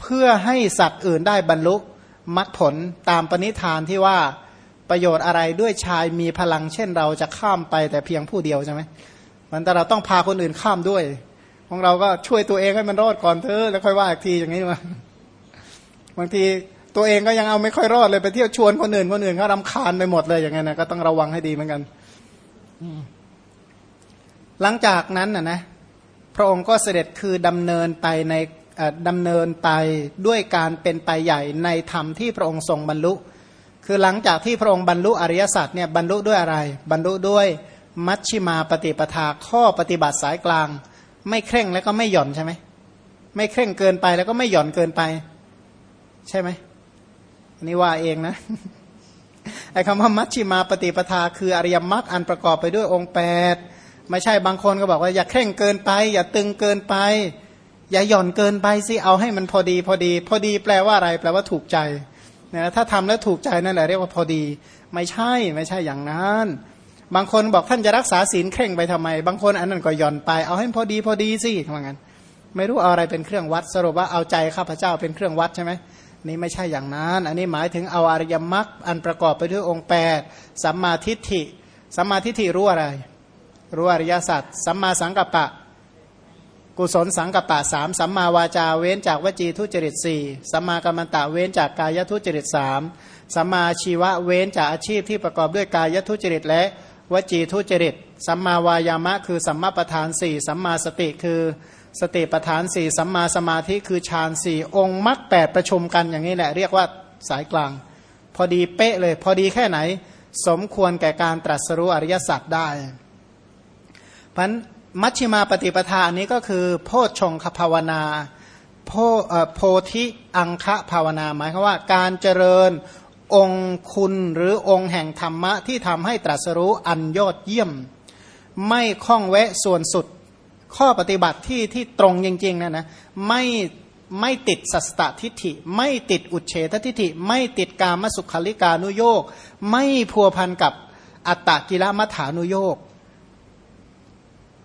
เพื่อให้สัตว์อื่นได้บรรลุ มรรคผลตามปณิธานที่ว่าประโยชน์อะไรด้วยชายมีพลังเช่นเราจะข้ามไปแต่เพียงผู้เดียวใช่ไหมมันแต่เราต้องพาคนอื่นข้ามด้วย ของเราก็ช่วยตัวเองให้มันรอดก่อนเถอะแล้วค่อยว่าอีกทีอย่างนี้มาบางทีตัวเองก็ยังเอาไม่ค่อยรอดเลยไปเที่ยวชวนคนอื่นคนอื่นเขารำคาญไปหมดเลยอย่างเงี้ยนะก็ต้องระวังให้ดีเหมือนกันหลังจากนั้นนะนะพระองค์ก็เสด็จคือดำเนินไปใน ดำเนินไปด้วยการเป็นไปใหญ่ในธรรมที่พระองค์ทรงบรรลุ คือหลังจากที่พระองค์บรรลุอริยสัจเนี่ยบรรลุด้วยอะไร บรรลุด้วยมัชชิมาปฏิปทาข้อปฏิบัติสายกลาง ไม่เคร่งแล้วก็ไม่หย่อนใช่ไหมไม่เคร่งเกินไปแล้วก็ไม่หย่อนเกินไป ใช่ไหมนนี้ว่าเองนะไอ้คำว่ามัชชิมาปฏิปทา คืออริยมรรคอันประกอบไปด้วยองค์แปดไม่ใช่บางคนก็บอกว่าอย่าเคร่งเกินไป อย่าตึงเกินไป อย่าหย่อนเกินไปสิเอาให้มันพอดีพอดี พอดีแปลว่าอะไร แปลว่าถูกใจนะถ้าทำแล้วถูกใจนั่นแหละเรียกว่าพอดี ไม่ใช่ไม่ใช่อย่างนั้นบางคนบอกท่านจะรักษาศีลเคร่งไปทำไม บางคนอันนั้นก็หย่อนไปเอาให้พอดีพอดีสิทำงั้น ไม่รู้เอาอะไรเป็นเครื่องวัด สรุปว่าเอาใจข้าพเจ้าเป็นเครื่องวัดใช่ไหมนี่ไม่ใช่อย่างนั้น อันนี้หมายถึงเอาอริยมรรคอันประกอบไปด้วยองค์แปดสัมมาทิฏฐิ สัมมาทิฏฐิรู้อะไร รู้อริยสัจสัมมาสังกัปปะ กุศลสังกัปปะสามสัมมาวาจาเว้นจากวจีทุจริตสี่สัมมากรรมตะเว้นจากกายทุจริตสามสัมมาชีวะเว้นจากอาชีพที่ประกอบด้วยกายทุจริตและวจีทุจริต สัมมาวายามะคือสัมมาประธานสี่สัมมาสติคือสติประธานสี่สัมมาสมาธิคือฌานสี่องค์มรรคแปดประชุมกันอย่างนี้แหละเรียกว่าสายกลาง พอดีเป๊ะเลย พอดีแค่ไหน สมควรแก่การตรัสรู้อริยสัจได้ เพัน มัชฌิมาปฏิปทานี้ก็คือ โพชฌงคภาวนาโพโพธิอังคะภาวนาหมายความว่าการเจริญองคุณหรือองค์แห่งธรรมะที่ทำให้ตรัสรู้อันยอดเยี่ยม ไม่คล้องแวะส่วนสุดข้อปฏิบัติที่ที่ตรงจริงๆนะนะไม่ไม่ติดสัสตทิฏฐิ ไม่ติดอุเฉททิฏฐิ ไม่ติดกามสุขลิกานุโยก ไม่พัวพันกับอัตตกิลมัฐานุโยก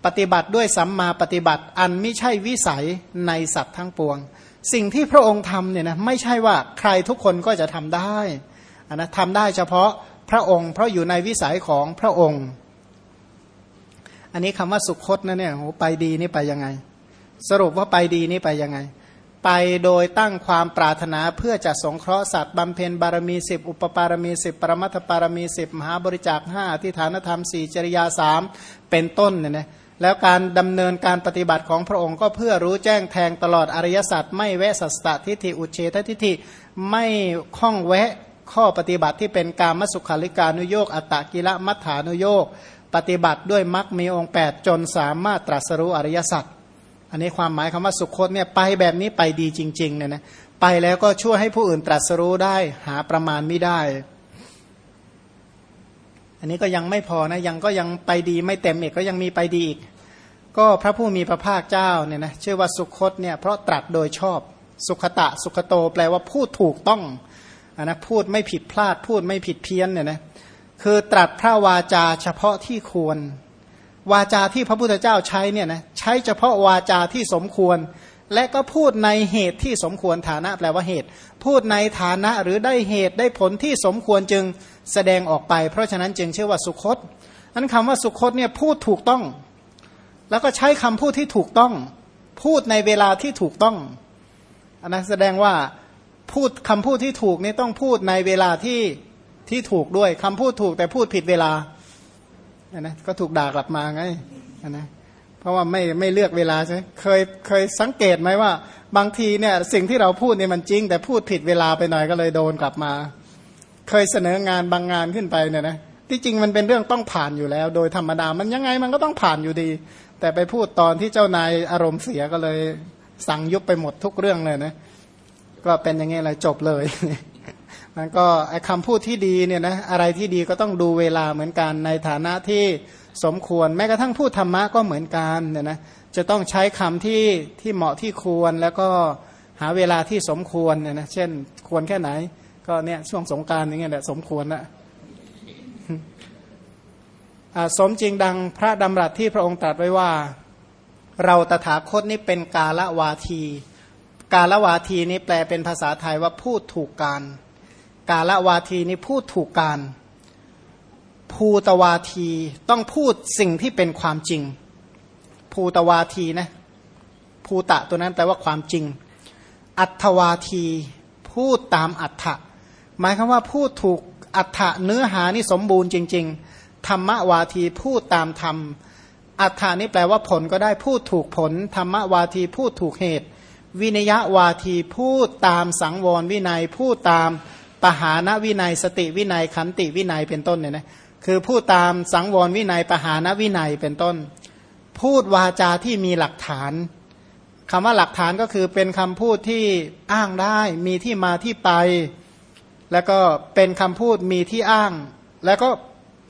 ปฏิบัติด้วยสัมมาปฏิบัติ อันไม่ใช่วิสัยในสัตว์ทั้งปวง สิ่งที่พระองค์ทำเนี่ยนะไม่ใช่ว่าใครทุกคนก็จะทำได้นะทำได้เฉพาะพระองค์ เพราะอยู่ในวิสัยของพระองค์ อันนี้คำว่าสุคตนะเนี่ยโหไปดีนี่ไปยังไง สรุปว่าไปดีนี่ไปยังไง ไปโดยตั้งความปรารถนาเพื่อจะสงเคราะห์สัตว์บำเพ็ญบารมีสิบอุปปารมีสิบปรมัตถปารมีสิบมหาบริจาคห้าที่ฐานธรรมสี่จริยาสามเป็นต้นเนี่ยนะ แล้วการดำเนินการปฏิบัติของพระองค์ก็เพื่อรู้แจ้งแทงตลอดอริยสัจไม่แวะสัสตทิฏฐิอุเฉททิฏฐิไม่ข้องแวะข้อปฏิบัติที่เป็นการมสุขาริการุโยกอัตตกิละมัฏฐานุโยกปฏิบัติด้วยมรรคมีองค์ 8 จนสามารถตรัสรู้อริยสัจอันนี้ความหมายคำว่าสุขคตเนี่ยไปแบบนี้ไปดีจริงๆเนี่ยนะไปแล้วก็ช่วยให้ผู้อื่นตรัสรู้ได้หาประมาณไม่ได้ อันนี้ก็ยังไม่พอนะยังก็ยังไปดีไม่เต็มอีกก็ยังมีไปดีอีก ก็พระผู้มีพระภาคเจ้าเนี่ยนะชื่อว่าสุคตเนี่ยเพราะตรัสโดยชอบสุขตะสุขโตแปลว่าพูดถูกต้องอนะพูดไม่ผิดพลาดพูดไม่ผิดเพี้ยนเนี่ยนะคือตรัสพระวาจาเฉพาะที่ควร วาจาที่พระพุทธเจ้าใช้เนี่ยนะใช้เฉพาะวาจาที่สมควร และก็พูดในเหตุที่สมควรฐานะแปลว่าเหตุ พูดในฐานะหรือได้เหตุได้ผลที่สมควรจึง แสดงออกไป เพราะฉะนั้นจึงชื่อว่าสุคตนั้นคำว่าสุคตเนี่ยพูดถูกต้อง แล้วก็ใช้คำพูดที่ถูกต้อง พูดในเวลาที่ถูกต้องอันนั้นแสดงว่าพูดคำพูดที่ถูกนี่ต้องพูดในเวลาที่ที่ถูกด้วยคำพูดถูกแต่พูดผิดเวลานนะก็ถูกด่ากลับมาไงนะเพราะว่าไม่ไม่เลือกเวลาใช่ไหมเคยเคยสังเกตไหมว่า บางทีเนี่ยสิ่งที่เราพูดเนี่ยมันจริง แต่พูดผิดเวลาไปหน่อยก็เลยโดนกลับมา เคยเสนองานบางงานขึ้นไปเนี่ยนะที่จริงมันเป็นเรื่องต้องผ่านอยู่แล้ว โดยธรรมดามันยังไงมันก็ต้องผ่านอยู่ดี แต่ไปพูดตอนที่เจ้านายอารมณ์เสียก็เลย สั่งยุบไปหมดทุกเรื่องเลยนะก็เป็นอย่างงี้เลยจบเลยมันก็ไอคำพูดที่ดีเนี่ยนะอะไรที่ดีก็ต้องดูเวลาเหมือนกันในฐานะที่สมควร แม้กระทั่งพูดธรรมะก็เหมือนกันเนี่ยนะจะต้องใช้คำที่ที่เหมาะที่ควรแล้วก็หาเวลาที่สมควรเนี่ยนะเช่น ควรแค่ไหน ก็เนี่ยช่วงสงการอย่างเงี้ยแหละสมควรนะสมจริงดังพระดำรัสที่พระองค์ตรัสไว้ว่า เราตถาคตนี่เป็นกาละวาที กาละวาทีนี้แปลเป็นภาษาไทยว่าพูดถูกการ กาละวาทีนี้พูดถูกการ ภูตวาทีต้องพูดสิ่งที่เป็นความจริง ภูตวาทีนะภูตะตัวนั้นแปลว่าความจริง อัตวาทีพูดตามอัตถะ หมายคือว่าพูดถูกอัตถะเนื้อหานี่สมบูรณ์จริง ๆ ธรรมวาทีพูดตามธรรม อัฏฐานี้แปลว่าผลก็ได้พูดถูกผล ธรรมวาทีพูดถูกเหตุ วินยวาทีพูดตามสังวรวินัยพูดตามปหานวินัยสติวินัยขันติวินัยเป็นต้นเนี่ยนะคือพูดตามสังวรวินัยปหานวินัยเป็นต้น พูดวาจาที่มีหลักฐานคำว่าหลักฐานก็คือเป็นคำพูดที่อ้างได้มีที่มาที่ไป แล้วก็เป็นคำพูดมีที่อ้าง แล้วก็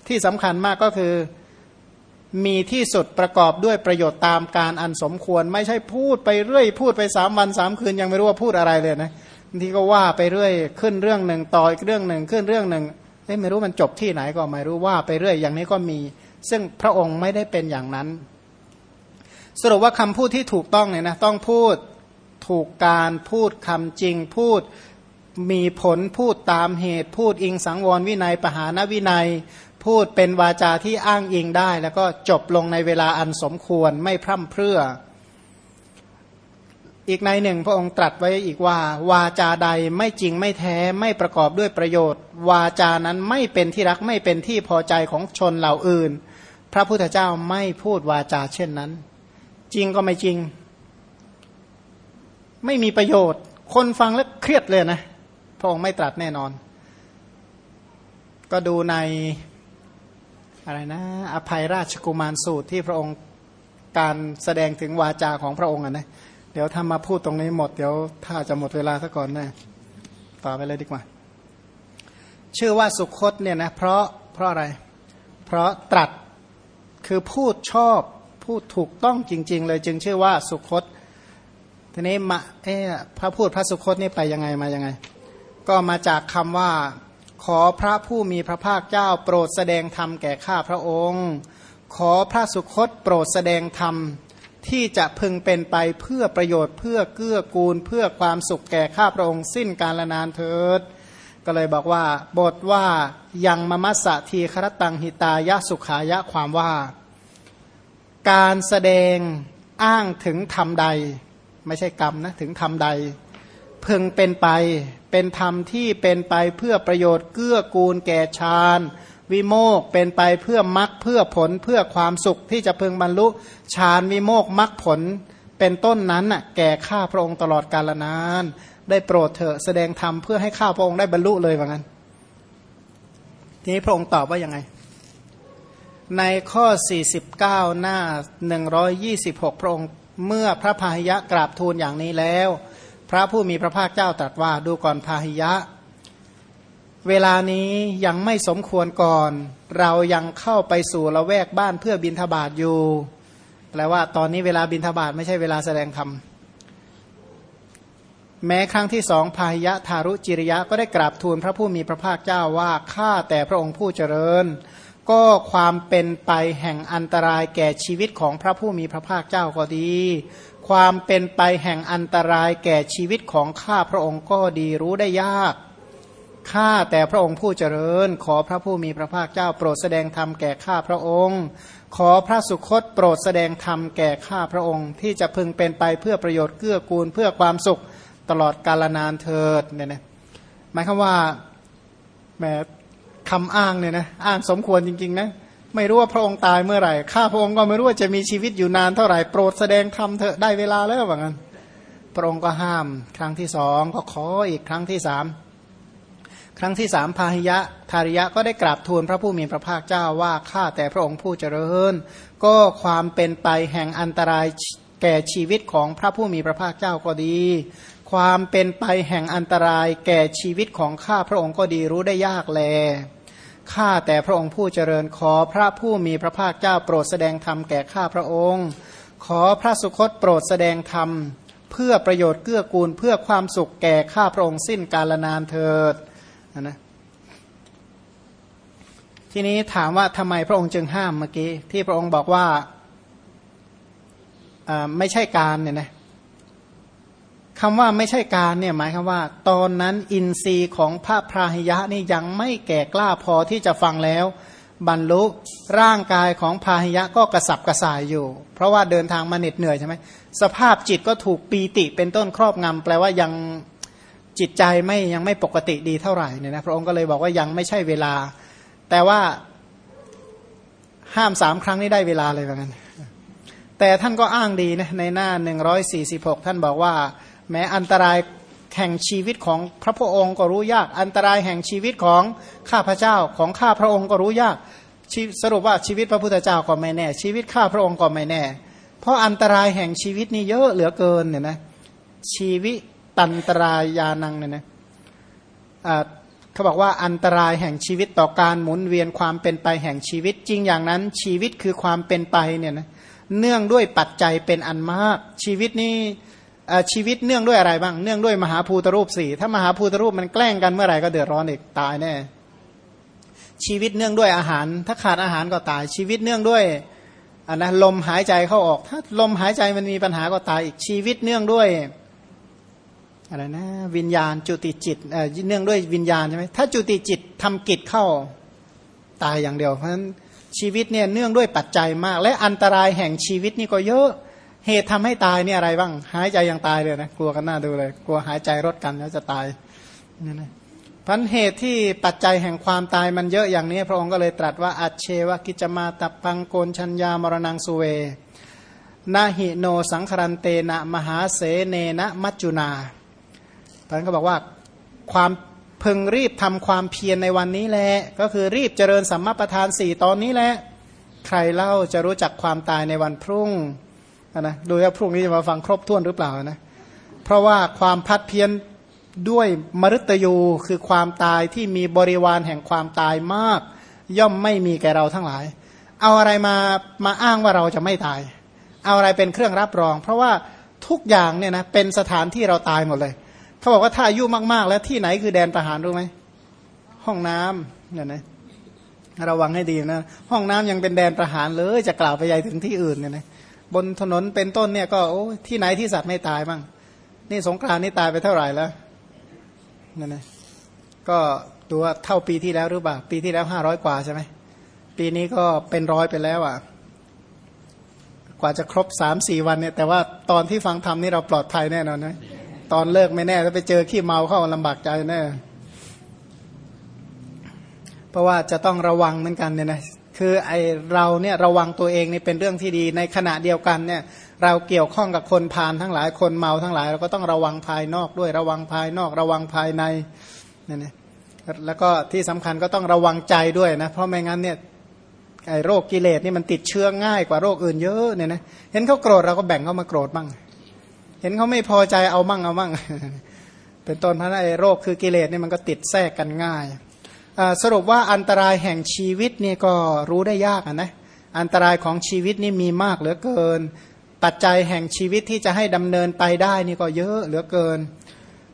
ที่สำคัญมากก็คือมีที่สุดประกอบด้วยประโยชน์ตามการอันสมควร ไม่ใช่พูดไปเรื่อย พูดไปสามวันสามคืนยังไม่รู้ว่าพูดอะไรเลยนะบางทีก็ว่าไปเรื่อยขึ้นเรื่องหนึ่งต่ออีกเรื่องหนึ่งขึ้นเรื่องหนึ่งไม่รู้มันจบที่ไหนก็ไม่รู้ว่าไปเรื่อยอย่างนี้ก็มี ซึ่งพระองค์ไม่ได้เป็นอย่างนั้น สรุปว่าคำพูดที่ถูกต้องเนี่ยนะต้องพูดถูกการพูดคำจริงพูด มีผลพูดตามเหตุ พูดอิงสังวรวินัยปหานวินัย พูดเป็นวาจาที่อ้างอิงได้ แล้วก็จบลงในเวลาอันสมควรไม่พร่ำเพรื่อ อีกในหนึ่งพระองค์ตรัสไว้อีกว่า วาจาใดไม่จริงไม่แท้ไม่ประกอบด้วยประโยชน์ วาจานั้นไม่เป็นที่รักไม่เป็นที่พอใจของชนเหล่าอื่น พระพุทธเจ้าไม่พูดวาจาเช่นนั้น จริงก็ไม่จริง ไม่มีประโยชน์ คนฟังแล้วเครียดเลยนะ ระองค์ไม่ตรัสแน่นอน ก็ดูในอะไรนะ อภัยราชกุมารสูตรที่พระองค์การแสดงถึงวาจาของพระองค์นะเดี๋ยวถ้ามาพูดตรงนี้หมด เดี๋ยวถ้าจะหมดเวลาซะก่อนนะต่อไปเลยดีกว่า ชื่อว่าสุคตเนี่ยนะเพราะเพราะอะไร เพราะตรัสคือพูดชอบพูดถูกต้องจริง ๆ เลยจึงชื่อว่าสุคตทีนี้มาเอ๊ะพระพูดพระสุคตนี่ไปยังไงมายังไง ก็มาจากคำว่า ขอพระผู้มีพระภาคเจ้าโปรดแสดงธรรมแก่ข้าพระองค์ ขอพระสุคตโปรดแสดงธรรมที่จะพึงเป็นไปเพื่อประโยชน์เพื่อเกื้อกูลเพื่อความสุขแก่ข้าพระองค์สิ้นกาลนานเถิด ก็เลยบอกว่า บทว่ายังมมัสสะทีครตังหิตายะสุขายะความว่า การแสดงอ้างถึงธรรมใด ไม่ใช่กรรมนะถึงธรรมใด พึงเป็นไป เป็นธรรมที่เป็นไปเพื่อประโยชน์เกื้อกูลแก่ฌานวิโมกเป็นไปเพื่อมรักเพื่อผลเพื่อความสุขที่จะพึงบรรลุฌานวิโมกมรักผล เป็นต้นนั้นน่ะแก่ข้าพระองค์ตลอดกาลนาน ได้โปรดเถอะแสดงธรรมเพื่อให้ข้าพระองค์ได้บรรลุเลยว่างั้น ทีนี้พระองค์ตอบว่ายังไง ในข้อ 49 หน้า 126 พระองค์เมื่อพระพาหิยะกราบทูลอย่างนี้แล้ว พระผู้มีพระภาคเจ้าตรัสว่าดูก่อนพาหิยะ เวลานี้ยังไม่สมควรก่อน เรายังเข้าไปสู่ละแวกบ้านเพื่อบินทบาทอยู่แปลว่าตอนนี้เวลาบินทบาทไม่ใช่เวลาแสดงธรรมแม้ครั้งที่สองพาหิยะทารุจิริยะก็ได้กราบทูลพระผู้มีพระภาคเจ้าว่าข้าแต่พระองค์ผู้เจริญ ก็ความเป็นไปแห่งอันตรายแก่ชีวิตของพระผู้มีพระภาคเจ้าก็ดี ความเป็นไปแห่งอันตรายแก่ชีวิตของข้าพระองค์ก็ดีรู้ได้ยาก ข้าแต่พระองค์ผู้เจริญ ขอพระผู้มีพระภาคเจ้าโปรดแสดงธรรมแก่ข้าพระองค์ ขอพระสุคตโปรดแสดงธรรมแก่ข้าพระองค์ ที่จะพึงเป็นไปเพื่อประโยชน์เกื้อกูลเพื่อความสุขตลอดกาลนานเถิดเนี่ยนะหมายความว่าแหมคำอ้างเนี่ยนะอ้างสมควรจริง ๆ นะ ไม่รู้ว่าพระองค์ตายเมื่อไหร่ ข้าพระองค์ก็ไม่รู้ว่าจะมีชีวิตอยู่นานเท่าไหร่ โปรดแสดงธรรมเถอะได้เวลาแล้วว่างั้น พระองค์ก็ห้าม ครั้งที่สองก็ขออีกครั้งที่สามครั้งที่สามพาหิยะทาริยะก็ได้กราบทูลพระผู้มีพระภาคเจ้าว่าข้าแต่พระองค์ผู้เจริญ ก็ความเป็นไปแห่งอันตรายแก่ชีวิตของพระผู้มีพระภาคเจ้าก็ดี ความเป็นไปแห่งอันตรายแก่ชีวิตของข้าพระองค์ก็ดีรู้ได้ยากแล ข้าแต่พระองค์ผู้เจริญขอพระผู้มีพระภาคเจ้าโปรดแสดงธรรมแก่ข้าพระองค์ ขอพระสุคตโปรดแสดงธรรม เพื่อประโยชน์เกื้อกูลเพื่อความสุขแก่ข้าพระองค์สิ้นกาลนานเถิดนะทีนี้ถามว่าทำไมพระองค์จึงห้ามเมื่อกี้ที่พระองค์บอกว่าไม่ใช่การเนี่ยนะ คำว่าไม่ใช่การเนี่ยหมายคำว่า ตอนนั้นอินทรีย์ของพระพราหิยะนี่ยังไม่แก่กล้าพอที่จะฟังแล้ว บรรลุร่างกายของพาหิยะก็กระสับกระส่ายอยู่ เพราะว่าเดินทางมาเหน็ดเหนื่อยใช่ไหมสภาพจิตก็ถูกปีติเป็นต้นครอบงำแปลว่ายังจิตใจไม่ยังไม่ปกติดีเท่าไหร่เนี่ยนะพระองค์ก็เลยบอกว่ายังไม่ใช่เวลา แต่ว่าห้ามสามครั้งนี้ได้เวลาเลยเหมือนกันแต่ท่านก็อ้างดีนะในหน้าหนึ่งร้อยสี่สิบหกท่านบอกว่า แม้อันตรายแห่งชีวิตของพระพุทธองค์ก็รู้ยาก อันตรายแห่งชีวิตของข้าพเจ้าของข้าพระองค์ก็รู้ยากสรุปว่าชีวิตพระพุทธเจ้าก็ไม่แน่ ชีวิตข้าพระองค์ก็ไม่แน่ เพราะอันตรายแห่งชีวิตนี่เยอะเหลือเกินเนี่ยนะชีวิตตันตรายานังเนี่ยนะเขาบอกว่าอันตรายแห่งชีวิตต่อการหมุนเวียนความเป็นไปแห่งชีวิตจริงอย่างนั้น ชีวิตคือความเป็นไปเนี่ยนะเนื่องด้วยปัจจัยเป็นอันมาก ชีวิตนี้ ชีวิตเนื่องด้วยอะไรบ้าง เนื่องด้วยมหาภูตรูปสี่ถ้ามหาภูตรูปมันแกล้งกันเมื่อไหร่ก็เดือดร้อนอีกตายแน่ชีวิตเนื่องด้วยอาหาร ถ้าขาดอาหารก็ตาย ชีวิตเนื่องด้วยอันนะลมหายใจเข้าออก ถ้าลมหายใจมันมีปัญหาก็ตายอีกชีวิตเนื่องด้วยอะไรนะวิญญาณจุติจิตเนื่องด้วยวิญญาณใช่ไหมถ้าจุติจิตทำกิจเข้าตายอย่างเดียวเพราะฉะนั้นชีวิตเนี่ยเนื่องด้วยปัจจัยมาก และอันตรายแห่งชีวิตนี่ก็เยอะ เหตุทำให้ตายนี่อะไรบ้าง หายใจยังตายเลยนะกลัวกันหน้าดูเลย กลัวหายใจรถกันแล้วจะตายนี่นะพันเหตุที่ปัจจัยแห่งความตายมันเยอะอย่างนี้ พระองค์ก็เลยตรัสว่าอัจเชวกิจมาตัปังโกนชัญญามรณงสุเวนาหิโนสังครันเตนะมหาเสเนนะมัจจุนาท่านก็บอกว่าความพึงรีบทำความเพียรในวันนี้แหละก็คือรีบเจริญสัมมาประธานสี่ตอนนี้แหละใครเล่าจะรู้จักความตายในวันพรุ่ง นะดูว่าพรุ่งนี้จะมาฟังครบถ้วนหรือเปล่านะเพราะว่าความพัดเพี้ยนด้วยมรุตยูคือความตายที่มีบริวารแห่งความตายมาก ย่อมไม่มีแก่เราทั้งหลาย เอาอะไรมามาอ้างว่าเราจะไม่ตาย เอาอะไรเป็นเครื่องรับรอง เพราะว่าทุกอย่างเนี่ยนะเป็นสถานที่เราตายหมดเลยเขาบอกว่าถ้าอายุมากๆ แล้วที่ไหนคือแดนประหารรู้ไหมห้องน้ำเนี่ยนะระวังให้ดีนะห้องน้ำยังเป็นแดนประหารเลยจะกล่าวไปใหญ่ถึงที่อื่นเนี่ยนะ บนถนนเป็นต้นเนี่ยก็ที่ไหนที่สัตว์ไม่ตายบ้างนี่สงกรานนี่ตายไปเท่าไหร่แล้วนั่นนะก็ตัวเท่าปีที่แล้วหรือเปล่าปีที่แล้วห้าร้อยกว่าใช่ไหมปีนี้ก็เป็นร้อยไปแล้วอะ กว่าจะครบสามสี่วันเนี่ย แต่ว่าตอนที่ฟังธรรมนี่เราปลอดภัยแน่นอนนะตอนเลิกไม่แน่ถ้าไปเจอขี้เมาเข้าลำบากใจแน่เพราะว่าจะต้องระวังเหมือนกันเนี่ยนะ คือไอเราเนี่ยระวังตัวเองนี่เป็นเรื่องที่ดีในขณะเดียวกันเนี่ยเราเกี่ยวข้องกับคนพาลทั้งหลายคนเมาทั้งหลาย เราก็ต้องระวังภายนอกด้วยระวังภายนอก ระวังภายในนี่นะแล้วก็ที่สำคัญก็ต้องระวังใจด้วยนะเพราะไม่งั้นเนี่ยไอโรคกิเลสนี่มันติดเชื้อง่ายกว่าโรคอื่นเยอะเนี่ยนะเห็นเขาโกรธเราก็แบ่งเขามาโกรธบ้าง เห็นเขาไม่พอใจเอามั่งเอามั่งเป็นต้นเพราะไอโรคคือกิเลสนี่มันก็ติดแทรกกันง่าย สรุปว่าอันตรายแห่งชีวิตนี่ก็รู้ได้ยากนะอันตรายของชีวิตนี่มีมากเหลือเกิน ปัจจัยแห่งชีวิตที่จะให้ดำเนินไปได้นี่ก็เยอะเหลือเกิน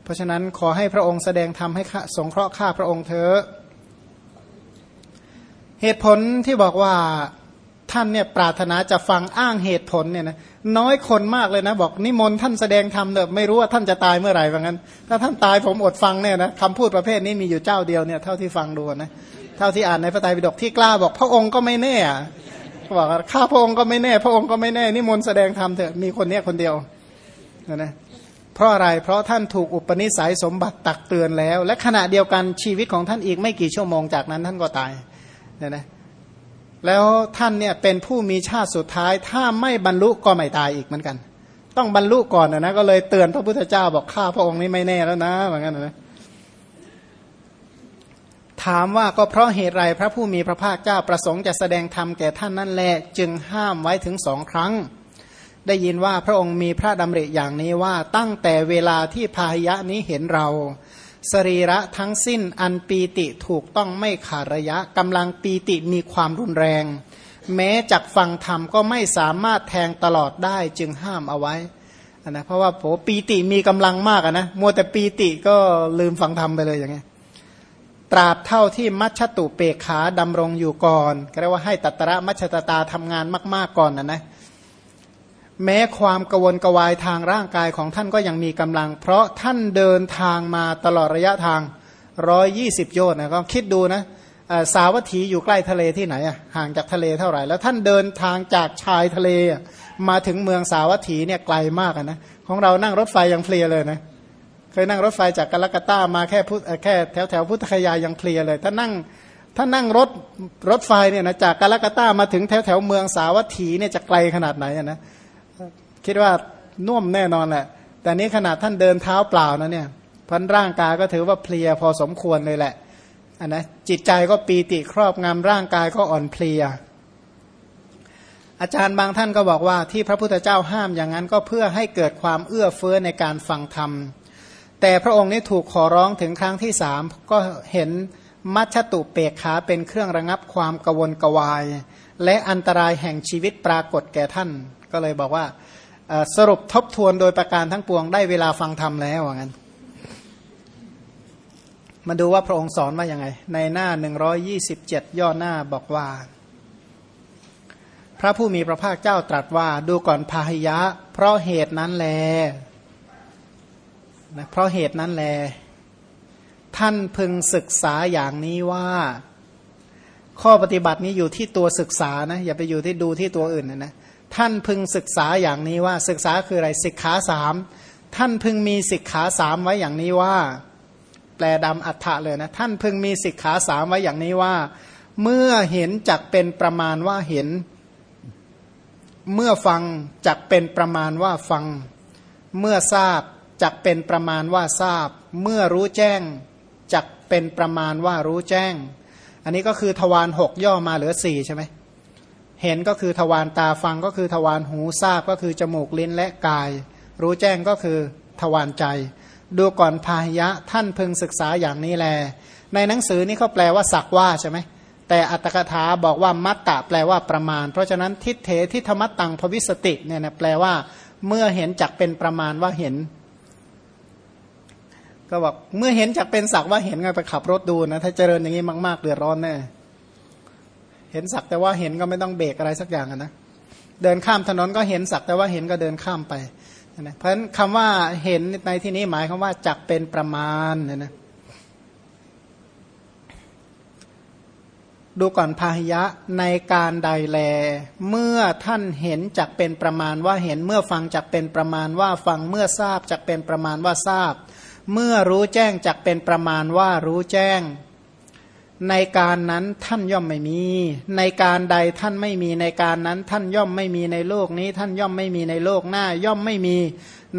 เพราะฉะนั้นขอให้พระองค์แสดงธรรมให้สงเคราะห์ข้าพระองค์เถอะเหตุผลที่บอกว่า ท่านเนี่ยปรารถนาจะฟังอ้างเหตุผลเนี่ยนะน้อยคนมากเลยนะ บอกนิมนต์ท่านแสดงธรรมเนอะไม่รู้ว่าท่านจะตายเมื่อไหร่ว่างั้น ถ้าท่านตายผมอดฟังเนี่ยนะคำพูดประเภทนี้มีอยู่เจ้าเดียวเนี่ยเท่าที่ฟังดูนะเท่าที่อ่านในพระไตรปิฎกที่กล้าบอกพระองค์ก็ไม่แน่บอกข้าพระองค์ก็ไม่แน่ พระองค์ก็ไม่แน่นิมนต์แสดงธรรมเถอะมีคนเนี้ยคนเดียวนะนะเพราะอะไรเพราะท่านถูกอุปนิสัยสมบัติตักเตือนแล้ว และขณะเดียวกันชีวิตของท่านอีกไม่กี่ชั่วโมงจากนั้นท่านก็ตายเนี่ยนะ แล้วท่านเนี่ยเป็นผู้มีชาติสุดท้าย ถ้าไม่บรรลุก็ไม่ตายอีกเหมือนกัน ต้องบรรลุก่อนนะก็เลยเตือนพระพุทธเจ้าบอกข้าพระองค์นี้ไม่แน่แล้วนะเหมือนกันนะถามว่าก็เพราะเหตุไรพระผู้มีพระภาคเจ้าประสงค์จะแสดงธรรมแก่ท่านนั่นแหละจึงห้ามไว้ถึงสองครั้ง ได้ยินว่าพระองค์มีพระดำริอย่างนี้ว่าตั้งแต่เวลาที่พาหยะนี้เห็นเรา สรีระทั้งสิ้นอันปีติถูกต้องไม่ขาดระยะกำลังปีติมีความรุนแรง แม้จักฟังธรรมก็ไม่สามารถแทงตลอดได้จึงห้ามเอาไว้นะเพราะว่าโผปีติมีกำลังมากนะมัวแต่ปีติก็ลืมฟังธรรมไปเลยอย่างเงี้ยตราบเท่าที่มัชตุเปกขาดำรงอยู่ก่อนก็เรียกว่าให้ตัตระมัชตตาทำงานมาก ๆก่อนนะนะ แม้ความกวนกวายทางร่างกายของท่านก็ยังมีกำลัง เพราะท่านเดินทางมาตลอดระยะทางร้อยยี่สิบโยชน์นะก็คิดดูนะสาวัตถีอยู่ใกล้ทะเลที่ไหนอะห่างจากทะเลเท่าไหร่ แล้วท่านเดินทางจากชายทะเลมาถึงเมืองสาวัตถีเนี่ยไกลมากนะของเรานั่งรถไฟยังเพลียเลยนะเคยนั่งรถไฟจากกาลกาตามาแค่พุแค่แถวแถวพุทธคยายังเพลียเลยถ้านั่งถ้านั่งรถรถไฟเนี่ยนะจากกาลกาตามาถึงแถวแถวเมืองสาวัตถีเนี่ยจะไกลขนาดไหนนะ คิดว่าน่วมแน่นอนแหละ แต่นี้ขนาดท่านเดินเท้าเปล่านะเนี่ยพันร่างกายก็ถือว่าเพลียพอสมควรเลยแหละอันนะจิตใจก็ปีติครอบงำร่างกายก็อ่อนเพลีย อาจารย์บางท่านก็บอกว่าที่พระพุทธเจ้าห้ามอย่างนั้นก็เพื่อให้เกิดความเอื้อเฟื้อในการฟังธรรม แต่พระองค์นี้ถูกขอร้องถึงครั้งที่สามก็เห็นมัชตุเปกขาเป็นเครื่องระงับความกวนกวาย และอันตรายแห่งชีวิตปรากฏแก่ท่าน ก็เลยบอกว่า สรุปทบทวนโดยประการทั้งปวงได้เวลาฟังธรรมแล้วว่างั้น มาดูว่าพระองค์สอนว่าย่างไง ในหน้า 127 ย่อหน้าบอกว่า พระผู้มีพระภาคเจ้าตรัสว่า ดูก่อนพาหิยะ เพราะเหตุนั้นแลนะเพราะเหตุนั้นแล ท่านพึงศึกษาอย่างนี้ว่า ข้อปฏิบัตินี้อยู่ที่ตัวศึกษานะ อย่าไปอยู่ที่ดูที่ตัวอื่นนะนะ ท่านพึงศึกษาอย่างนี้ว่าศึกษาคืออะไรสิกขาสามท่านพึงมีสิกขาสามไว้อย่างนี้ว่า แปลดำอัฏฐะเลยนะ ท่านพึงมีสิกขาสามไว้อย่างนี้ว่า เมื่อเห็นจักเป็นประมาณว่าเห็น เมื่อฟังจักเป็นประมาณว่าฟัง เมื่อทราบจักเป็นประมาณว่าทราบ เมื่อรู้แจ้งจักเป็นประมาณว่ารู้แจ้ง อันนี้ก็คือทวารหกย่อมาเหลือสี่ใช่ไหม เห็นก็คือทวารตาฟังก็คือทวารหูทราบก็คือจมูกลิ้นและกาย รู้แจ้งก็คือทวารใจ ดูก่อนพาหยะท่านพึงศึกษาอย่างนี้แล ในหนังสือนี้เขาแปลว่าสักว่าใช่ไหมแต่อัตถกถาบอกว่ามัตตะแปลว่าประมาณ เพราะฉะนั้นทิเถทิธรรมตังภวิสติเนี่ยนะแปลว่า เมื่อเห็นจักเป็นประมาณว่าเห็น ก็บอกเมื่อเห็นจักเป็นสักว่าเห็นไงไปขับรถดูนะถ้าเจริญอย่างนี้มาก ๆเดือดร้อนแน่ เห็นสักแต่ว่าเห็นก็ไม่ต้องเบรกอะไรสักอย่างนะเดินข้ามถนนก็เห็นสักแต่ว่าเห็นก็เดินข้ามไปนะเพราะฉะนั้นคำว่าเห็นในที่นี้หมายคำว่าจักเป็นประมาณเนี่ยนะดูก่อนพาหิยะในการใดแล เมื่อท่านเห็นจักเป็นประมาณว่าเห็นเมื่อฟังจักเป็นประมาณว่าฟังเมื่อทราบจักเป็นประมาณว่าทราบ เมื่อรู้แจ้งจักเป็นประมาณว่ารู้แจ้ง ในการนั้นท่านย่อมไม่มี ในการใดท่านไม่มีในการนั้นท่านย่อมไม่มีในโลกนี้ ท่านย่อมไม่มีในโลกหน้า ย่อมไม่มี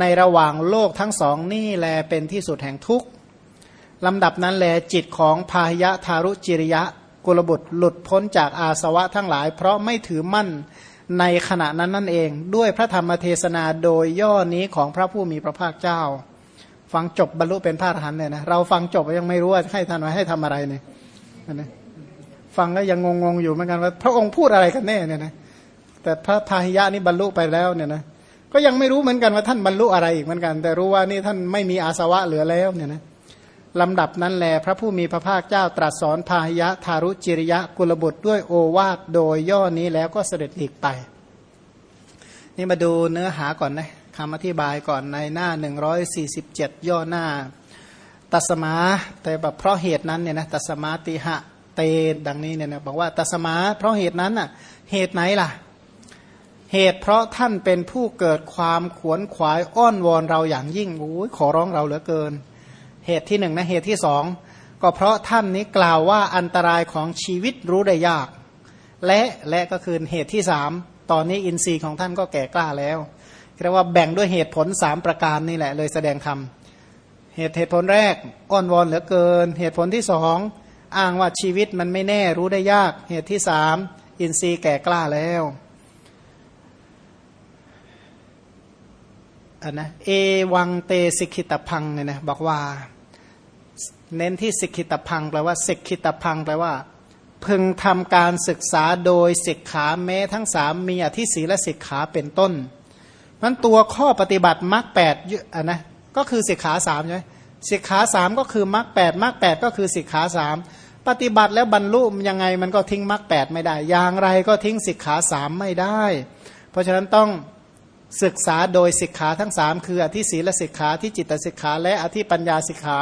ในระหว่างโลกทั้งสองนี่แลเป็นที่สุดแห่งทุกข์ลำดับนั้นแลจิตของพาหยะทารุจิริยะกุลบุตรหลุดพ้นจากอาสวะทั้งหลาย เพราะไม่ถือมั่นในขณะนั้นนั่นเอง ด้วยพระธรรมเทศนาโดยย่อนี้ของพระผู้มีพระภาคเจ้า ฟังจบบรรลุเป็นพระอรหันต์เนี่ยนะเราฟังจบยังไม่รู้ว่าให้ท่านไว้ให้ทำอะไรเนี่ย นะฟังแล้วยังงงๆอยู่เหมือนกันว่า พระองค์พูดอะไรกันแน่เนี่ยนะแต่พระทาหิยะนี่บรรลุไปแล้วเนี่ยนะก็ยังไม่รู้เหมือนกันว่าท่านบรรลุอะไรอีกเหมือนกัน แต่รู้ว่านี่ท่านไม่มีอาสวะเหลือแล้วเนี่ยนะลำดับนั้นแลพระผู้มีพระภาคเจ้าตรัสสอนพาหยะทารุจิริยะกุลบุตรด้วยโอวาทโดยย่อนี้แล้วก็เสด็จหลีกไป นี่มาดูเนื้อหาก่อนนะคำอธิบายก่อนในหน้า 147 ย่อหน้า ตัสมาแต่แบบเพราะเหตุนั้นเนี่ยนะตัสมาติหะเตดังนี้เนี่ยนะบอกว่าตัสมาเพราะเหตุนั้นอะเหตุไหนล่ะ เหตุเพราะท่านเป็นผู้เกิดความขวนขวายอ้อนวอนเราอย่างยิ่งโอ้ยขอร้องเราเหลือเกิน เหตุที่หนึ่งนะเหตุที่สองก็เพราะท่านนี้กล่าวว่าอันตรายของชีวิตรู้ได้ยาก และและก็คือเหตุที่สามตอนนี้อินทรีย์ของท่านก็แก่กล้าแล้วเรียกว่าแบ่งด้วยเหตุผลสามประการนี่แหละเลยแสดงธรรม เหตุเหตุผลแรกอ้อนวอนเหลือเกิน เหตุผลที่สองอ้างว่าชีวิตมันไม่แน่รู้ได้ยาก เหตุที่สามอินทรีย์แก่กล้าแล้วอันนะเอวังเตสิกิตพังเนี่ยนะบอกว่า เน้นที่สิกิตพังแปลว่าสิกิตพังแปลว่า พึงทำการศึกษาโดยสิกขาแม้ทั้งสามมีอธิศีและสิกขาเป็นต้นมันตัวข้อปฏิบัติมรรคแปดอะนะ ก็คือสิกขาสามใช่ไหมสิกขาสามก็คือมรรคแปดมรรคแปดก็คือสิกขาสามปฏิบัติแล้วบรรลุยังไงมันก็ทิ้งมรรคแปดไม่ได้ อย่างไรก็ทิ้งสิกขาสามไม่ได้ เพราะฉะนั้นต้องศึกษาโดยสิกขาทั้งสามคืออธิศีลสิกขาที่จิตสิกขา และอธิปัญญาสิกขา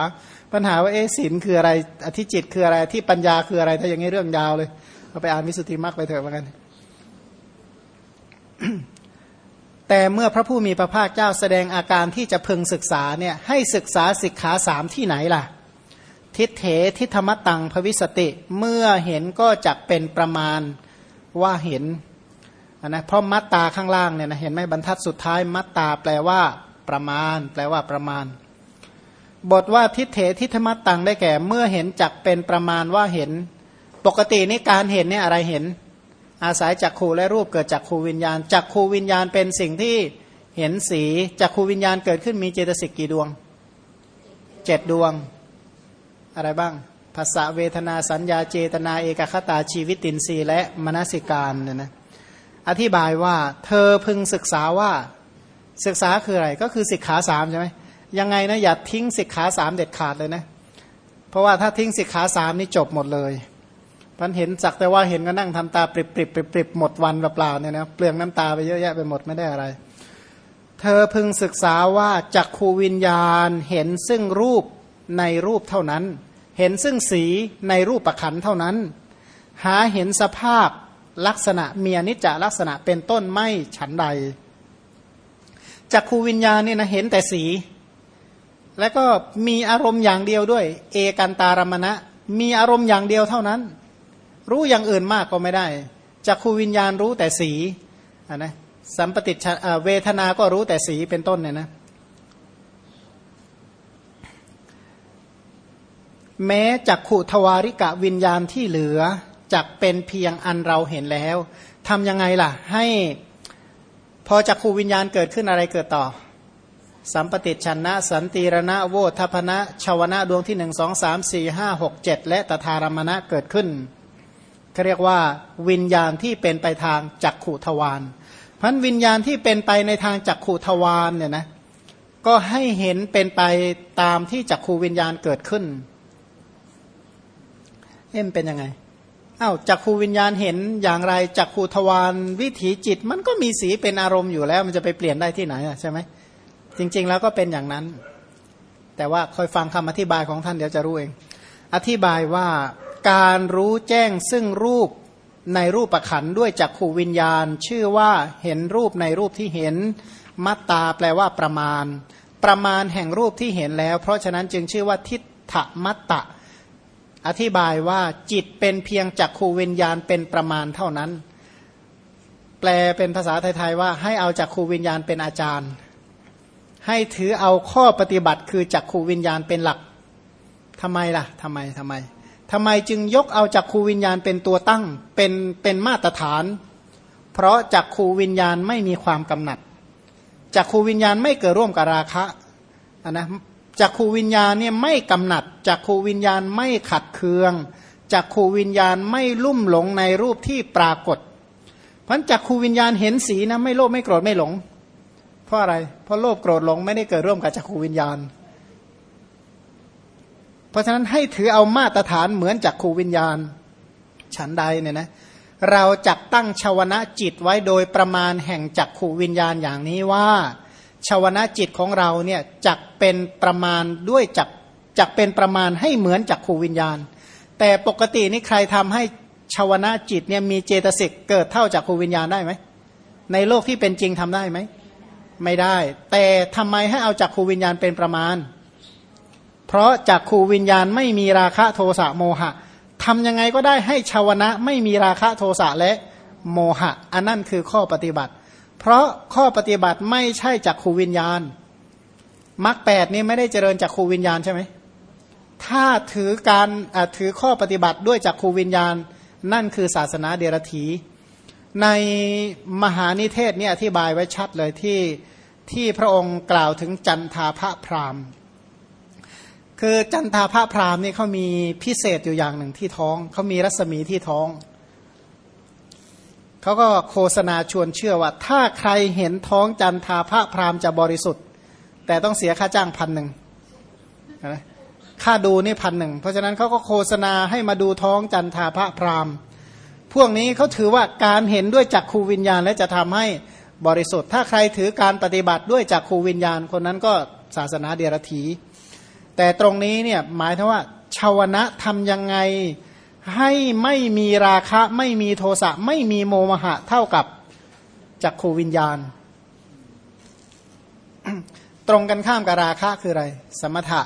ปัญหาว่าเอศีลคืออะไรอธิจิตคืออะไรที่ปัญญาคืออะไรถ้าอย่างนี้เรื่องยาวเลยเราไปอ่านวิสุทธิมรรคไปเถอะเหมือนกัน แต่เมื่อพระผู้มีพระภาคเจ้าแสดงอาการที่จะพึงศึกษาเนี่ยให้ศึกษาสิกขาสามที่ไหนล่ะ ทิเถทิธรรมตังภวิสติเมื่อเห็นก็จะเป็นประมาณว่าเห็นนะเพราะมัตตาข้างล่างเนี่ยนะเห็นไหมบรรทัดสุดท้ายมัตตาแปลว่าประมาณ แปลว่าประมาณ บทว่าทิเถทิธรรมตังได้แก่ เมื่อเห็นจักเป็นประมาณว่าเห็น ปกตินี่การเห็นเนี่ยอะไรเห็น อาศัยจักขูและรูปเกิดจากขูวิญญาณจักขูวิญญาณเป็นสิ่งที่เห็นสีจักขูวิญญาณเกิดขึ้นมีเจตสิกกี่ดวงเจ็ดดวง อะไรบ้างภาษาเวทนาสัญญาเจตนาเอกคตาชีวิตินทรีย์และมนสิการเนี่ยนะอธิบายว่าเธอพึงศึกษาว่าศึกษาคืออะไรก็คือสิกขาสามใช่ไหมยังไงนะอย่าทิ้งสิกขาสามเด็ดขาดเลยนะ เพราะว่าถ้าทิ้งสิกขาสามนี่จบหมดเลย พันเห็นสักแต่ว่าเห็นก็นั่งทำตาปริบปริบปริบปริบหมดวันเปล่าเนี่ยนะเปลืองน้ำตาไปเยอะแยะไปหมดไม่ได้อะไร เธอพึงศึกษาว่าจักขูวิญญาณเห็นซึ่งรูปในรูปเท่านั้น เห็นซึ่งสีในรูปประขันเท่านั้น หาเห็นสภาพลักษณะเมียนิจจลักษณะเป็นต้นไม่ฉันใดจักขูวิญญาณเนี่ยนะเห็นแต่สี แล้วก็มีอารมณ์อย่างเดียวด้วย เอกันตารมณะมีอารมณ์อย่างเดียวเท่านั้น รู้อย่างอื่นมากก็ไม่ได้จักขูวิญญาณรู้แต่สีะนะสัมปติชเวทนาก็รู้แต่สีเป็นต้นเนี่ยนะแม้จักขุทวาริกะวิญญาณที่เหลือจักเป็นเพียงอันเราเห็นแล้วทำยังไงล่ะ ให้พอจักขูวิญญาณเกิดขึ้นอะไรเกิดต่อ สัมปติชนะสันติรณะโวทัพนะชาวนะดวงที่หนึ่งสองสามสี่ห้าหกเจ็ดและตถารมณะเกิดขึ้น เขาเรียกว่าวิญญาณที่เป็นไปทางจักขุทวารพันวิญญาณที่เป็นไปในทางจักขุทวารเนี่ยนะก็ให้เห็นเป็นไปตามที่จักขูวิญญาณเกิดขึ้น เอ็มเป็นยังไงอา้าวจักขูวิญญาณเห็นอย่างไรจักขูทวารวิถีจิต มันก็มีสีเป็นอารมณ์อยู่แล้ว มันจะไปเปลี่ยนได้ที่ไหนใช่ไหมจริง ๆ แล้วก็เป็นอย่างนั้น แต่ว่าคอยฟังคำอธิบายของท่านเดี๋ยวจะรู้เอง อธิบายว่า การรู้แจ้งซึ่งรูปในรูปประขันด้วยจักขูวิญญาณ ชื่อว่าเห็นรูปในรูปที่เห็น มัตตาแปลว่าประมาณ ประมาณแห่งรูปที่เห็นแล้ว เพราะฉะนั้นจึงชื่อว่าทิฏฐมัตตะ อธิบายว่าจิตเป็นเพียงจักขูวิญญาณเป็นประมาณเท่านั้น แปลเป็นภาษาไทยๆว่าให้เอาจักขูวิญญาณเป็นอาจารย์ ให้ถือเอาข้อปฏิบัติคือจักขูวิญญาณเป็นหลักทำไมล่ะทำไมทำไม ทำไมจึงยกเอาจักขูวิญญาณเป็นตัวตั้งเป็นเป็นมาตรฐาน เพราะจักขูวิญญาณไม่มีความกำหนัดจักขูวิญญาณไม่เกิดร่วมกับราคะนะจักขูวิญญาณเนี่ยไม่กำหนัดจักขูวิญญาณไม่ขัดเคืองจักขูวิญญาณไม่ลุ่มหลงในรูปที่ปรากฏ เพันจักขูวิญญาณเห็นสีนะไม่โลภไม่โกรธไม่หลง เพราะอะไร เพราะโลภโกรธหลงไม่ได้เกิดร่วมกับจักขูวิญญาณ เพราะฉะนั้นให้ถือเอามาตรฐานเหมือนจากขูวิญญาณ ฉันใดเนี่ยนะเราจักตั้งชาวนะจิตไว้โดยประมาณแห่งจักขูวิญญาณอย่างนี้ว่าชาวนะจิตของเราเนี่ยจักเป็นประมาณด้วยจักจักเป็นประมาณให้เหมือนจักขูวิญญาณ แต่ปกตินี่ใครทำให้ชาวนะจิตเนี่ยมีเจตสิกเกิดเท่าจักขูวิญญาณได้ไหมในโลกที่เป็นจริงทำได้ไหมไม่ได้ แต่ทำไมให้เอาจักขูวิญญาณเป็นประมาณเพราะจักขูวิญญาณไม่มีราคะโทสะโมหะทำยังไงก็ได้ให้ชาวนะไม่มีราคะโทสะและโมหะ อันนั่นคือข้อปฏิบัติ เพราะข้อปฏิบัติไม่ใช่จักขูวิญญาณมรรคแปดนี่ไม่ได้เจริญจักขูวิญญาณใช่ไหมถ้าถือการถือข้อปฏิบัติด้วยจักขูวิญญาณ นั่นคือศาสนาเดรธีในมหานิเทศนี่อธิบายไว้ชัดเลยที่ที่พระองค์กล่าวถึงจันทาพระพราม คือจันทาพระพรามนี่เขามีพิเศษอยู่อย่างหนึ่งที่ท้อง เขามีรัศมีที่ท้อง เขาก็โฆษณาชวนเชื่อว่า ถ้าใครเห็นท้องจันทาพระพรามจะบริสุทธิ์ แต่ต้องเสียค่าจ้างพันหนึ่งค่าดูนี่พันหนึ่งเพราะฉะนั้นเขาก็โฆษณาให้มาดูท้องจันทาพระพรามพวกนี้เขาถือว่าการเห็นด้วยจักขูวิญญาณ และจะทำให้บริสุทธิ์ ถ้าใครถือการปฏิบัติด้วยจักขูวิญญาณ คนนั้นก็ศาสนาเดียรถี แต่ตรงนี้เนี่ยหมายถึงว่าชาวนะทำยังไงให้ไม่มีราคะไม่มีโทสะไม่มีโมหะเท่ากับจักขูวิญญาณ ตรงกันข้ามกับราคะคืออะไร สมถะ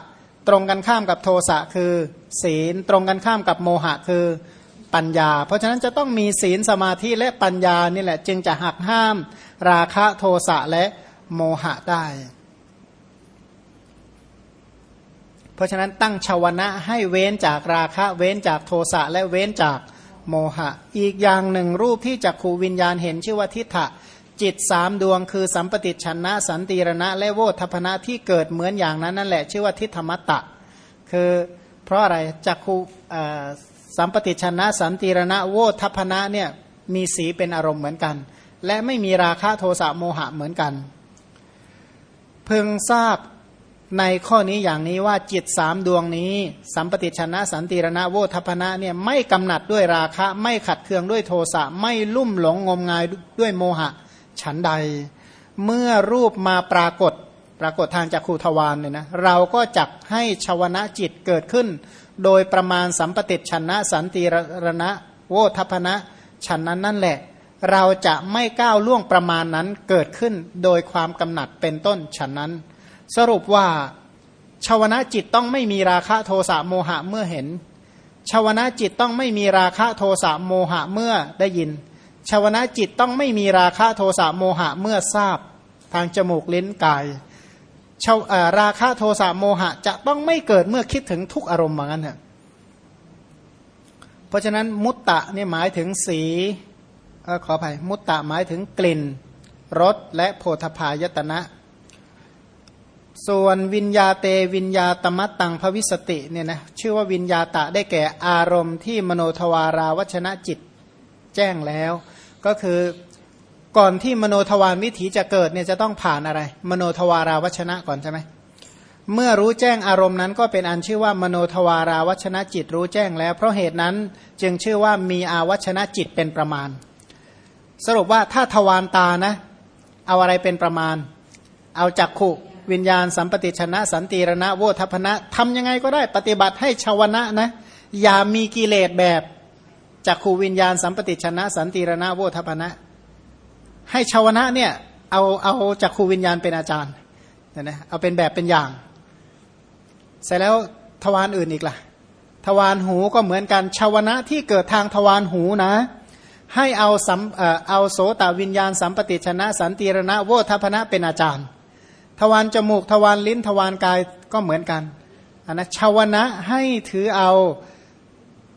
ตรงกันข้ามกับโทสะคือ ศีล ตรงกันข้ามกับโมหะคือปัญญา เพราะฉะนั้นจะต้องมีศีลสมาธิและปัญญานี่แหละ จึงจะหักห้าม ราคะโทสะและโมหะได้ เพราะฉะนั้นตั้งชาวนะให้เว้นจากราคะ เว้นจากโทสะและเว้นจากโมหะ อีกอย่างหนึ่งรูปที่จักขูวิญญาณเห็นชื่อว่าทิฏฐะจิตสามดวงคือสัมปติชนะ สันติรณะ และโวทพนะที่เกิดเหมือนอย่างนั้นนั่นแหละชื่อว่าทิฏฐมัตตะ คือเพราะอะไรจักขูสัมปติชนะ สันติรณะโวทพนะเนี่ยมีสีเป็นอารมณ์เหมือนกัน และไม่มีราคะโทสะโมหะเหมือนกันเพึงทราบ ในข้อนี้อย่างนี้ว่าจิตสามดวงนี้ สัมปติชนะสันติรณะโวทัพนะเนี่ยไม่กำหนัดด้วยราคะ ไม่ขัดเคืองด้วยโทสะไม่ลุ่มหลงงมงายด้วยโมหะ ฉันใด เมื่อรูปมาปรากฏ ปรากฏทางจากขูทวารเนี่ยนะเราก็จักให้ชวนะจิตเกิดขึ้น โดยประมาณสัมปติชนะสันติรณะโวทัพนะฉันนั้นนั่นแหละ เราจะไม่ก้าวล่วงประมาณนั้นเกิดขึ้นโดยความกำหนัดเป็นต้นฉันนั้น สรุปว่าชาวนะจิตต้องไม่มีราคะโทสะโมหะเมื่อเห็นชาวนะจิตต้องไม่มีราคะโทสะโมหะเมื่อได้ยินชาวนะจิตต้องไม่มีราคะโทสะโมหะเมื่อทราบ ทางจมูกลิ้นกายชาวราคะโทสะโมหะจะต้องไม่เกิดเมื่อคิดถึงทุกอารมณ์เหมือนกันเถอะเพราะฉะนั้นมุตตะเนี่ยหมายถึงสีอขออภัยมุตตะหมายถึงกลิ่นรสและโพธพายตนะ ส่วนวิญญาเตวิญญาตมัตตังภวิสติเนี่ยนะชื่อว่าวิญญาตะได้แก่อารมณ์ที่มโนทวาราวัชนะจิตแจ้งแล้ว ก็คือก่อนที่มโนทวารวิถีจะเกิดเนี่ยจะต้องผ่านอะไร มโนทวาราวัชนะก่อนใช่ไหมเมื่อรู้แจ้งอารมณ์นั้นก็เป็นอันชื่อว่ามโนทวาราวัชนะจิตรู้แจ้งแล้ว เพราะเหตุนั้นจึงชื่อว่ามีอาวัชนะจิตเป็นประมาณ สรุปว่าถ้าทวารตานะ เอาอะไรเป็นประมาณ เอาจักขุ วิญญาณสัมปติชนะ สันติรณะโวทัพนะทำยังไงก็ได้ปฏิบัติให้ชาวนะนะอย่ามีกิเลสแบบจากขูวิญญาณสัมปติชนะ สันติรณะโวทัพนะ ให้ชาวนะเนี่ยเอาเอาจากขูวิญญาณเป็นอาจารย์นะเอาเป็นแบบเป็นอย่าง เสร็จแล้วทวารอื่นอีกล่ะทวารหูก็เหมือนกันชาวนะที่เกิดทางทวารหูนะ ให้เอาสัมเอาโสตวิญญาณสัมปติชนะ สันติรณะโวทัพนะเป็นอาจารย์ ทวารจมูกทวารลิ้นทวารกายก็เหมือนกันนนะชาวนะให้ถือเอา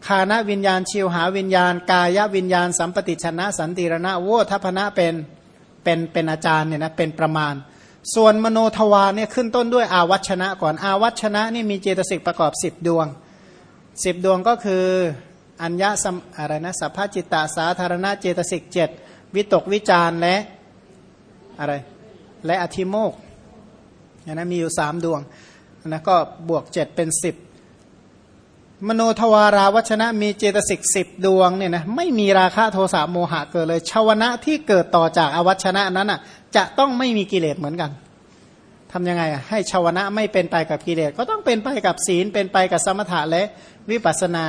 คานวิญญาณชิวหาวิญญาณ กายวิญญาณ สัมปติชนะ สันติรณะโวทัพนะเป็นเป็นเป็นอาจารย์เนี่ยนะเป็นประมาณ ส่วนมโนทวารเนี่ยขึ้นต้นด้วยอาวัชนะก่อนอาวัชนะนี่มีเจตสิกประกอบสิบดวงสิบดวงก็คืออัญญาสัมอะไรนะสัพพจิตตสาธารณะเจตสิกเจ็ดวิตกวิจารและอะไรและอธิโมก นะมีอยู่สามดวงนะก็บวกเจ็ดเป็นสิบมโนทวาราวัชนะมีเจตสิกสิบดวงเนี่ยนะไม่มีราคะโทสะโมหะเกิดเลยชาวนะที่เกิดต่อจากอวัชนะนั้นอะ จะต้องไม่มีกิเลสเหมือนกันทำยังไงอะให้ชาวนะไม่เป็นไปกับกิเลสก็ต้องเป็นไปกับศีลเป็นไปกับสมถะและวิปัสสนา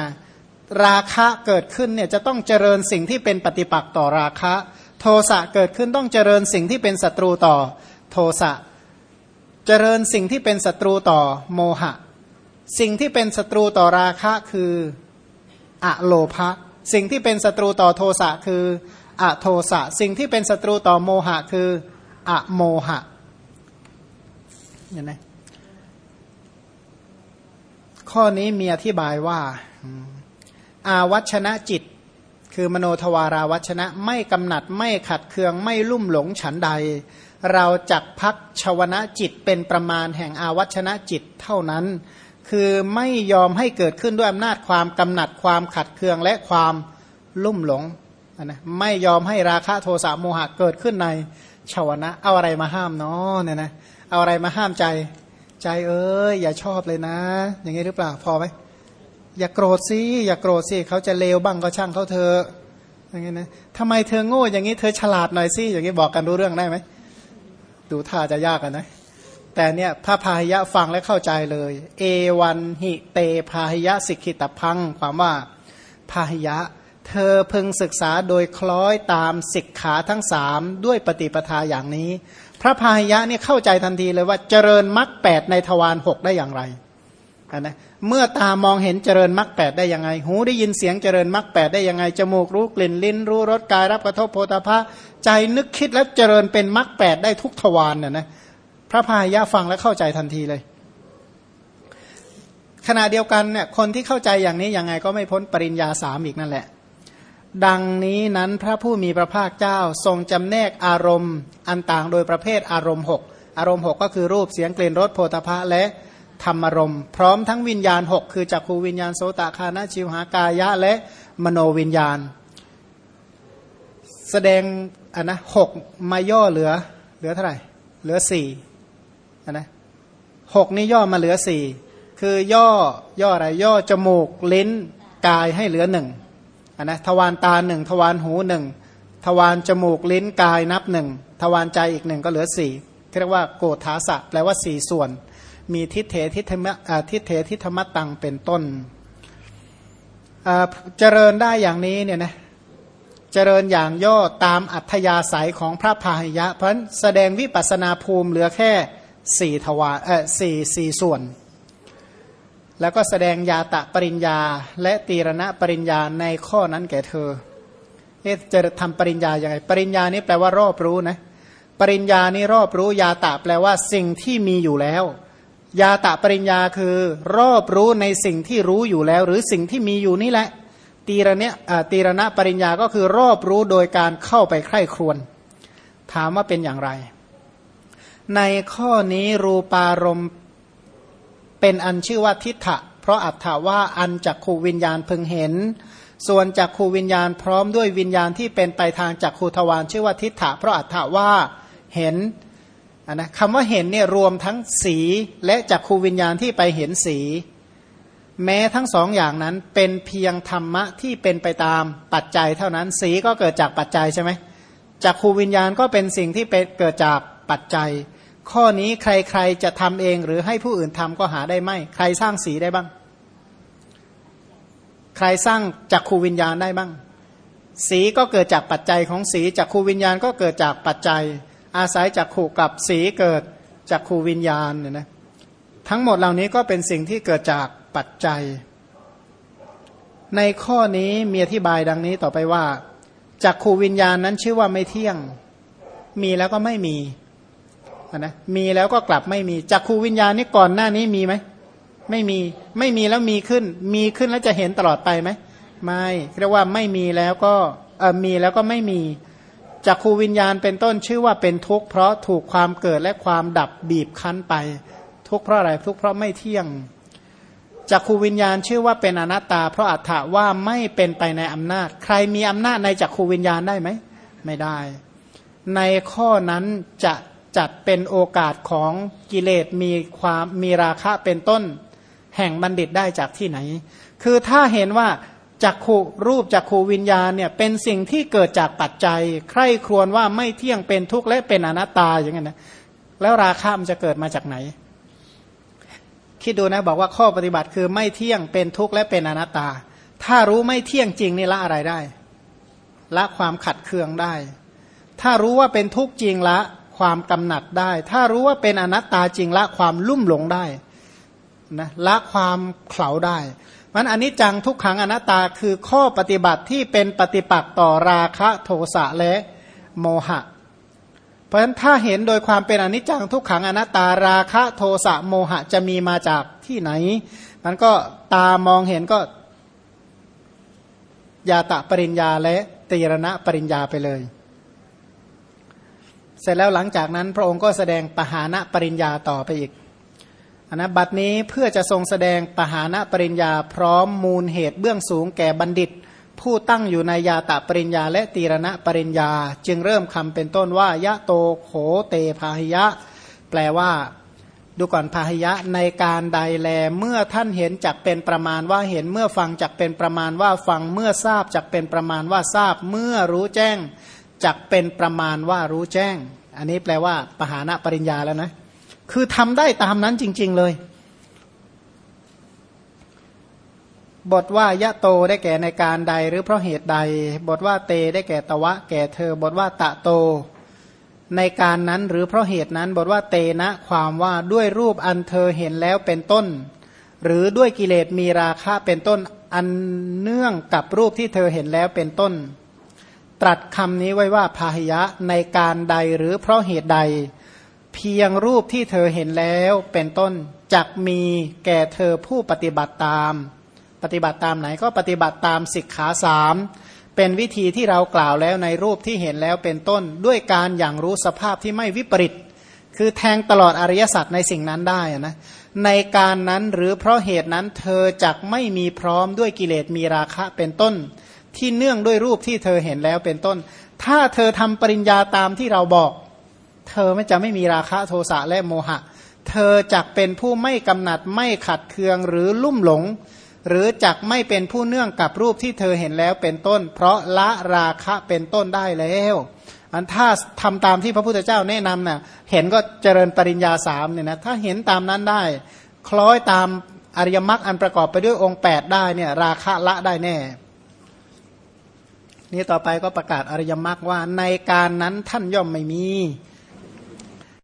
ราคะเกิดขึ้นเนี่ยจะต้องเจริญสิ่งที่เป็นปฏิปักษ์ต่อราคะ โทสะเกิดขึ้นต้องเจริญสิ่งที่เป็นศัตรูต่อโทสะ เจริญสิ่งที่เป็นศัตรูต่อโมหะ สิ่งที่เป็นศัตรูต่อราคะคืออะโลภะสิ่งที่เป็นศัตรูต่อโทสะคืออะโทสะสิ่งที่เป็นศัตรูต่อโมหะคืออะโมหะเห็นไหมข้อนี้มีอธิบายว่า อาวัชนะจิต คือมโนทวาราวัชนะไม่กำหนัดไม่ขัดเคืองไม่ลุ่มหลงฉันใด เราจักพักชวนะจิตเป็นประมาณแห่งอาวัชนะจิตเท่านั้น คือไม่ยอมให้เกิดขึ้นด้วยอำนาจความกำหนัดความขัดเคืองและความลุ่มหลงนะไม่ยอมให้ราคะโทสะโมหะเกิดขึ้นในชวนะ เอาอะไรมาห้ามเนาะเนี่ยนะเอาอะไรมาห้ามใจ ใจเอ้ยอย่าชอบเลยนะ อย่างนี้หรือเปล่าพอไหมอย่าโกรธสิอย่าโกรธสิเขาจะเลวบ้างก็ช่างเขาเธออย่างนี้นะทำไมเธอโง่อย่างนี้เธอฉลาดหน่อยสิอย่างนี้บอกกันรู้เรื่องได้ไหม ดูท่าจะยากนะ แต่เนี่ยพระพาหิยะฟังและเข้าใจเลย เอวันหิเตพาหิยะสิกขิตพัง ความว่าพาหิยะ เธอพึงศึกษาโดยคล้อยตามสิกขาทั้งสามด้วยปฏิปทาอย่างนี้ พระพาหิยะเนี่ยเข้าใจทันทีเลยว่าเจริญมรรคแปดในทวารหกได้อย่างไร นะเมื่อตามองเห็นเจริญมรรคแปดได้ยังไง หูได้ยินเสียงเจริญมรรคแปดได้ยังไง จมูกรู้กลิ่นลิ้นรู้รสกายรับกระทบโพธาภะใจนึกคิดแล้วเจริญเป็นมรรคแปดได้ทุกทวารเนี่ยนะพระพายะฟังแล้วเข้าใจทันทีเลย ขณะเดียวกันเนี่ยคนที่เข้าใจอย่างนี้ยังไงก็ไม่พ้นปริญญาสามอีกนั่นแหละ ดังนี้นั้นพระผู้มีพระภาคเจ้าทรงจำแนกอารมณ์อันต่างโดยประเภทอารมณ์หกอารมณ์หกก็คือรูปเสียงกลิ่นรสโพธพะและ ธรรมารมณ์พร้อมทั้งวิญญาณหกคือจักขูวิญญาณโสตคานาชิวหากายะและมโนวิญญาณ แสดงอันนะหกมาย่อเหลือ เหลือเท่าไหร่ เหลือสี่อันนะหกนี่ย่อมาเหลือสี่คือย่อย่ออะไรย่อจมูกลิ้นกายให้เหลือหนึ่งนนะทวารตาหนึ่งทวารหูหนึ่งทวารจมูกลิ้นกายนับหนึ่งทวารใจอีกหนึ่งก็เหลือสี่เรียกว่าโกฏฐาสะแปลว่าสี่ส่วน มีทิเถทิธรรมทิเถทิธรรมตังเป็นต้นเจริญได้อย่างนี้เนี่ยนะเจริญอย่างย่อตามอัธยาศัยของพระพาหิยะเพราะแสดงวิปัสนาภูมิเหลือแค่สี่ทวารเออสี่สี่ส่วน แล้วก็แสดงยาตะปริญญา และตีรณะปริญญาในข้อนั้นแก่เธอเอ๊ะจะทำปริญญาอย่างไรปริญญานี้แปลว่ารอบรู้นะปริญญานี้รอบรู้ยาตะแปลว่าสิ่งที่มีอยู่แล้ว ยาตะปริญญาคือรอบรู้ในสิ่งที่รู้อยู่แล้ว หรือสิ่งที่มีอยู่นี่แหละ ตีระเนี้ยตีระณะปริญญาก็คือรอบรู้โดยการเข้าไปใคร่ครวญถามว่าเป็นอย่างไร ในข้อนี้รูปารมณ์เป็นอันชื่อว่าทิฏฐะเพราะอัตถาว่าอันจักขูวิญญาณพึงเห็น ส่วนจักขูวิญญาณพร้อมด้วยวิญญาณที่เป็นไปทางจักขูทวารชื่อว่าทิฏฐะเพราะอัตถาว่าเห็น นนะคำว่าเห็นเนี่ยรวมทั้งสีและจักขูวิญญาณที่ไปเห็นสี แม้ทั้งสองอย่างนั้นเป็นเพียงธรรมะที่เป็นไปตามปัจจัยเท่านั้นสีก็เกิดจากปัจจัยใช่ไหมจักขูวิญญาณก็เป็นสิ่งที่เป็นเกิดจากปัจจัย ข้อนี้ใครๆจะทำเองหรือให้ผู้อื่นทำก็หาได้ไหมใครสร้างสีได้บ้าง ใครสร้างจักขูวิญญาณได้บ้าง สีก็เกิดจากปัจจัยของสีจักขูวิญญาณก็เกิดจากปัจจัย อาศัยจักขู่กับสีเกิดจักขูวิญญาณเนี่ยนะทั้งหมดเหล่านี้ก็เป็นสิ่งที่เกิดจากปัจจัย ในข้อนี้มีอธิบายดังนี้ต่อไปว่าจักขูวิญญาณนั้นชื่อว่าไม่เที่ยง มีแล้วก็ไม่มีนะมีแล้วก็กลับไม่มีจักขูวิญญาณนี่ก่อนหน้านี้มีไหมไม่มีไม่มีแล้วมีขึ้น มีขึ้นแล้วจะเห็นตลอดไปไหมไม่เรียกว่าไม่มีแล้วก็เออมีแล้วก็ไม่มี จักขูวิญญาณเป็นต้นชื่อว่าเป็นทุกข์เพราะถูกความเกิดและความดับบีบคั้นไป ทุกข์เพราะอะไรทุกข์เพราะไม่เที่ยงจักขูวิญญาณชื่อว่าเป็นอนัตตา เพราะอัตถะว่าไม่เป็นไปในอำนาจ ใครมีอำนาจในจักขูวิญญาณได้ไหมไม่ได้ ในข้อนั้นจะจัดเป็นโอกาสของกิเลสมีความมีราคะเป็นต้น แห่งบัณฑิตได้จากที่ไหน คือถ้าเห็นว่า จักขูรูปจักขูวิญญาณเนี่ยเป็นสิ่งที่เกิดจากปัจจัย ใคร่ครวญว่าไม่เที่ยงเป็นทุกข์และเป็นอนัตตาอย่างนี้นะแล้วราคามันจะเกิดมาจากไหน คิดดูนะบอกว่าข้อปฏิบัติคือไม่เที่ยงเป็นทุกข์และเป็นอนัตตา ถ้ารู้ไม่เที่ยงจริงนี่ละอะไรได้ ละความขัดเคืองได้ ถ้ารู้ว่าเป็นทุกข์จริงละความกำหนัดได้ ถ้ารู้ว่าเป็นอนัตตาจริงละความลุ่มหลงได้นะละความเข่าได้ มันอันนี้จังทุกขังอนัตตาคือข้อปฏิบัติที่เป็นปฏิปักษ์ต่อราคะโทสะและโมหะ เพราะฉะนั้นถ้าเห็นโดยความเป็นอนิจจังทุกขังอนัตตาราคะโทสะโมหะจะมีมาจากที่ไหน มันก็ตามองเห็นก็ยาตะปริญญาและตีรณะปริญญาไปเลย เสร็จแล้วหลังจากนั้นพระองค์ก็แสดงปหานะปริญญาต่อไปอีก นนะบัดนี้เพื่อจะทรงแสดงปหานะปริญญาพร้อมมูลเหตุเบื้องสูงแก่บัณฑิต ผู้ตั้งอยู่ในยาตะปริญญาและตีรณะปริญญา จึงเริ่มคำเป็นต้นว่ายะโตโขเตพาหิยะ แปลว่า ดูก่อนพาหิยะในการใดแลเมื่อท่านเห็นจักเป็นประมาณว่าเห็นเมื่อฟังจักเป็นประมาณว่าฟังเมื่อทราบจักเป็นประมาณว่าทราบเมื่อรู้แจ้งจักเป็นประมาณว่ารู้แจ้ง อันนี้แปลว่าปหานะปริญญาแล้วนะ คือทำได้ตามนั้นจริง ๆเลย บทว่ายะโตได้แก่ในการใดหรือเพราะเหตุใด บทว่าเตได้แก่ตะวะ แก่เธอ บทว่าตะโต ในการนั้นหรือเพราะเหตุนั้น บทว่าเตนะความว่าด้วยรูปอันเธอเห็นแล้วเป็นต้น หรือด้วยกิเลสมีราคะเป็นต้นอันเนื่องกับรูปที่เธอเห็นแล้วเป็นต้น ตรัสคำนี้ไว้ว่าพาหิยะในการใดหรือเพราะเหตุใด เพียงรูปที่เธอเห็นแล้วเป็นต้นจักมีแก่เธอผู้ปฏิบัติตาม ปฏิบัติตามไหนก็ปฏิบัติตามสิกขาสามเป็นวิธีที่เรากล่าวแล้วในรูปที่เห็นแล้วเป็นต้นด้วยการอย่างรู้สภาพที่ไม่วิปริต คือแทงตลอดอริยสัจในสิ่งนั้นได้นะในการนั้นหรือเพราะเหตุนั้นเธอจักไม่มีพร้อมด้วยกิเลสมีราคะเป็นต้น ที่เนื่องด้วยรูปที่เธอเห็นแล้วเป็นต้น ถ้าเธอทำปริญญาตามที่เราบอก เธอไม่จะไม่มีราคะโทสะและโมหะ เธอจักเป็นผู้ไม่กำหนัดไม่ขัดเคืองหรือลุ่มหลง หรือจักไม่เป็นผู้เนื่องกับรูปที่เธอเห็นแล้วเป็นต้น เพราะละราคะเป็นต้นได้แล้วอันถ้าทำตามที่พระพุทธเจ้าแนะนำนะ่ะเห็นก็เจริญปริญญาสามเนี่ยนะถ้าเห็นตามนั้นได้ คล้อยตามอริยมรรคอันประกอบไปด้วยองค์ 8 ได้เนี่ยราคะละได้แน่ นี่ต่อไปก็ประกาศอริยมรรคว่าในการนั้นท่านย่อมไม่มี